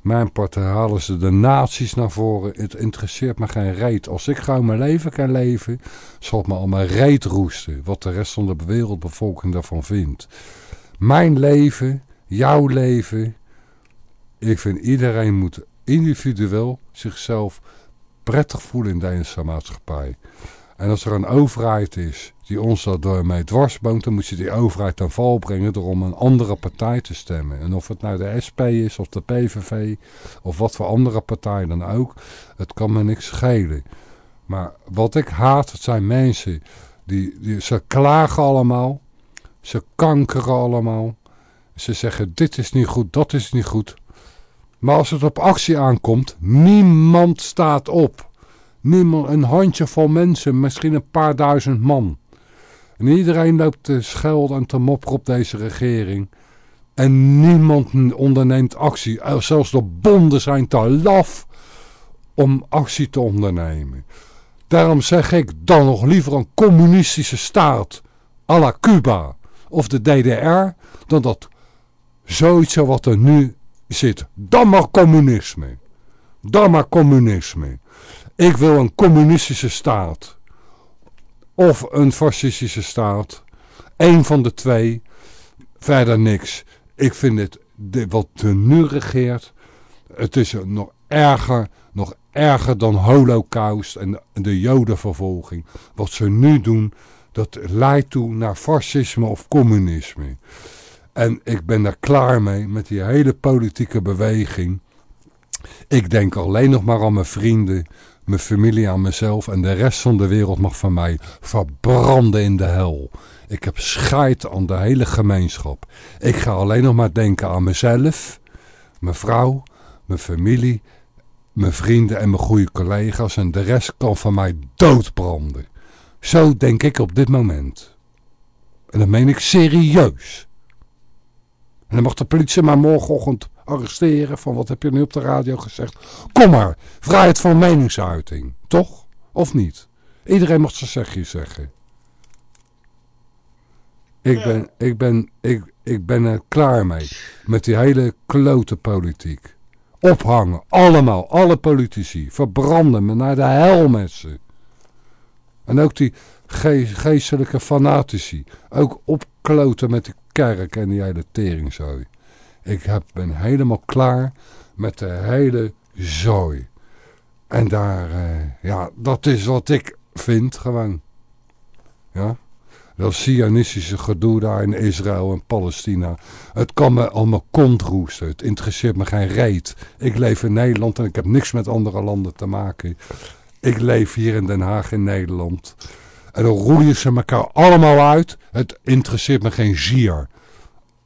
Mijn partij halen ze de nazi's naar voren. Het interesseert me geen reet. Als ik gewoon mijn leven kan leven, zal het me al mijn reet roesten. Wat de rest van de wereldbevolking daarvan vindt. Mijn leven, jouw leven. Ik vind iedereen moet individueel zichzelf prettig voelen in deze maatschappij. En als er een overheid is die ons daarmee dwarsboont, dan moet je die overheid ten val brengen door om een andere partij te stemmen. En of het nou de SP is of de PVV of wat voor andere partij dan ook, het kan me niks schelen. Maar wat ik haat, het zijn mensen die, die ze klagen allemaal, ze kankeren allemaal, ze zeggen dit is niet goed, dat is niet goed. Maar als het op actie aankomt, niemand staat op. Niemand, een handjevol mensen, misschien een paar duizend man. En iedereen loopt te schelden en te mopperen op deze regering. En niemand onderneemt actie. Eh, Zelfs de bonden zijn te laf om actie te ondernemen. Daarom zeg ik dan nog liever een communistische staat à la Cuba of de DDR dan dat zoiets wat er nu zit. Dan maar communisme. Dan maar communisme. Ik wil een communistische staat. Of een fascistische staat. Eén van de twee. Verder niks. Ik vind het, dit, wat er nu regeert, het is nog erger, nog erger dan holocaust en de, de jodenvervolging. Wat ze nu doen, dat leidt toe naar fascisme of communisme. En ik ben daar klaar mee met die hele politieke beweging. Ik denk alleen nog maar aan mijn vrienden, mijn familie, aan mezelf. En de rest van de wereld mag van mij verbranden in de hel. Ik heb scheid aan de hele gemeenschap. Ik ga alleen nog maar denken aan mezelf, mijn vrouw, mijn familie, mijn vrienden en mijn goede collega's. En de rest kan van mij doodbranden. Zo denk ik op dit moment. En dat meen ik serieus. En dan mag de politie maar morgenochtend arresteren van wat heb je nu op de radio gezegd. Kom maar, vrijheid van meningsuiting, toch? Of niet? Iedereen mag zijn zegje zeggen. Ik ben, ik ben, ik, ik ben er klaar mee. Met die hele klote politiek. Ophangen, allemaal, alle politici. Verbranden me naar de hel met ze. En ook die ge geestelijke fanatici. Ook opkloten met de kerk en die hele teringzooi. Ik heb, ben helemaal klaar met de hele zooi. En daar, eh, ja, dat is wat ik vind gewoon. Ja. Dat Zionistische gedoe daar in Israël en Palestina. Het kan me al mijn kont roesten. Het interesseert me geen reet. Ik leef in Nederland en ik heb niks met andere landen te maken. Ik leef hier in Den Haag in Nederland. En dan roeien ze elkaar allemaal uit. Het interesseert me geen zier.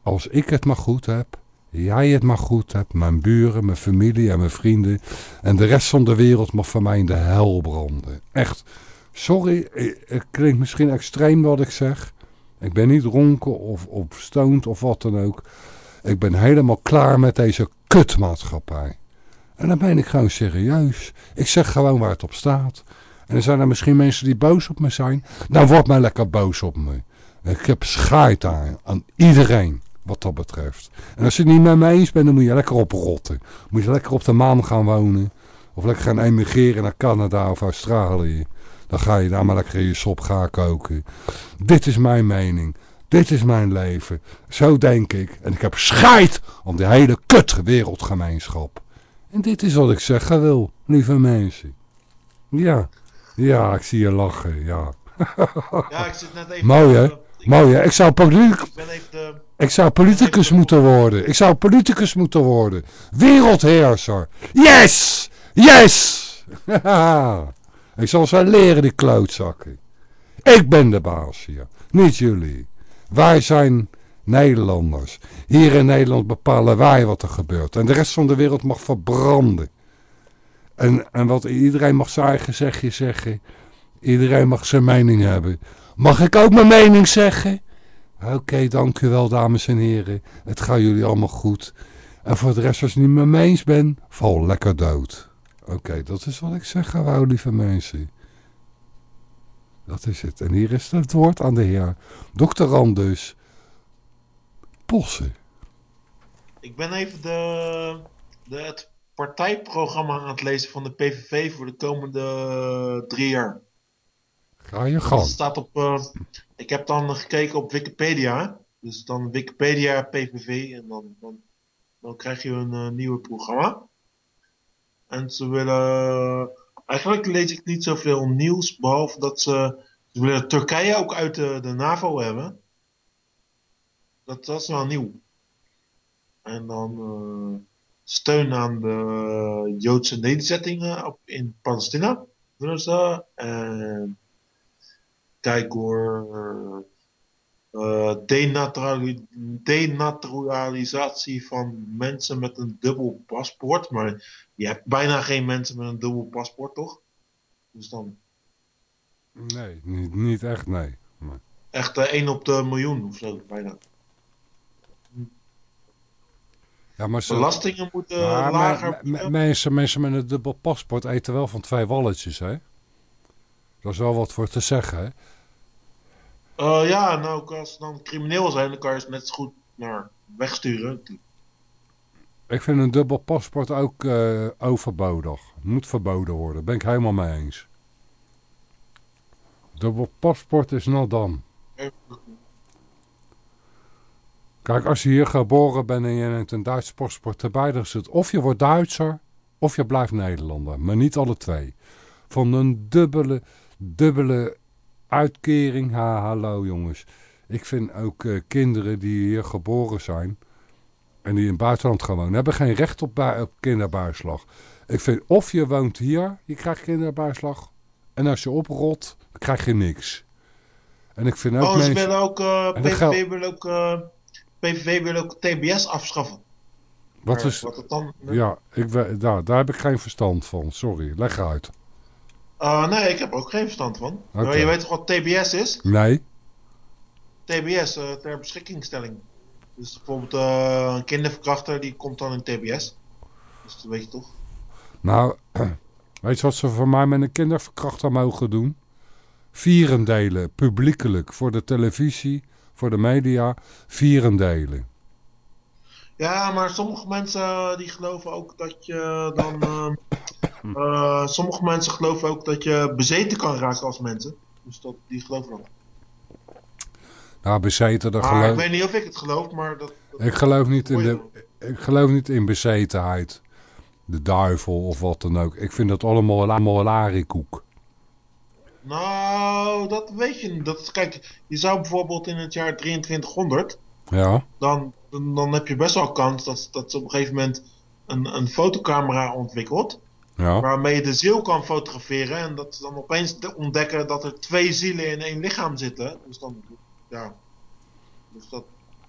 Als ik het maar goed heb, jij het maar goed hebt, mijn buren, mijn familie en mijn vrienden. En de rest van de wereld mag van mij in de hel branden. Echt. Sorry, het klinkt misschien extreem wat ik zeg. Ik ben niet ronken of, of stoned of wat dan ook. Ik ben helemaal klaar met deze kutmaatschappij. En dan ben ik gewoon serieus. Ik zeg gewoon waar het op staat. En er zijn er misschien mensen die boos op me zijn. Dan word maar lekker boos op me. Ik heb scheid aan, aan iedereen wat dat betreft. En als je het niet met me eens bent, dan moet je lekker oprotten. Moet je lekker op de maan gaan wonen. Of lekker gaan emigreren naar Canada of Australië. Dan ga je daar maar lekker in je sop gaan koken. Dit is mijn mening. Dit is mijn leven. Zo denk ik. En ik heb scheid om die hele kut wereldgemeenschap. En dit is wat ik zeggen wil, lieve mensen. Ja, ja, ik zie je lachen, ja. Ja, ik zit net even... Mooi hè? Ik- Mooi hè? Ik zou, politicus, Ik ben even de... ik zou politicus moeten worden. Ik zou politicus moeten worden. Wereldheerser. Yes! Yes! (laughs) ik zal ze leren, die klootzakken. Ik ben de baas hier, niet jullie. Wij zijn Nederlanders. Hier in Nederland bepalen wij wat er gebeurt. En de rest van de wereld mag verbranden. En, en wat iedereen mag zijn eigen zegje zeggen. Iedereen mag zijn mening hebben. Mag ik ook mijn mening zeggen? Oké, dank u wel, dames en heren. Het gaat jullie allemaal goed. En voor de rest, als je niet met me eens bent, val lekker dood. Oké, dat is wat ik zeg, wou lieve mensen. Dat is het. En hier is het woord aan de heer Dr. Randus Possen. Ik ben even de, de, het partijprogramma aan het lezen van de PVV voor de komende drie jaar. Ga je Dat gang. staat op, eh, ik heb dan gekeken op Wikipedia. Dus dan Wikipedia PVV en dan, dan, dan krijg je een eh, nieuwe programma. En ze willen, eigenlijk lees ik niet zoveel nieuws, behalve dat ze, ze willen Turkije ook uit de, de NAVO hebben. Dat, dat is wel nieuw. En dan eh, steun aan de Joodse nederzettingen op, in Palestina. willen ze. En kijk hoor. eh, denaturali- denaturalisatie van mensen met een dubbel paspoort. Maar je hebt bijna geen mensen met een dubbel paspoort, toch? Dus dan Nee, niet, niet echt, nee. Maar- echt eh, 1 op de miljoen of zo, bijna. Ja, maar ze- Belastingen moeten lager me- me- mensen, mensen met een dubbel paspoort eten wel van twee walletjes, hè? Dat is wel wat voor te zeggen, hè? Eh, ja, nou, als ze dan crimineel zijn, dan kan je ze net zo goed naar wegsturen. Ik vind een dubbel paspoort ook eh, overbodig. Moet verboden worden. Ben ik helemaal mee eens. Dubbel paspoort is not dan. Kijk, als je hier geboren bent en je neemt een Duits paspoort erbij, dan het of je wordt Duitser of je blijft Nederlander. Maar niet alle twee. Van een dubbele, dubbele uitkering. Ha, hallo jongens. Ik vind ook eh, kinderen die hier geboren zijn en die in het buitenland gaan wonen, hebben geen recht op, op kinderbijslag. Ik vind of je woont hier, je krijgt kinderbijslag. En als je oprot, krijg je niks. En ik vind ook Oh, mensen... willen ook, eh, PVV wil ook, eh, PVV wil ook TBS afschaffen. Wat is... Wat het dan... Ja, ik, daar, daar heb ik geen verstand van. Sorry, leg uit. Eh, nee, ik heb ook geen verstand van. Maar je weet toch wat TBS is? Nee? TBS, eh, ter beschikkingstelling. Dus bijvoorbeeld eh, een kinderverkrachter die komt dan in TBS. Dus dat weet je toch? Nou, (clears throat) weet je wat ze voor mij met een kinderverkrachter mogen doen? Vieren delen, publiekelijk, voor de televisie, voor de media, vieren delen. Ja, maar sommige mensen eh, die geloven ook dat je dan... eh, eh, sommige mensen geloven ook dat je bezeten kan raken als mensen. Dus dat, die geloven dat. Nou, bezeten, dat Maar ik geloof weet niet of ik het geloof, maar dat... ik geloof niet in de, ik geloof niet in bezetenheid. De duivel of wat dan ook. Ik vind dat allemaal, allemaal larikoek. Nou, dat weet je niet. Dat, kijk, je zou bijvoorbeeld in het jaar 2300... Ja, dan, dan, dan heb je best wel kans dat, dat ze op een gegeven moment een, een fotocamera ontwikkelt. ja. Waarmee je de ziel kan fotograferen. En dat ze dan opeens te ontdekken dat er twee zielen in één lichaam zitten. Dus dan, ja. Dus dat,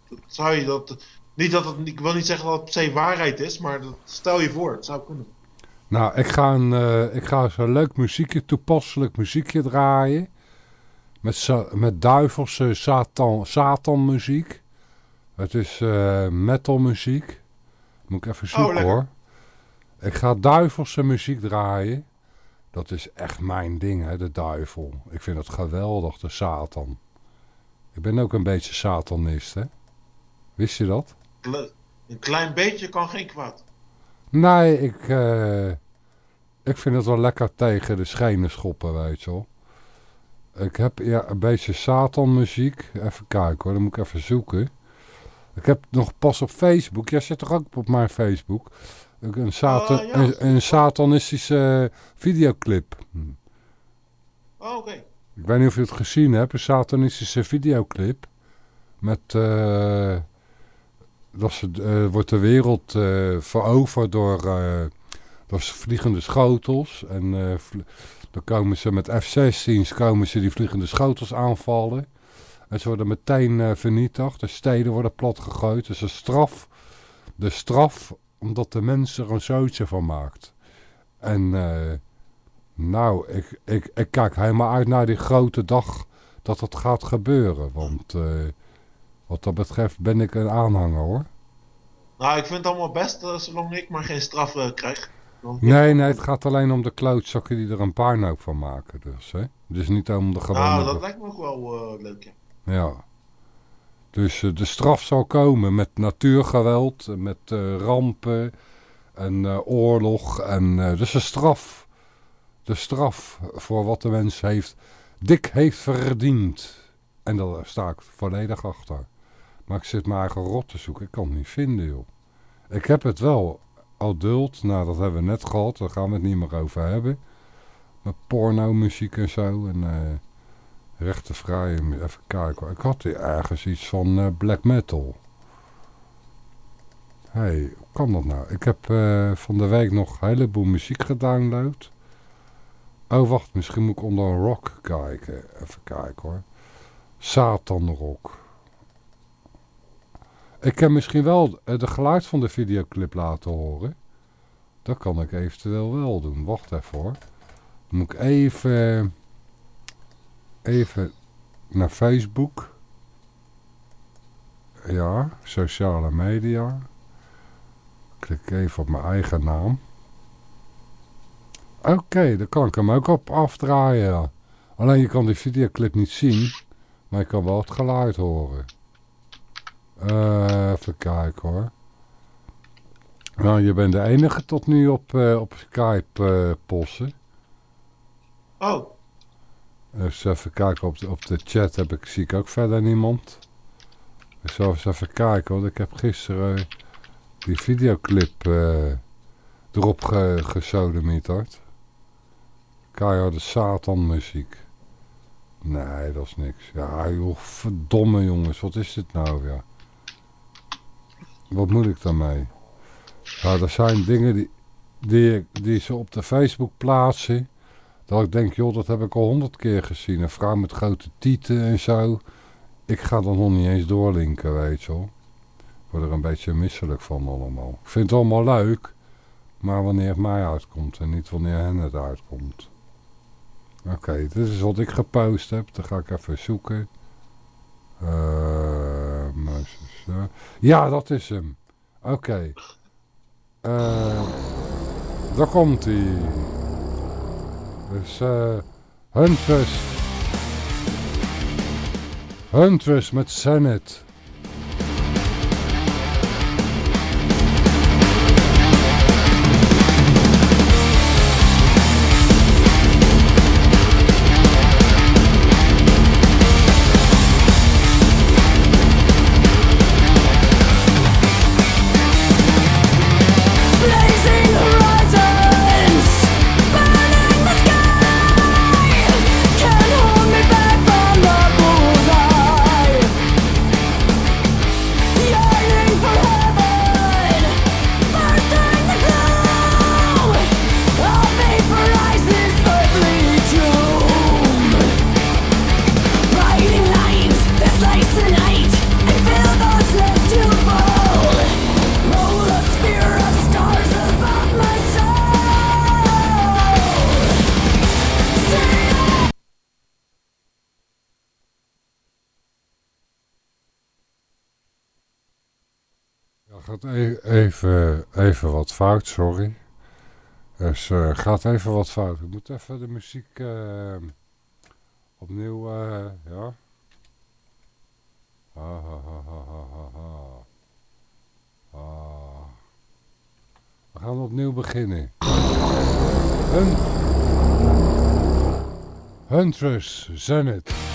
dat zou je dat. Niet dat het, ik wil niet zeggen dat het per se waarheid is, maar dat, stel je voor, het zou kunnen. Nou, ik ga, een, eh, ik ga zo'n leuk muziekje, toepasselijk muziekje draaien. Met, met duivelse satan, satanmuziek. Het is eh metalmuziek. Moet ik even zoeken lekker. hoor. Ik ga duivelse muziek draaien. Dat is echt mijn ding, hè, de duivel. Ik vind het geweldig, de satan. Ik ben ook een beetje satanist, hè. Wist je dat? Een klein beetje kan geen kwaad. Nee, ik, eh, ik vind het wel lekker tegen de schenen schoppen, weet je wel. Ik heb ja, een beetje Satan-muziek. Even kijken hoor, dan moet ik even zoeken. Ik heb nog pas op Facebook, jij zit toch ook op mijn Facebook, een, Satan, Oh, ja. een, een satanistische videoclip. Oh, oké. Ik weet niet of je het gezien hebt, een satanistische videoclip. Met, eh, dat ze, eh, wordt de wereld eh, veroverd door, door vliegende schotels. En dan komen ze met F-16's komen ze die vliegende schotels aanvallen. En ze worden meteen eh, vernietigd. De steden worden platgegooid. Dus de straf, de straf omdat de mens er een zootje van maakt. En eh, nou, ik, ik, ik kijk helemaal uit naar die grote dag dat het gaat gebeuren. Want eh, wat dat betreft ben ik een aanhanger hoor. Nou, ik vind het allemaal best zolang ik maar geen straf krijg. Nee, nee, het gaat alleen om de klootzakken die er een puinhoop van maken. Dus, hè? dus niet om de gewone... Nou, dat lijkt me ook wel leuk, ja. Ja. Dus eh, de straf zal komen met natuurgeweld, met eh, rampen en eh, oorlog. En, dus de straf, de straf voor wat de mens heeft, dik heeft verdiend. En daar sta ik volledig achter. Maar ik zit mijn eigen rot te zoeken, ik kan het niet vinden joh. Ik heb het wel, adult, nou dat hebben we net gehad, daar gaan we het niet meer over hebben. Met porno muziek en zo en... Rechtenvrij, even kijken. Ik had hier ergens iets van eh, black metal. Hé, hey, hoe kan dat nou? Ik heb eh, van de week nog een heleboel muziek gedownload. Oh, wacht, misschien moet ik onder rock kijken. Even kijken hoor. Satan rock. Ik kan misschien wel eh, de geluid van de videoclip laten horen. Dat kan ik eventueel wel doen. Wacht even hoor. Moet ik even even naar Facebook. Ja, sociale media. Klik even op mijn eigen naam. Oké, dan kan ik hem ook op afdraaien. Alleen je kan die videoclip niet zien, maar je kan wel het geluid horen. Eh, even kijken hoor. Nou, je bent de enige tot nu op, eh, op Skype eh posten. Oh, Dus even kijken, op de, op de chat heb ik, zie ik ook verder niemand. Ik zal eens even kijken, want ik heb gisteren die videoclip eh, erop ge gesodemieterd. Keiharde Satan-muziek. Nee, dat is niks. Ja, joh, verdomme jongens, wat is dit nou weer? Wat moet ik daarmee? Ja, er zijn dingen die, die, die ze op de Facebook plaatsen. Dat ik denk, joh, dat heb ik al honderd keer gezien. Een vrouw met grote tieten en zo. Ik ga er nog niet eens doorlinken, weet je wel. Ik word er een beetje misselijk van allemaal. Ik vind het allemaal leuk. Maar wanneer het mij uitkomt en niet wanneer hen het uitkomt. Oké, dit is wat ik gepost heb. Dan ga ik even zoeken. Eh. ja, dat is hem. Oké. Eh, daar komt hij. Dus eh Huntress. Huntress met Senate. E- even, even wat fout, sorry. Dus eh, gaat even wat fout. Ik moet even de muziek eh, opnieuw, eh, ja. Ah. We gaan opnieuw beginnen. Hun... Huntress, Zenith.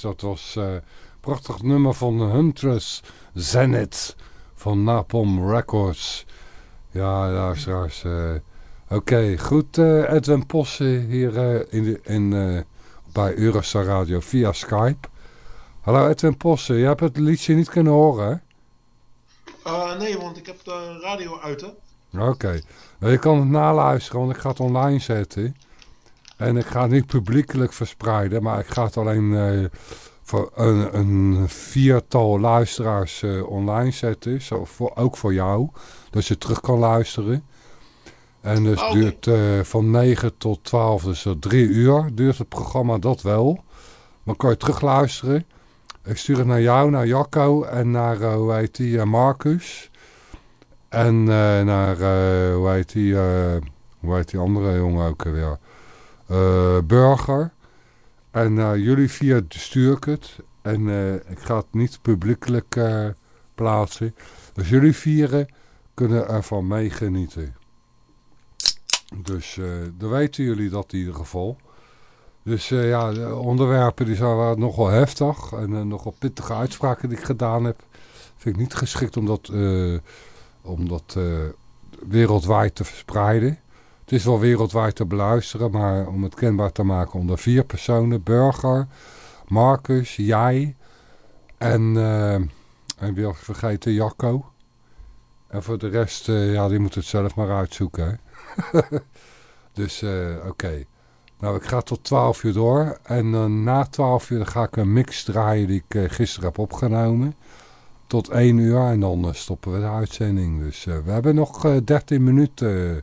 Dat was eh, een prachtig nummer van Huntress Zenith van Napalm Records. Ja, luisteraars. eh Oké, goed eh, Edwin Posse hier in de, in, bij Eurostar Radio via Skype. Hallo Edwin Posse, je hebt het liedje niet kunnen horen hè? Nee, want ik heb de radio uit, hè. Oké. Nou, je kan het naluisteren, want ik ga het online zetten. En ik ga het niet publiekelijk verspreiden, maar ik ga het alleen eh, voor een, een viertal luisteraars eh, online zetten. Zo voor, ook voor jou, dat je terug kan luisteren. En dus duurt eh, van 9 tot 12, dus drie uur duurt het programma dat wel. Dan kan je terugluisteren. Ik stuur het naar jou, naar Jacco en naar, hoe heet die, Marcus. En naar, hoe, heet die, hoe heet die andere jongen ook weer? Eh, Burger. En naar jullie vier stuur ik het. En eh, ik ga het niet publiekelijk eh, plaatsen. Dus jullie vieren kunnen ervan meegenieten. Dus eh, dan weten jullie dat in ieder geval. Dus eh, ja, de onderwerpen die zijn nogal heftig. En eh, nogal pittige uitspraken die ik gedaan heb. Vind ik niet geschikt om dat, eh, om dat eh, wereldwijd te verspreiden. Het is wel wereldwijd te beluisteren, maar om het kenbaar te maken onder vier personen. Burger, Marcus, jij en, eh en ik vergeten, Jacco. En voor de rest, eh, ja, die moet het zelf maar uitzoeken. Hè? (laughs) dus eh, oké. Nou, ik ga tot 12 uur door. En na 12 uur ga ik een mix draaien die ik gisteren heb opgenomen. Tot 1 uur en dan stoppen we de uitzending. Dus we hebben nog eh, 13 minuten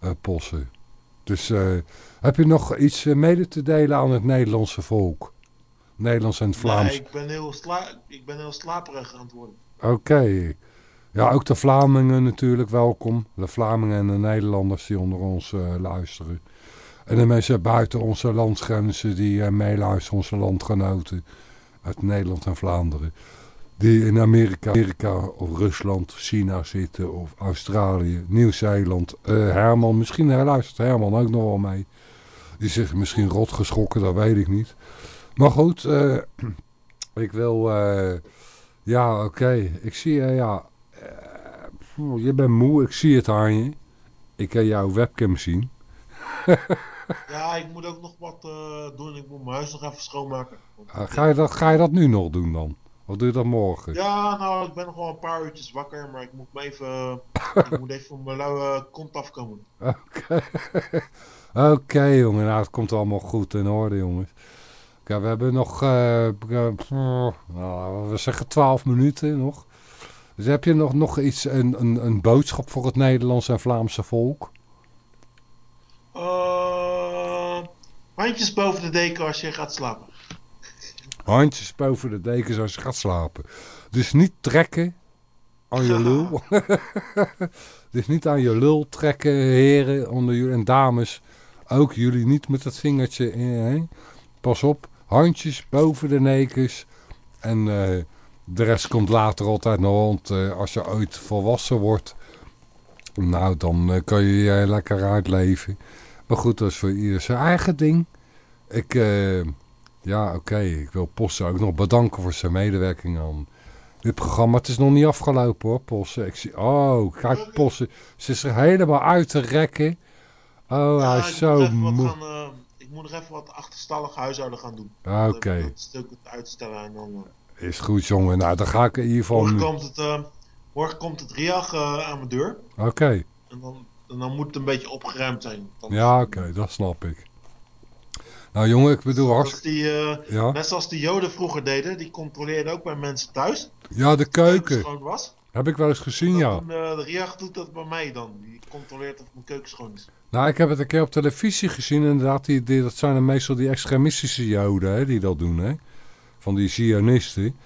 eh, possen. Dus eh, heb je nog iets eh, mede te delen aan het Nederlandse volk? Nederlands en Vlaams. Nee, ik ben, heel sla ik ben heel slaperig aan het worden. Oké. Ja, ook de Vlamingen natuurlijk welkom. De Vlamingen en de Nederlanders die onder ons luisteren. En de mensen buiten onze landsgrenzen die eh, meeluisteren, onze landgenoten uit Nederland en Vlaanderen. Die in Amerika, Amerika of Rusland, China zitten of Australië, Nieuw-Zeeland. Eh, Herman, misschien luistert Herman ook nog wel mee. Die zich misschien rot geschrokken, dat weet ik niet. Maar goed, eh, (clears throat) ik wil... eh, ja, oké. Ik zie, eh, ja... je bent moe, ik zie het aan je. Ik kan jouw webcam zien. (laughs) Ja, ik moet ook nog wat doen. Ik moet mijn huis nog even schoonmaken. Eh, ga, je dat, ga je dat nu nog doen dan? Of doe je dat morgen? Ja, nou, ik ben nog wel een paar uurtjes wakker, maar ik moet me even, (laughs) ik moet even van mijn luie kont afkomen. Oké. (laughs) Oké, jongen. Nou, het komt allemaal goed in orde, jongens. Oké, we hebben nog... eh, eh, nou, we zeggen 12 minuten nog. Dus heb je nog, nog iets, een, een, een boodschap voor het Nederlandse en Vlaamse volk? Eh, handjes boven de deken als je gaat slapen. Handjes boven de dekens als je gaat slapen. Dus niet trekken aan je lul. (laughs) dus niet aan je lul trekken, heren onder jullie en dames. Ook jullie niet met het vingertje in. Hè? Pas op, handjes boven de nekens. En eh, de rest komt later altijd nog. Want eh, als je ooit volwassen wordt, nou dan eh, kan je je lekker uitleven. Maar goed, dat is voor ieder zijn eigen ding. Ik, ja oké, ik wil Posse ook nog bedanken voor zijn medewerking aan dit programma. Het is nog niet afgelopen hoor, Posse. Ik zie, oh, kijk Posse, ze is er helemaal uit te rekken. Oh, hij is zo moe. eh, ik moet nog even wat achterstallig huishouden gaan doen. Ah, Oké, Dat stuk het uitstellen en dan... eh, is goed jongen. Nou, dan ga ik in ieder geval morgen, komt het, eh, morgen komt het RIAG aan mijn deur. Oké, En dan, en dan moet het een beetje opgeruimd zijn. Dan, ja oké, dat snap ik. Nou jongen, ik bedoel hartstikke... die, Ja. Net zoals de Joden vroeger deden, die controleerden ook bij mensen thuis. Ja, de keuken. schoon was. Heb ik wel eens gezien, ja. Eh, de RIAG doet dat bij mij dan. Die controleert of mijn keuken schoon is. Nou, ik heb het een keer op televisie gezien. Inderdaad, die, die, dat zijn dan meestal die extremistische joden hè, die dat doen. Hè? Van die zionisten.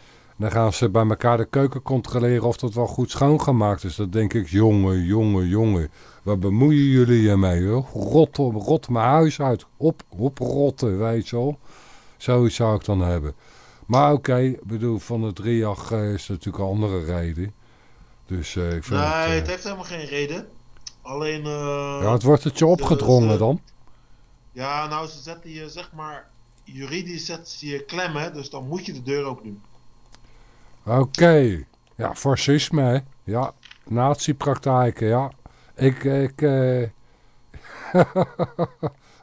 En dan gaan ze bij elkaar de keuken controleren of dat wel goed schoongemaakt is. Dan denk ik, jongen, jongen, jongen. Waar bemoeien jullie je mee? Hoor? Rot, op- rot mijn huis uit. Op, oprotten, weet je wel. Zoiets zou ik dan hebben. Maar oké, ik bedoel, van het RIAG eh, is natuurlijk een andere reden. Dus eh, ik vind Nee, het... eh, het heeft helemaal geen reden. Alleen... ja, het wordt het je opgedrongen dan. Ja, nou, ze zetten je zeg maar juridisch zet ze je klemmen, dus dan moet je de deur open doen. Oké. Ja, fascisme, hè. Ja, nazi-praktijken, ja. Ik, ik, eh... (laughs)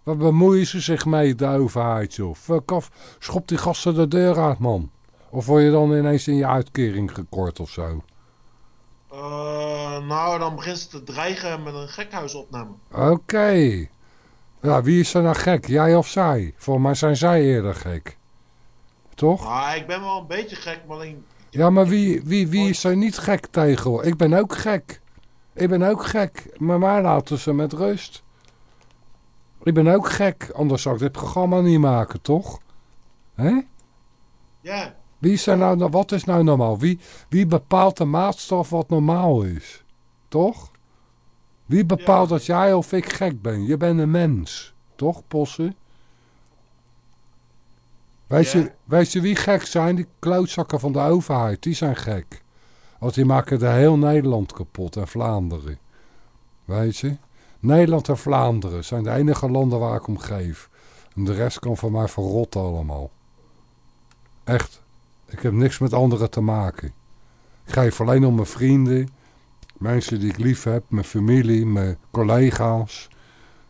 Wat bemoeien ze zich mee, de overheid, joh? Fuck off. Schop die gasten de deur uit, man. Of word je dan ineens in je uitkering gekort of zo? Eh, nou, dan begint ze te dreigen met een gekhuisopname. Oké. Ja, wie is er nou gek? Jij of zij? Volgens mij zijn zij eerder gek. Toch? Ah, ik ben wel een beetje gek, maar alleen... Ja, maar wie, wie, wie is er niet gek tegen? Ik ben ook gek. Ik ben ook gek. Maar mij laten ze met rust. Ik ben ook gek. Anders zou ik dit programma niet maken, toch? Hè? Ja, Wie is er nou, wat is nou normaal? Wie, wie bepaalt de maatstaf wat normaal is? Toch? Wie bepaalt dat jij of ik gek ben? Je bent een mens. Toch, Posse? Weet, Ja. je, weet je wie gek zijn? Die klootzakken van de overheid. Die zijn gek. Want die maken de heel Nederland kapot en Vlaanderen. Weet je? Nederland en Vlaanderen zijn de enige landen waar ik om geef. En de rest kan van mij verrotten allemaal. Echt. Ik heb niks met anderen te maken. Ik geef alleen om mijn vrienden, mensen die ik lief heb, mijn familie, mijn collega's,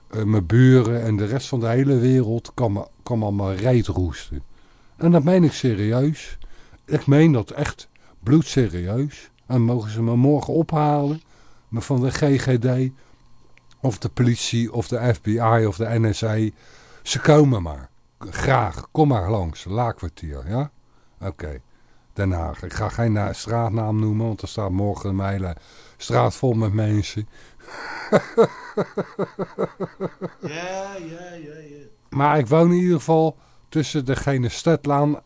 eh, mijn buren en de rest van de hele wereld kan me, kan me allemaal reet roesten. En dat meen ik serieus. Ik meen dat echt bloedserieus. En mogen ze me morgen ophalen, me van de GGD of de politie of de FBI of de NSA. Ze komen maar. Graag, kom maar langs. Laakkwartier, ja? Oké. Den Haag. Ik ga geen na- straatnaam noemen, want er staat morgen een hele straat vol met mensen. ja, ja, ja, ja. Maar ik woon in ieder geval tussen de Genestedlaan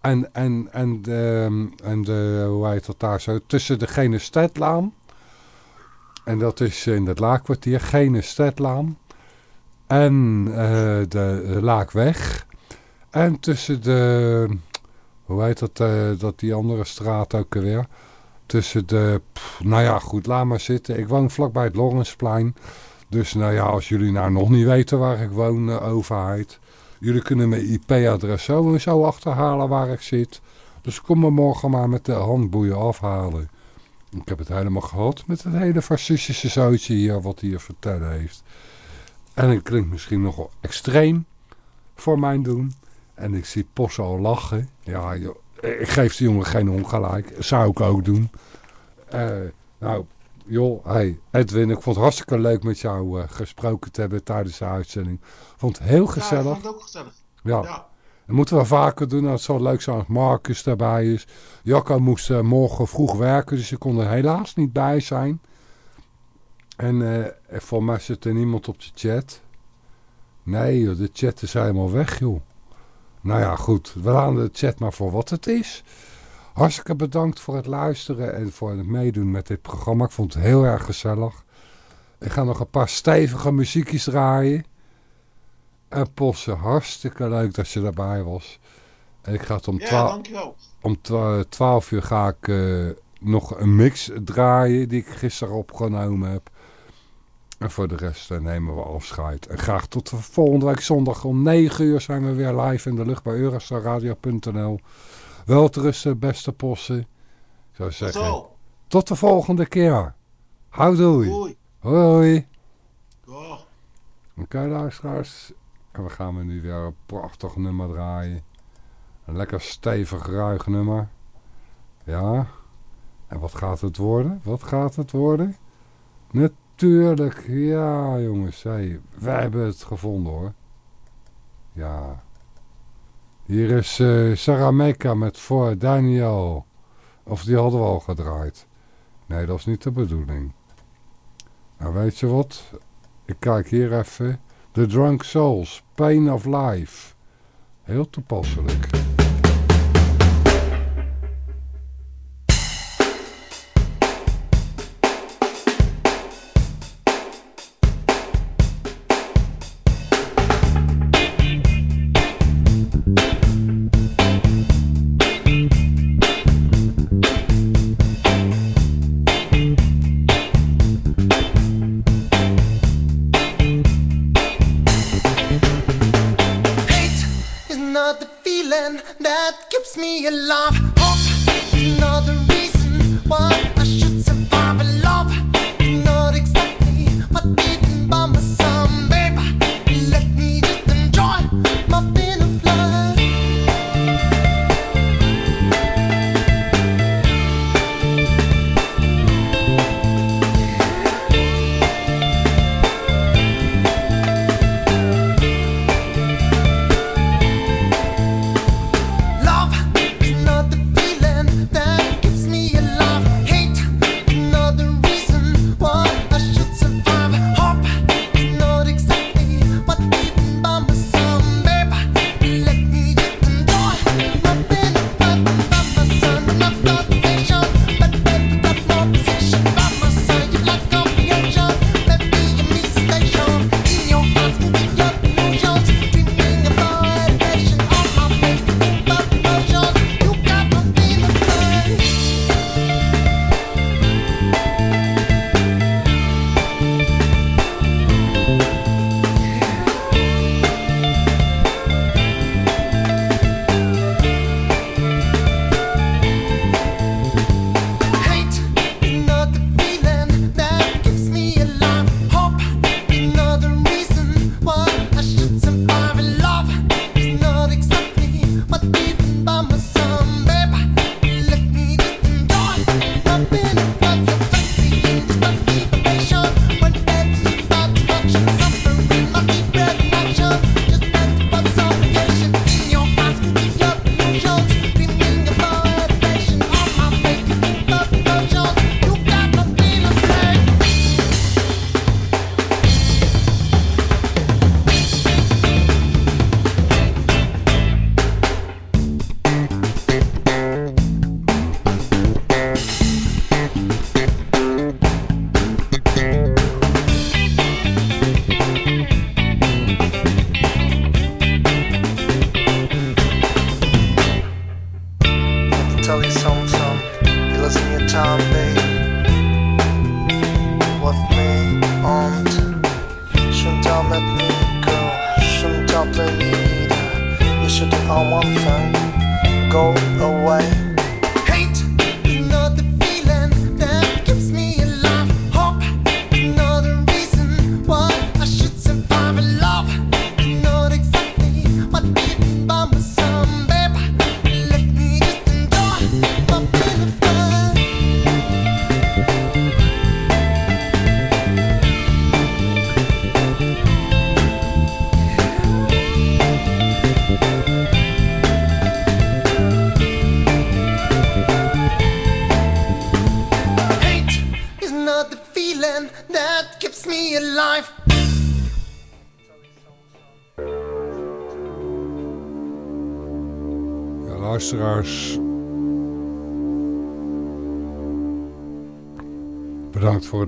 en, en, en, de, en de, hoe heet dat daar zo, tussen de Genestedlaan. En dat is in het Laakkwartier, Genestedlaan. En eh, de Laakweg. En tussen de, hoe heet dat, eh, dat die andere straat ook weer. Tussen de, nou ja goed, laat maar zitten. Ik woon vlakbij het Lorensplein. Dus nou ja, als jullie nou nog niet weten waar ik woon, eh, overheid. Jullie kunnen mijn IP-adres zo en zo achterhalen waar ik zit. Dus kom me morgen maar met de handboeien afhalen. Ik heb het helemaal gehad met het hele fascistische zoutje hier, wat hij hier vertellen heeft. En het klinkt misschien nogal extreem voor mijn doen. En ik zie Posse al lachen. Ja, ik geef de jongen geen ongelijk. Zou ik ook doen. Eh, nou, joh, hey, Edwin, ik vond het hartstikke leuk met jou eh, gesproken te hebben tijdens de uitzending. Vond het heel Ja, ik gezellig. vond het ook gezellig. Ja. Ja. Dat moeten we vaker doen. Het zou leuk zijn als Marcus daarbij is. Jacco moest eh, morgen vroeg werken, dus ik kon er helaas niet bij zijn. En eh voor mij zit er niemand op de chat. Nee, joh, de chat is helemaal weg, joh. Nou ja, goed. We laten de chat maar voor wat het is. Hartstikke bedankt voor het luisteren en voor het meedoen met dit programma. Ik vond het heel erg gezellig. Ik ga nog een paar stevige muziekjes draaien. En Posse, hartstikke leuk dat je daarbij was. En ik ga het om Ja, 12 dankjewel. om twa- 12 uur ga ik eh, nog een mix draaien die ik gisteren opgenomen heb. En voor de rest eh, nemen we afscheid. En graag tot de volgende week zondag om 9 uur zijn we weer live in de lucht bij Eurostarradio.nl. Wel te rusten, beste possen. Ik zou zeggen, tot de volgende keer. Houdoei. doei. Hoi. Dag. Oké luisteraars. En we gaan we nu weer een prachtig nummer draaien. Een lekker stevig ruig nummer. Ja. En wat gaat het worden? Wat gaat het worden? Natuurlijk. Ja jongens. Hey, wij hebben het gevonden hoor. Ja. Hier is eh Sarah Meka met voor Daniel. Of die hadden we al gedraaid. Nee, dat is niet de bedoeling. Nou weet je wat? Ik kijk hier even. The Drunk Souls, Pain of Life. Heel toepasselijk. Is the feeling that keeps me alive. Oh, Hope is not the reason why I should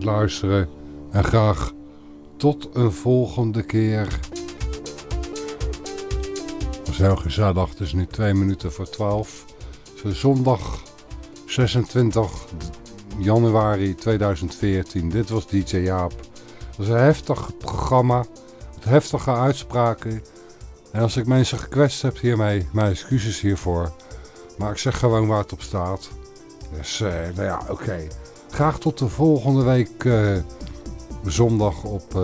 luisteren. En graag tot een volgende keer. Was heel gezellig. Het is nu twee minuten voor twaalf. Het is zondag 26 januari 2014. Dit was DJ Jaap. Het was een heftig programma. Heftige uitspraken. En als ik mensen gekwetst heb hiermee, mijn excuses hiervoor. Maar ik zeg gewoon waar het op staat. Dus, eh, nou ja, oké. Graag tot de volgende week eh, zondag op eh,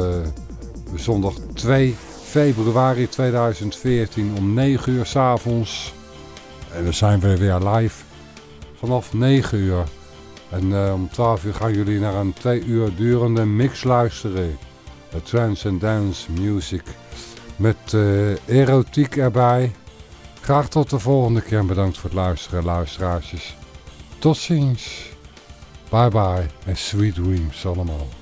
zondag 2 februari 2014 om 9 uur s'avonds. En dan zijn we weer live vanaf 9 uur. En eh, om 12 uur gaan jullie naar een 2 uur durende mix luisteren. De dance music. Met erotiek erbij. Graag tot de volgende keer en bedankt voor het luisteren, luisteraarsjes. Tot ziens. Bye bye en sweet dreams allemaal.